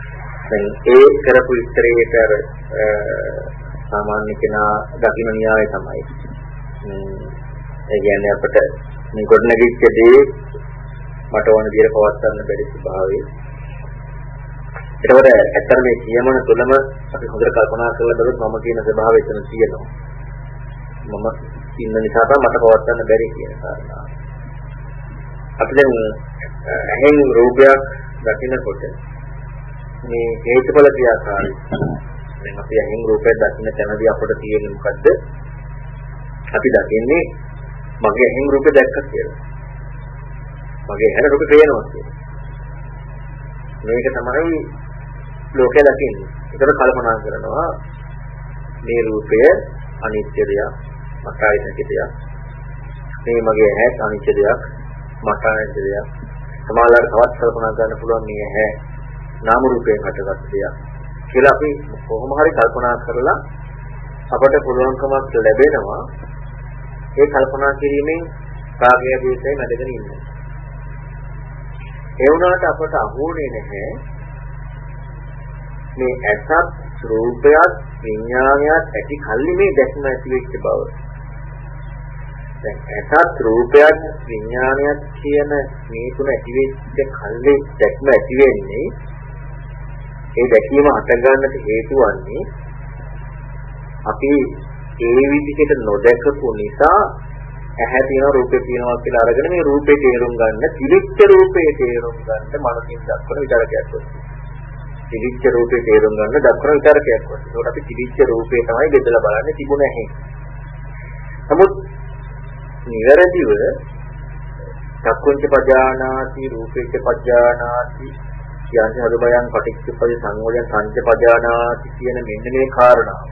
දැන් ඒ කරපු විස්තරයේට අර සාමාන්‍ය කෙනා දකින්න න්‍යාය තමයි. ඒ කියන්නේ අපිට මේ ගොඩනැගිච්ච දේ මට ඕන විදිහට පවත්වන්න බැරි ස්වභාවය. ඒකවල ඇත්තට මේ කියමන තුළම අපි හොඳට කල්පනා කරලා බලුවොත් මම කියන ස්වභාවය එතන තියෙනවා. මම ඉන්න නිසා තමයි මට පවත්වන්න බැරි කියන කාරණා. අපි දැන් ඇහෙන් රූපයක් දකිනකොට මේ හේතුඵල ක්‍රියාකාරී දැන් අපි ඇහෙන් රූපයක් දකින්න තැනදී අපට තියෙන්නේ මොකද්ද? අපි දකින්නේ මගේ ඇහෙන් රූපය දැක්කා කියලා. මගේ ඇහෙන් රූපය පේනවා කියලා. මේක තමයි ලෝකය දකින්නේ. ඒකට කල්පනා කරනවා මේ රූපය අනිත්‍ය දෙයක්, මට අනිත්‍ය දෙයක්. මේ මගේ ඇහැ අනිත්‍ය දෙයක්, මට අනිත්‍ය දෙයක්. සමාලාර තවත් කල්පනා කරන්න පුළුවන් මේ ඇහැ නාම රූපයෙන් හටගත් දෙයක්. කියලා අපි කොහොම හරි කල්පනා කරලා අපට පුළුවන්කමක් ලැබෙනවා ඒ කල්පනා කිරීමෙන් කාගය දේශය මැදගෙන ඉන්න. ඒ වුණාට අපට අහුුනේ නැහැ මේ ඇසත් රූපයත් විඥානයත් ඇති කල්ලි මේ දැක්ම ඇති වෙච්ච බව. දැන් ඇසත් රූපයත් විඥානයත් කියන මේ තුන ඇති වෙච්ච කල්ලි දැක්ම ඇති වෙන්නේ ඒ දැකීම හටගන්නට හේතු වන්නේ අපි ඒ විදිහට නොදැකපු නිසා ඇහැ තියෙන රූපේ තියෙනවා කියලා අරගෙන මේ රූපේ තේරුම් ගන්න, තිරිච්ච රූපේ තේරුම් ගන්න මනසින් දක්වන විතරකයක් වගේ. තිරිච්ච රූපේ තේරුම් ගන්න දක්වන විතරකයක් වගේ. ඒකට අපි තිරිච්ච රූපේ තමයි බෙදලා බලන්නේ තිබුණ ඇහි. නමුත් නිවැරදිව චක්කුංච පජානාති රූපේච පජානාති යන්ති හදබයන් පටිච්චපද සංයෝජන සංජ පජානාති කියන මෙන්න මේ කාරණා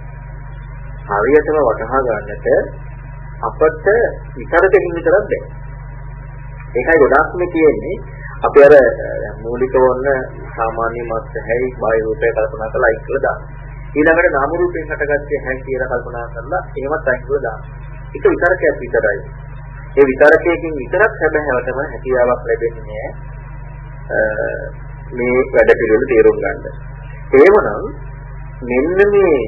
හරියටම වටහා ගන්නට අපට විතරකින් විතරක් බෑ. ඒකයි ගොඩාක්ම තියෙන්නේ අපි අර මූලික වොන්න සාමාන්‍ය මත් හැයි බාහිර රූපය කල්පනා කරලා අයින් කරලා දාන්න. ඊළඟට නාම රූපයෙන් හටගත්තේ හැ කියලා කල්පනා කරලා එහෙමත් අයින් කරලා දාන්න. ඒක විතරකයක් විතරයි. ඒ විතරකයකින් විතරක් හැබැයිවටම හැකියාවක් ලැබෙන්නේ නෑ. මේ වැඩ පිළිවෙල තේරුම් ගන්න. එහෙමනම් මෙන්න මේ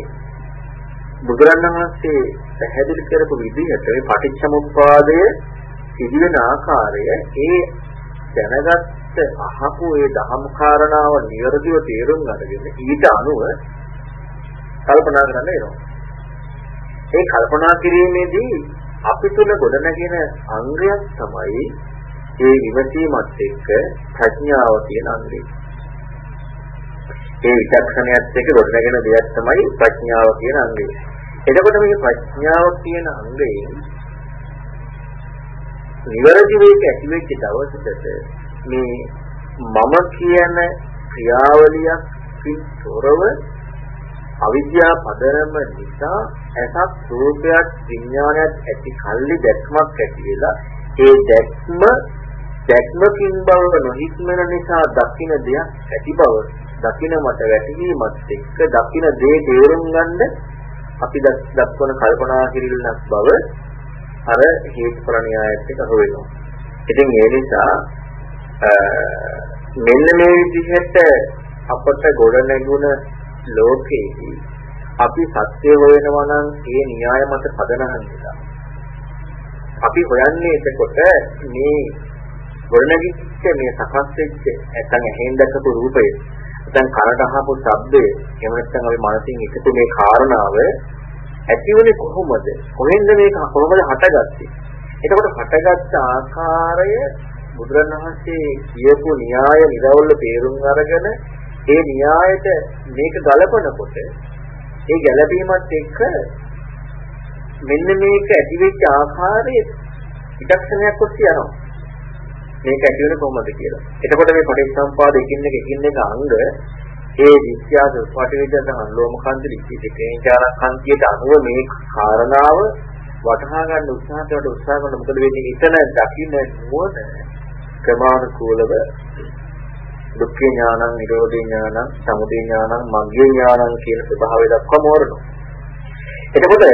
බුදුරණන් වහන්සේ පැහැදිලි කරපු විදිහට මේ පටිච්චසමුප්පාදය සිදුවෙන ආකාරය ඒ දැනගත්ත අහපු ඒ ධම්ම කාරණාව નિවරදිව තේරුම් ගන්නගෙන ඊට අනුව කල්පනා කරන්න වෙනවා. ඒ කල්පනා කිරීමේදී අපි තුල ගොඩනැගෙන අංගයක් තමයි ඒ විමසීමත් එක්ක ප්‍රඥාව කියන අංගය. ඒ විචක්ෂණයත් එක්ක ගොඩනැගෙන දෙයක් තමයි ප්‍රඥාව කියන අංගය. එතකොට මේ ප්‍රඥාව කියන අංගයෙන් නිවැරදි වේක ඇති වෙච්ච දවසට මේ මම කියන ක්‍රියාවලියක් තොරව අවිද්‍යා පදරම නිසා ඇසත් රූපයක් විඥානයක් ඇති කල්ලි දැක්මක් ඇති වෙලා ඒ දැක්ම දැක්මකින් බව නොහික්මන නිසා දකින්න දෙයක් ඇති බව දකින්න මට වැටහීමත් එක්ක දකින්න දේ තේරුම් ගන්න අපි දක්වන කල්පනා කිරීමක් බව අර හේතුඵල න්‍යායත් එක්ක අහු වෙනවා. ඉතින් ඒ නිසා මෙන්න මේ විදිහට අපට ගොඩ නැගුණ ලෝකයේදී අපි සත්‍ය හොයනවා නම් ඒ න්‍යාය මත පදනම නිසා. අපි හොයන්නේ එතකොට මේ ගොඩනැගිච්ච මේ සකස් වෙච්ච නැත්නම් ඇහෙන් දැකපු රූපය නැත්නම් කනට අහපු ශබ්දය එහෙම නැත්නම් අපි මනසින් එකතු මේ කාරණාව ඇතිවෙන්නේ කොහොමද කොහෙන්ද මේක කොහොමද හටගත්තේ එතකොට හටගත්ත ආකාරය බුදුරණවහන්සේ කියපු න්‍යාය නිරවුල්ව තේරුම් අරගෙන ඒ න්‍යායට මේක ගලපනකොට ඒ ගැළපීමත් එක්ක මෙන්න මේක ඇතිවෙච්ච ආකාරය විදක්ෂණයක් ඔස්සේ යනවා. මේක ඇති වෙන කොහොමද කියලා. එතකොට මේ පටිච්චසම්පාද එකින් එක එකින් එක අංග ඒ විද්‍යාව පටිවිද්‍යාව අනුලෝමකාන්ත විචිතේචාරකාන්තියට අනුව මේ කාරණාව වටහා ගන්න උත්සාහ කරලා උත්සාහ කරන මොකද වෙන්නේ එතන දකින්න නුවණ ක්‍රමානුකූලව දුක්ඛ ඥානං නිරෝධ ඥානං සමුදය ඥානං මග්ග ඥානං කියන ස්වභාවය දක්වා මෝරනවා. එතකොට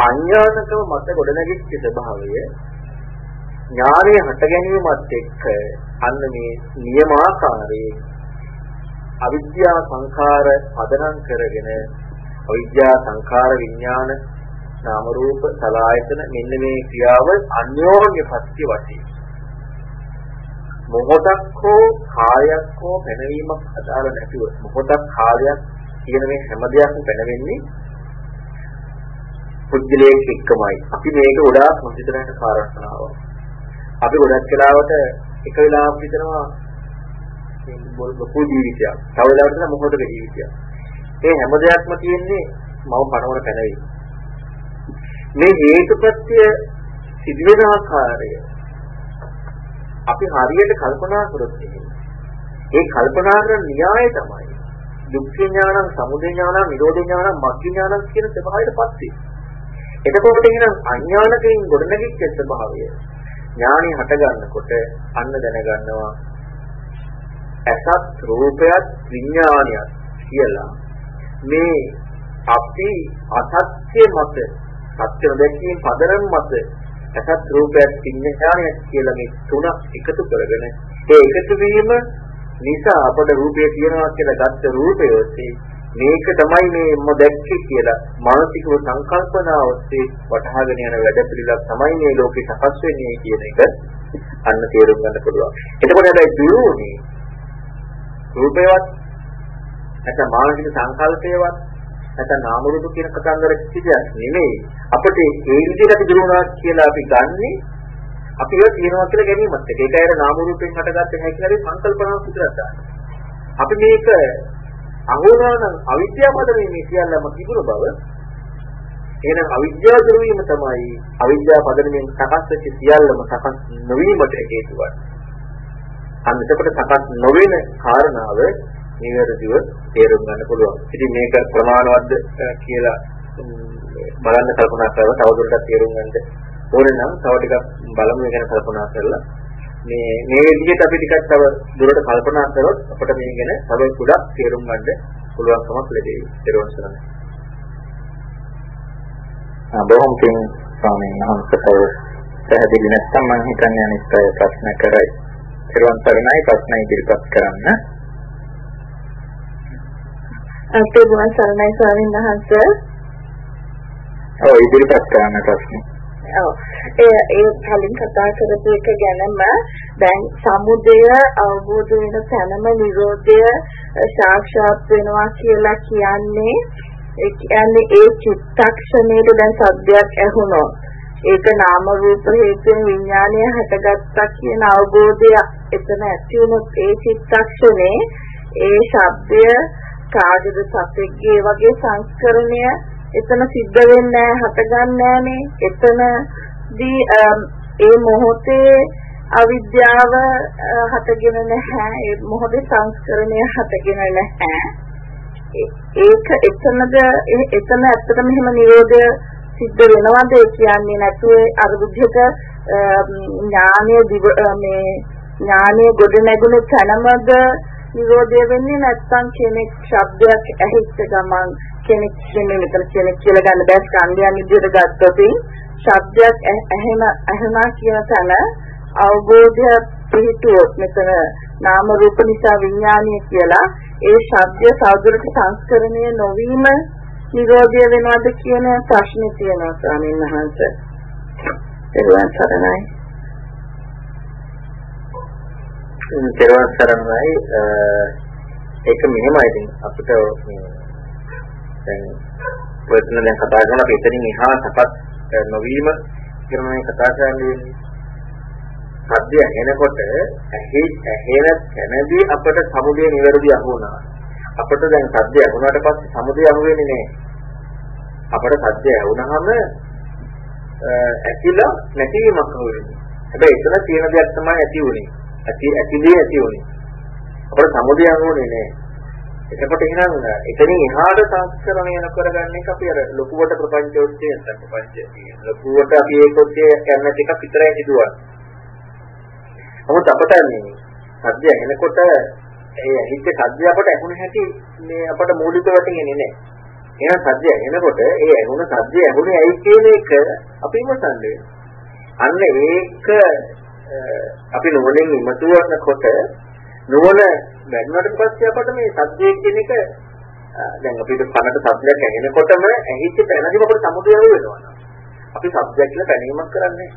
අඥානකම මත ගොඩනැගිච්ච ස්වභාවය ඥානයේ හට ගැනීමත් එක්ක අන්න මේ නියමාකාරයේ අවිද්‍යා සංඛාර පදනම් කරගෙන අවිද්‍යා සංඛාර විඥාන නාම රූප සලආයතන මෙන්න මේ ක්‍රියාව අන්‍යෝන්‍ය පත්‍ය වශයෙන් මොහොතක් හෝ කාලයක් හෝ පැනවීමක් අදාළ නැතිව මොහොතක් කාලයක් කියන මේ හැම දෙයක්ම පැනවෙන්නේ පුද්ගලයෙක් එක්කමයි. අපි මේක ගොඩාක් මොසිතන කාරණාවක්. අපි ගොඩක් වෙලාවට එක වෙලාවක හිතනවා ලොකු ජීවිතයක්. තව වෙලාවකට මොහොතක ජීවිතයක්. මේ හැම දෙයක්ම තියෙන්නේ මම පණවන පැනවීම. මේ හේතුපත්‍ය සිදුවෙන ආකාරය අපි හරියට කල්පනා කරොත් ඒ කල්පනා කරන න්‍යාය තමයි දුක්ඛ ඥානං, සමුදය ඥානං, නිරෝධ ඥානං, මග්ග ඥානං කියන ස්වභාවයටපත් වෙන්නේ. එතකොට එහෙනම් අඥානකයෙන් ගොඩනැගිච්ච ස්වභාවය ඥානෙ හට ගන්නකොට අන්න දැනගන්නවා. ඇසත් රූපයත් විඥානයත් කියලා මේ අපි අසත්‍ය මත සත්‍ය දැකීම පදරම් මත ඇසත් රූපයත් විඥානයත් කියලා මේ තුන එකතු කරගෙන ඒ එකතු වීම නිසා අපට රූපය තියෙනවා කියලා ගත්ත රූපය ඔස්සේ මේක තමයි මේ මම දැක්කේ කියලා මානසිකව සංකල්පනා ඔස්සේ වටහාගෙන යන වැඩපිළිවෙලක් තමයි මේ ලෝකේ සකස් වෙන්නේ කියන එක අන්න තේරුම් ගන්න පුළුවන්. එතකොට හැබැයි දුරුනේ රූපේවත් නැත්නම් මානසික සංකල්පේවත් නැත්නම් නාම රූප කියන කතන්දර කිසිදයක් නෙමෙයි. අපිට ඒ විදිහට අපි දුරුණා කියලා අපි ගන්නෙ අපි ඒක කියනවා කියලා ගැනීමත් එක්ක. ඒකයි අර නාම රූපෙන් හටගත්ත හැකියාවේ සංකල්පනාවක් විතරක් ගන්න. අපි මේක අහුණා නම් අවිද්‍යාව පදමේ මේ සියල්ලම තිබුණ බව එහෙනම් අවිද්‍යාව දුරු වීම තමයි අවිද්‍යාව පදමෙන් සකස් වෙච්ච සියල්ලම සකස් නොවීමට හේතුව. අන්න එතකොට සකස් නොවන කාරණාව නිවැරදිව තේරුම් ගන්න පුළුවන්. ඉතින් මේක ප්‍රමාණවත්ද කියලා බලන්න කල්පනා කරලා තවදුරටත් තේරුම් ගන්න ඕනේ නම් තව ටිකක් බලමු ගැන කල්පනා කරලා මේ මේ විදිහට අපි ටිකක් තව දුරට කල්පනා කරොත් අපිට මේ ගැන තව ගොඩක් තේරුම් ගන්න පුළුවන්කමක් ලැබෙයි. ඊළඟ සරණයි. බොහොම පින් ස්වාමීන් වහන්සේ පැහැදිලි නැත්නම් මම හිතන්නේ අනිත් අය ප්‍රශ්න කරයි. ඊළඟ සරණයි ප්‍රශ්න ඉදිරිපත් කරන්න. අපේ ගුවන් සරණයි ස්වාමීන් වහන්සේ. ඔව් ඉදිරිපත් කරන්න ප්‍රශ්න. ඔව්. ඒ ඒ කලින් කතා කරපු එක ගැනම දැන් සමුදය අවබෝධ වෙන තැනම නිරෝධය සාක්ෂාත් වෙනවා කියලා කියන්නේ ඒ කියන්නේ ඒ චිත්තක්ෂණයට දැන් සද්දයක් ඇහුණොත්. ඒක නාම රූප හේතුන් විඥානය හටගත්තා කියන අවබෝධය එතන ඇති වුණොත් ඒ චිත්තක්ෂණේ ඒ ශබ්දය කාගේද සතෙක්ගේ වගේ සංස්කරණය එතන සිද්ධ වෙන්නේ නැහැ හටගන්නේ නැහනේ එතනදී ඒ මොහොතේ අවිද්‍යාව හටගෙන නැහැ. ඒ මොහොතේ සංස්කරණය හටගෙන නැහැ. ඒක එතනද එතන ඇත්තටම එහෙම නිරෝධය සිද්ධ වෙනවද ඒ කියන්නේ නැතුව අර විදිහට ඥානීය මේ ඥානීය ගොඩ නැගුණු තැනමද නිරෝධය වෙන්නේ නැත්නම් කෙනෙක් ශබ්දයක් ඇහිච්ච ගමන් කෙනෙක් කියන්නේ මෙතන කෙනෙක් කියලා ගන්න බෑ ස්කන්ධයන් විදිහට ගත්තොත් ශබ්දයක් ඇහෙන ඇහෙනා කියන තැන අවබෝධය පිහිටුවොත් මෙතන නාම රූප නිසා විඥානීය කියලා ඒ ශබ්ද සෞදුරට සංස්කරණය නොවීම නිරෝධය වෙනවද කියන ප්‍රශ්නේ තියෙනවා ස්වාමීන් වහන්සේ. ඒවන් සරණයි. තෙරුවන් සරණයි ඒක මෙහෙමයි ඉතින් අපිට දැන් ඔයත්න දැන් කතා කරන අපි එතනින් එහා සපත් නොවීම කියන මේ කතා කරන්නේ. සද්දය එනකොට ඇහි ඇහෙන තැනදී අපට සමුදය නිවැරදි අහුණා අපිට දැන් සද්දය අහුණාට පස්සේ සමුදය අහු වෙන්නේ නැහැ. අපට සද්දය ඇහුණාම ඇකිලා නැතිවීමක් අහු වෙනවා. හැබැයි එතන තියෙන දෙයක් තමයි ඇති උනේ ඇති ඇතිදී ඇති උනේ. අපේ සමුදය අනුනේ නෑ. එතකොට එහෙනම් එතනින් එහාට සංස්කරණය කරගන්න එක අපි අර ලොකුවට ප්‍රපංච ඔස්සේ නැත්නම් ප්‍රපංච ලොකුවට අපි ඒක ඔස්සේ කරන ටිකක් විතරයි හිතුවා. නමුත් අපට මේ සද්‍ය ඇහෙනකොට ඒ ඇහිච්ච සද්‍ය අපට ඇහුණ හැටි මේ අපට මූලික වටින්නේ නෑ. එහෙනම් සද්‍ය ඇහෙනකොට ඒ ඇහුණ සද්‍ය ඇහුනේ ඇයි කියන එක අපි ඉමසන්නේ. අන්න ඒක අපි නුවණින් ඉමතුවනකොට නුවණ වැඩුණාට පස්සේ අපට මේ සත්‍යය කියන එක දැන් අපිට කනට සත්‍යයක් ඇහෙනකොටම ඇහිච්ච තැනදීම අපට සමුදය වෙනවා. අපි සත්‍යයක් කියලා දැනීමක් කරන්නේ.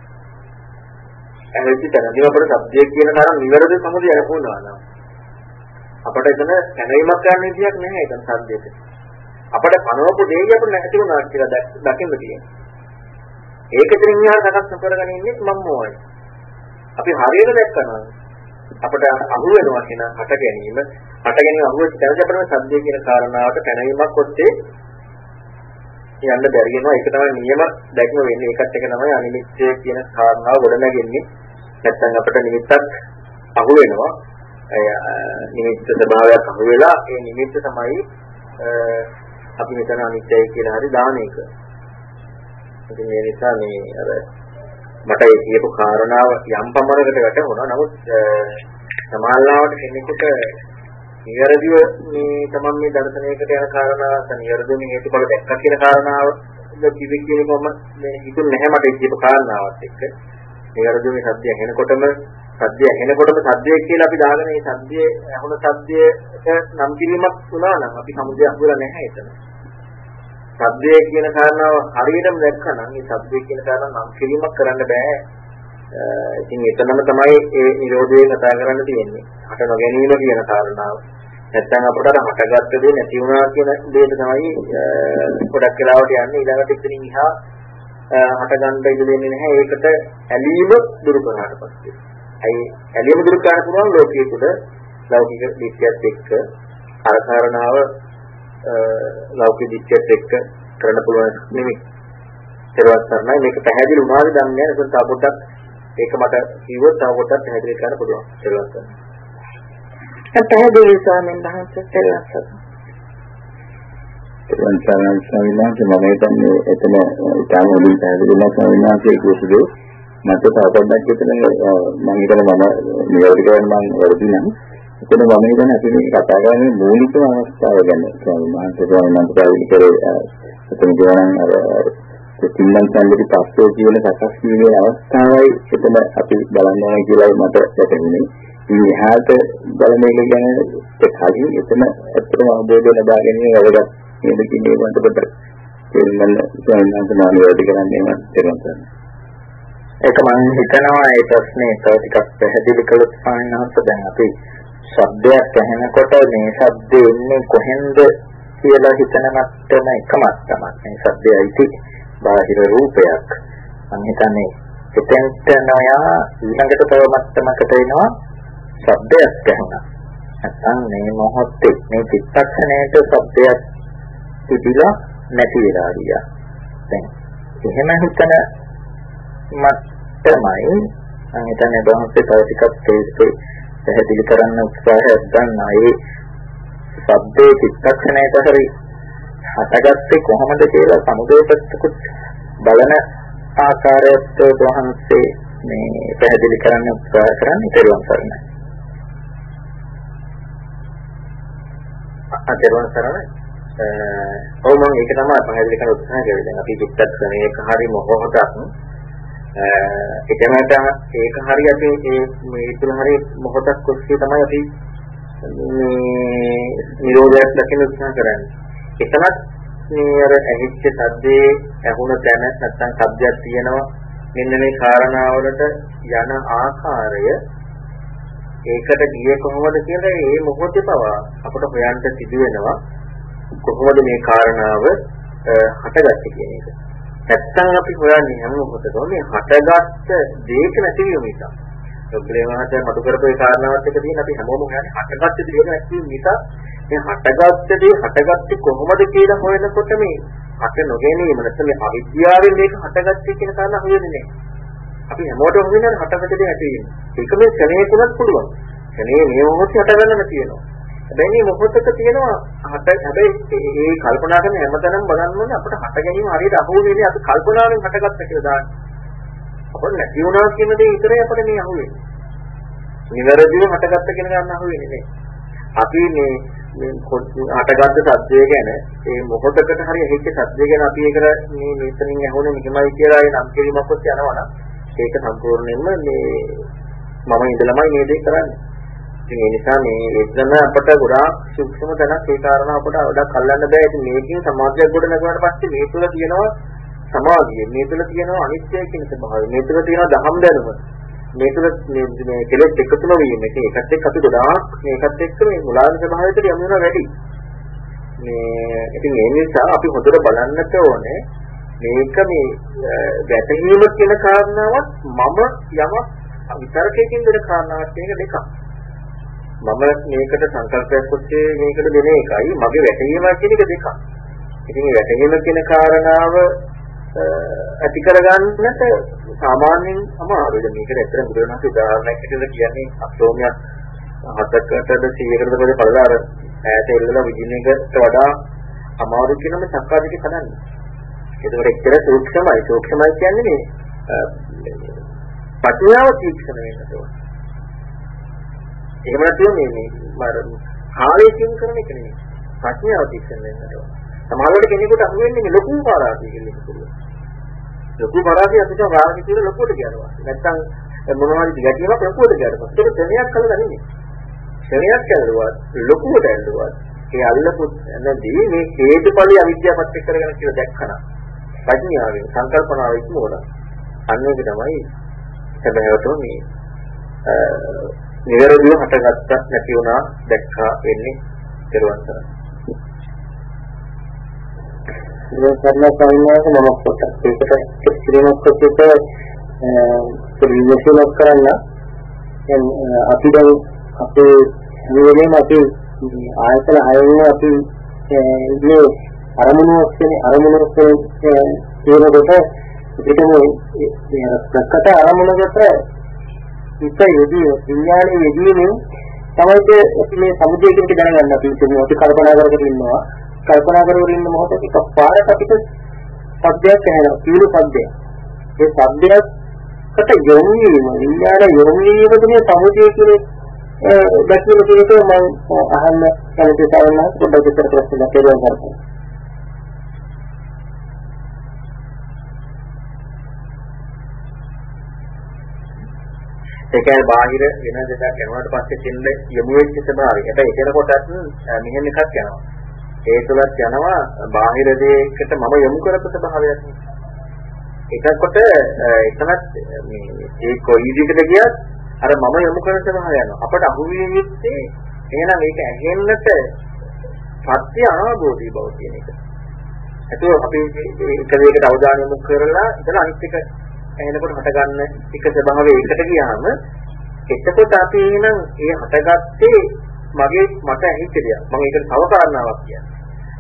ඇහිච්ච තැනදීම අපට සත්‍යය කියන තරම් නිවැරදි සමුදය ලැබුණා නම් අපට එතන දැනීමක් ගන්න විදියක් නැහැ එතන සත්‍යයට. අපට පනවපු දෙය අපිට නැති වුණා කියලා දකින්න තියෙනවා. ඒක ඉතින් යාර සකස් කරගෙන ඉන්නේ මම මොයි. අපි හරියට දැක්කම අපිට අහු වෙනවා කියන හට ගැනීම හට ගැනීම අහු වෙච්ච තැනදී අපිට සද්දේ කියන කාරණාවට පැනවීමක් ඔස්සේ යන්න බැරි වෙනවා. ඒක තමයි නියම දැක්ම වෙන්නේ. ඒකත් එක තමයි අනිමිත්තය කියන කාරණාව ගොඩනගන්නේ. නැත්නම් අපිට නිමිත්තක් අහු වෙනවා නිමිත්ත ස්වභාවයක් අහු වෙලා ඒ නිමිත්ත තමයි අපි මෙතන අනිත්‍යයි කියලා හරි දාන එක. ඉතින් ඒ නිසා මේ අර මට ඒ කියපු කාරණාව යම් පමණකට වැටහුණා. නමුත් සමාල්ලාවට කෙනෙකුට නිවැරදිව මේ තමන් මේ දර්ශනයකට යන කාරණාව නිවැරදිව මේ හේතුඵල දැක්ක කියන කාරණාව කිවි කියනකොම මේ හිතුනේ නැහැ මට කියපු කාරණාවත් එක්ක. නිවැරදිව මේ සත්‍ය ඇහෙනකොටම සත්‍ය ඇහෙනකොටම සත්‍යය කියලා අපි දාගෙන මේ සත්‍ය ඇහුණ සත්‍යයට නම් කිරීමක් වුණා නම් අපි සමුදය අහුවලා නැහැ එතන. සබ්දය කියන කාරණාව හරියටම දැක්කනම් මේ සබ්දය කියන කාරණාව නම් කිරීමක් කරන්න බෑ. ඉතින් එතනම තමයි ඒ නිරෝධය කතා කරන්න තියෙන්නේ. හට නොගැනීම කියන කාරණාව. නැත්නම් අපට අර හටගත්ත දේ නැති වුණා කියන දෙයට තමයි ගොඩක් වෙලාවට යන්නේ ඊළඟට ඉතින් ඉහා හටගන්න ඉඩ දෙන්නේ නැහැ. ඒකට ඇලීම දුරු කරාට පස්සේ. අයි ඇලීම දුරු කරන්න පුළුවන් ලෝකයේ තුල ලෞකික දිට්ඨියත් එක්ක අර කාරණාව ලෞකික දිට්ඨියත් එක්ක කරන්න පුළුවන් නෙමෙයි. ඒවත් සරණයි මේක පැහැදිලි වුණාද දන්නේ නැහැ. ඒක තව පොඩ්ඩක් ඒක මට කිව්වොත් තව පොඩ්ඩක් පැහැදිලි කරන්න පුළුවන්. ඒවත් සරණයි. පැහැදිලි ස්වාමීන් වහන්සේ ඒවත් සරණයි. ඒවන් සරණයි ස්වාමීන් වහන්සේ මම හිතන්නේ එතන ඉතාම හොඳින් පැහැදිලි වෙන ස්වාමීන් වහන්සේ කියපු මට තව පොඩ්ඩක් විතර මම හිතන්නේ මම නිවැරදි කරන්න මම වරදි නම් එතන මම හිතන්නේ අපි මේ කතා කරන්නේ මූලිකම අවස්ථාව ගැන ස්වාමීන් වහන්සේ ස්වාමීන් වහන්සේ පැහැදිලි කරේ එතන කියනනම් අර සිල්ලන් සම්බන්ධ පස්සේ කියන සකස් වීමේ අවස්ථාවයි එතන අපි බලන්න ඕනේ කියලා මට දැනෙන්නේ. ඉතින් එහාට බලන එක ගැන කලින් එතන ඇත්තටම අවබෝධය ලබා ගැනීම වැදගත්. මේක කියන්නේ මට පොඩ්ඩක් තේරුම් ගන්න ස්වාමීන් වහන්සේ මානව වැඩි කරන්නේ මම තේරුම් ගන්නවා. ඒක මම හිතනවා ඒ ප්‍රශ්නේ තව ටිකක් පැහැදිලි කළොත් සාහනහස දැන් අපි ශබ්දයක් ඇහෙනකොට මේ ශබ්දේ එන්නේ කොහෙන්ද කියලා හිතන මට්ටම එකමත් තමයි. මේ ශබ්දයයි බාහිර රූපයක්. මම හිතන්නේ එතෙන්ට නොයා ඊළඟට තව මට්ටමකට එනවා ශබ්දයක් ඇහුණා. නැත්නම් මේ මොහොතේ මේ චිත්තක්ෂණයට ශබ්දයක් තිබිලා නැති වෙලා ගියා. දැන් එහෙම හිතන මට්ටමයි මම හිතන්නේ බොහොමසේ තව ටිකක් තේරුම් පැහැදිලි කරන්න උත්සාහයක් ගන්නා ඒ සබ්දේ චිත්තක්ෂණයට හරි හටගත්තේ කොහොමද කියලා සමුදේපත්තකුත් බලන ආකාරයත් වහන්සේ මේ පැහැදිලි කරන්න උත්සාහ කරන්නේ තේරුම් ගන්න. අතේරුම් කරන්නේ ඔව් මම ඒක තමයි පැහැදිලි කරන්න උත්සාහ කරේ. දැන් අපි චිත්තක්ෂණයක හරි මොහොතක් ඒකමට ඒක හරි අපි මේ තුන හරි මොහොතක් ඔස්සේ තමයි අපි මේ නිරෝධයක් දකින්න උත්සාහ කරන්නේ. එතනත් මේ අර ඇහිච්ච සද්දේ ඇහුණ තැන නැත්නම් සද්දයක් තියෙනවා මෙන්න මේ කාරණාවලට යන ආකාරය ඒකට ගියේ කොහොමද කියලා ඒ මොහොතේ පවා අපට හොයන්න සිදු වෙනවා කොහොමද මේ කාරණාව හටගත්තේ කියන එක. නැත්තම් අපි හොයන්නේ හැම මොහොතකම මේ හටගත්ත දේක නැතිවීම නිසා. ඔබේ මහත්තයා මතු කරපු ඒ කාරණාවත් එක තියෙන අපි හැමෝම හොයන්නේ හටගත්ත දේක නැතිවීම නිසා මේ හටගත්ත දේ හටගත්තේ කොහොමද කියලා හොයනකොට මේ හට නොගැනීම නැත්නම් මේ අවිද්‍යාවෙන් මේක හටගත්තේ කියන කාරණා හොයන්නේ නැහැ. අපි හැමෝටම හොයන්නේ හටගත්ත දේ ඇතිවීම. ඒක මේ ක්ෂණයකුණත් පුළුවන්. ක්ෂණයේ මේ මොහොතේ හටගන්නම තියෙනවා. හැබැයි මේ මොහොතක තියෙනවා හට හැබැයි මේ කල්පනා කරන හැමතැනම බලන්න ඕනේ අපිට හට ගැනීම හරියට අහු වෙන්නේ අපි කල්පනාවෙන් හටගත්ත කියලා දාන්නේ. අපිට නැති වුණා කියන දේ විතරයි අපිට මේ අහු වෙන්නේ. නිවැරදිව හටගත්ත කියන ගන්න අහු වෙන්නේ නැහැ. අපි මේ හටගත්ත සද්දය ගැන ඒ මොහොතකට හරි ඇහිච්ච සද්දය ගැන අපි ඒකට මේ මෙතනින් ඇහුනේ මෙහෙමයි කියලා ඒ නම් කිරීමක් ඔස්සේ යනවනම් ඒක සම්පූර්ණයෙන්ම මේ මම ඉඳලමයි මේ දේ කරන්නේ. ඉතින් ඒ නිසා මේ එක්දම අපට ගොඩාක් සූක්ෂම තැනක් ඒ කාරණා අපට වඩා කල්ලන්න බෑ. ඉතින් මේකෙන් සමාධියක් ගොඩ නැගුවාට පස්සේ මේ තුළ තියෙනවා සමාධිය, මේ තුළ තියෙනවා අනිත්‍යය කියන ස්වභාවය, මේ තුළ තියෙනවා දහම් දැනුම. මේ තුළ මේ කෙලෙස් එකතු නොවීම. ඉතින් ඒකත් එක්ක අපි ගොඩාක් මේකත් එක්ක මේ මුලාන ස්වභාවයට යමු වෙනවා වැඩි. මේ ඉතින් ඒ නිසා අපි හොඳට බලන්නට ඕනේ මේක මේ වැටහීම කියන කාරණාවත් මම යමක් විතරකයෙන් දෙන කාරණාවක් කියන දෙකක්. මම මේකට සංකල්පයක් ඔස්සේ මේකට දෙන එකයි මගේ වැටහීම කියන එක දෙකක්. ඉතින් මේ වැටහීම කියන කාරණාව ඇති කරගන්නට සාමාන්‍යයෙන් අමාරුයි. මේකට ඇත්තට බුදුරණස් උදාහරණයක් විදිහට කියන්නේ අක්‍රෝමයක් හතකටද 100කටද පොඩි පළලා අර ඈත එල්ලලා විදින එකට වඩා අමාරු කියන මේ සක්කාදික කරන්නේ. ඒකට එච්චර සූක්ෂමයි. සූක්ෂමයි කියන්නේ මේ පටියාව තීක්ෂණ වෙන්න ඕන. එහෙම නැත්නම් මේ මේ කාලයෙන් කරන එක නෙමෙයි. ප්‍රඥාව තීක්ෂණ වෙන්න ඕන. සමහරවිට කෙනෙකුට අහු වෙන්නේ මේ ලොකු පාරාතිය කියලා පුළුවන්. ලොකු පාරාතිය අපිට වාරණි කියලා ලොකුට කියනවා. නැත්තම් මොනවා හරි ගැටියක් ලොකුට කියනවා. ඒක ක්‍රමයක් කළා නෙමෙයි. ක්‍රමයක් කළාවත් ලොකුට ඇල්ලුවත් ඒ අල්ලපු නැදී මේ හේතුඵලي අවිද්‍යාවත් එක්ක කරගෙන කියලා දැක්කම ප්‍රඥාවෙන් සංකල්පනාවෙන් ඉක්මවන අන්න ඒක තමයි සැබෑවටම මේ නිවැරදිව හටගත්ත නැති වුණා දැක්කා වෙන්නේ දරුවන් තරම් ඉතින් කරලා කවුනාක මම කොට ඒකට ක්‍රියාවක් කොටක ප්‍රවිශලක් කරන්න දැන් අපි දැන් අපේ ජීවනයේ අපි ආයතන හයෙන් අපි ඉන්නේ අරමුණු ඔස්සේ අරමුණු ඔස්සේ කියනකොට පිටම ප්‍රකට අරමුණකට හිත යෙදී විඥානයේ යෙදීමෙන් තමයි මේ සමුදේ කියන දැනගන්න අපි ඉන්නේ අපි කල්පනා කරගෙන ඉන්නවා කල්පනා කරගෙන ඉන්න මොහොතේ එකපාරට අපිට සබ්දයක් ඇහෙනවා කීළු සබ්දයක්. ඒ සබ්දයකට යොමු වීම විඥාන යොමු වීම තමයි සමුදය කියන දැක්වීම කියන එක මම අහන්න කැමති තරම පොඩ්ඩක් විතර ප්‍රශ්නයක් කියලා ඒ කියන්නේ බාහිර වෙන දෙයක් යනවාට පස්සේ තින්න යොමු වෙච්ච ස්වභාවය. හැබැයි ඒකන කොටත් මෙහෙම එකක් යනවා. ඒ තුලත් යනවා බාහිර දෙයකට මම යොමු කරපු ස්වභාවයක්. එතකොට එතනත් මේ ඒ කොයි විදිහකට ගියත් අර මම යොමු කරන ස්වභාවය යනවා. අපට අහුවිය යුත්තේ එහෙනම් ඒක ඇහෙන්නට සත්‍ය ආબોධි බව කියන එක. ඒකෝ අපි එක දෙයකට අවධානය යොමු කරලා ඉතල අනිත් එක ඇහෙනකොට හටගන්න එක ස්වභාවය එකට ගියාම එතකොට අපි එහෙනම් ඒ හටගත්තේ මගේ මට ඇහිච්ච දෙයක්. මම ඒකට තව කාරණාවක් කියන්නේ.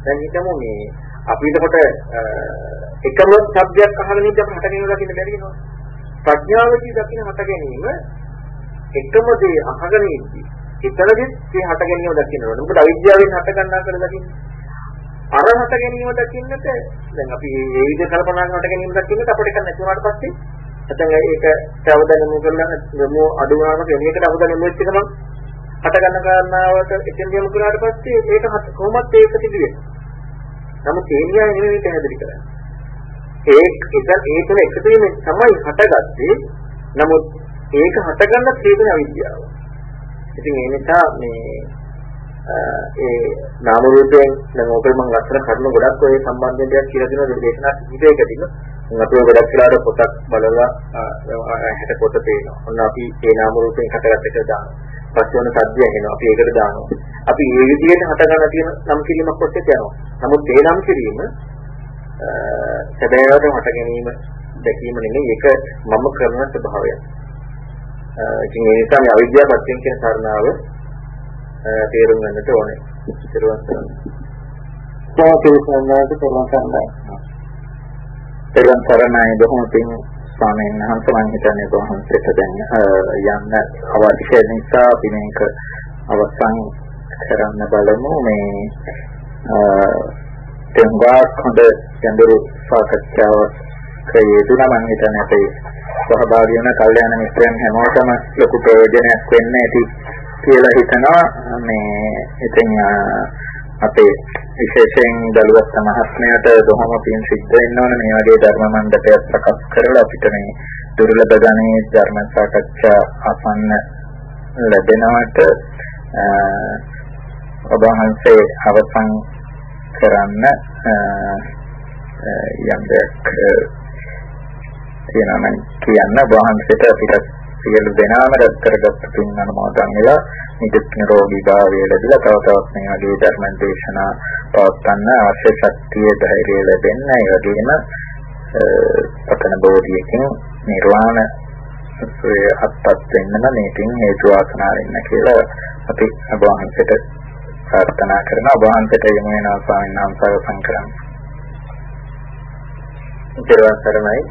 දැන් හිතමු මේ අපි එතකොට එකම શબ્දයක් අහගෙන ඉඳන් හට ගැනීම දකින්න බැරි වෙනවා. ප්‍රඥාවදී දකින්න හට ගැනීම එකම දේ අහගෙන ඉඳි. එතනදිත් මේ හට ගැනීම දකින්න ඕනේ. මොකද අවිද්‍යාවෙන් හට ගන්නා කියලා දකින්නේ. අර හට ගැනීම දකින්නට දැන් අපි මේ විදිහ කල්පනා කරන හට ගැනීම දකින්නට අපිට එක නැති වුණාට පස්සේ නැත්නම් ඒක අවදානම කරලා මො අඩු වුණාම එන්නේකට අවදානම වෙච්ච ගමන් හට ගන්න කාරණාවට එතෙන් යමු කරාට පස්සේ ඒක කොහොමත් ඒක තිබුවේ. නමුත් ඒ නියම නෙමෙයි පැහැදිලි කරන්නේ. ඒක ඒක ඒ තුන එකතු වීම තමයි හටගත්තේ. නමුත් ඒක හටගන්න හේතුන අවිද්‍යාව. ඉතින් ඒ නිසා මේ ඒ නාම රූපයෙන් දැන් ඕකේ මම අත්‍තර කරුණු ගොඩක් ඔය සම්බන්ධයෙන් දෙයක් කියලා දෙනවා දේශනා කිහිපයකදීම මම අපේ ගොඩක් වෙලාවට පොතක් බලලා හැට පොත පේනවා. ඔන්න අපි ඒ නාම රූපයෙන් හටගත්ත එක දානවා. පස්සේ වෙන සද්දය එනවා. අපි ඒකට දානවා. අපි මේ විදිහට හට ගන්න තියෙන නම් කිරීමක් ඔස්සේ යනවා. නමුත් ඒ නම් කිරීම සැබෑවට හට ගැනීම දැකීම නෙමෙයි ඒක මම කරන ස්වභාවය. ඉතින් ඒ නිසා මේ අවිද්‍යාව පත්‍යෙන් කියන කාරණාව තේරුම් ගන්නට ඕනේ. ඊටවන් කරන්න. සාකේ සම්මාද කරන සම්මයි. තෙරුවන් සරණයි බොහොම පිං ස්වාමීන් වහන්සේ මම හිතන්නේ බොහොමට දැන් යන්න අවශ්‍ය නිසා අපි මේක අවසන් කරන්න බලමු මේ තෙන්වාක් හොඳ ගැඹුරු සාකච්ඡාවක් යෙදුණා මම හිතන්නේ අපේ සහභාගී වෙන කල්යාණ මිත්‍රයන් හැමෝටම ලොකු ප්‍රයෝජනයක් වෙන්න ඇති කියලා හිතනවා. මේ ඉතින් අපේ විශේෂයෙන් දලුවත් මහත්මයාට බොහොම පින් සිද්ධ වෙන්න ඕන. මේ වගේ ධර්ම මණ්ඩපයක් සකස් කරලා අපිට මේ දුර්ලභ ගණයේ ධර්ම සාකච්ඡා අසන්න ලැබෙනවට ඔබ වහන්සේ අවසන් කරන්න යම් දෙයක් තියෙනවා නම් කියන්න. ඔබ වහන්සේට අපිට සියලු දෙනාම රැස් කරගත්තු පින් අනුමෝදන් වෙලා නිදුක් නිරෝගී භාවය ලැබිලා තව තවත් මේ වගේ ධර්ම දේශනා පවත්වන්න අවශ්‍ය ශක්තිය ධෛර්යය ලැබෙන්න ඒ වගේම පතන බෝධියකින් නිර්වාණ සුවය අත්පත් වෙන්නම මේකින් හේතු වාසනා වෙන්න කියලා අපි ඔබ වහන්සේට ප්‍රාර්ථනා කරනවා ඔබ වහන්සේට යොමු වෙනවා ස්වාමීන් වහන්සේ සංකරම්. ඊට සරණයි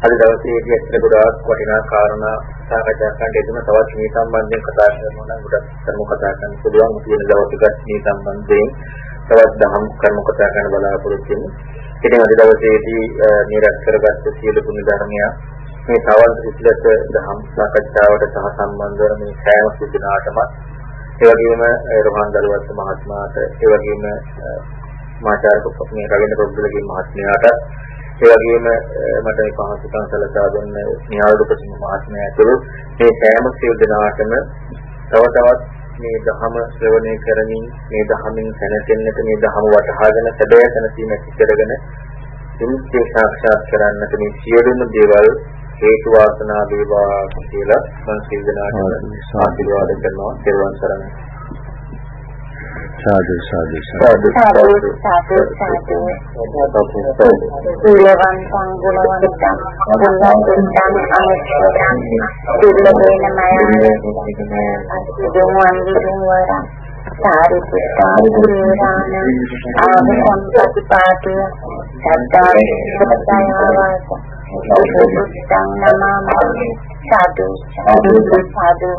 අද දවසේදී ඇත්තට ගොඩාක් වටිනා කාරණා සාකච්ඡා කරන්න යෙදුන තවත් මේ සම්බන්ධයෙන් කතා කරනවා නම් ගොඩක් කර්ම කතා කරන්න පුළුවන් තියෙන දවසකට මේ සම්බන්ධයෙන් තවත් දහම් කර්ම කතා කරන්න බලාපොරොත්තු වෙනවා. ඉතින් අද දවසේදී මේ රැස් කරගත්ත සියලු ගුණ ධර්මය මේ තවත් විශ්ලේෂ දහම් සාකච්ඡාවට සහ සම්බන්ධ වන මේ සෑම සිද්ධාටම ඒ වගේම රෝහන් දලුවත් මහත්මයාට ඒ වගේම මාචාරක මේ රවින්ද්‍ර ප්‍රබුද්ධලගේ මහත්මයාට ඒ වගේම මට මේ පහසුකම් සැලසා දුන්න න්‍යායලෝකසිංහ මහත්මයා ඇතුළු මේ සෑම සියලු දෙනාටම තව තවත් මේ ධහම ශ්‍රවණය කරමින් මේ ධහමින් සැනසෙන්නට මේ ධහම වටහාගෙන සැබෑ සැනසීම ඇති කරගෙන සින්සේ සාක්ෂාත් කරන්නට මේ සියලුම දේවල් හේතු වාසනා වේවා කියලා මම සිල් දනාට ආශිර්වාද කරනවා. ත්වන් සරණයි සාදු සාදු සාදු සාදු සාදු සීලවන්තං ගුණවන්තං ගුණවන්තං අනුච්චයං දුර්ලභේන මයං දුමන් විදුවරං සාරිපුත්තාරිපුරාණ ආවසම්පතිපාතය සද්ධාවේ සත්‍යවාස බුද්ධං නමං සාදු සාදු සාදු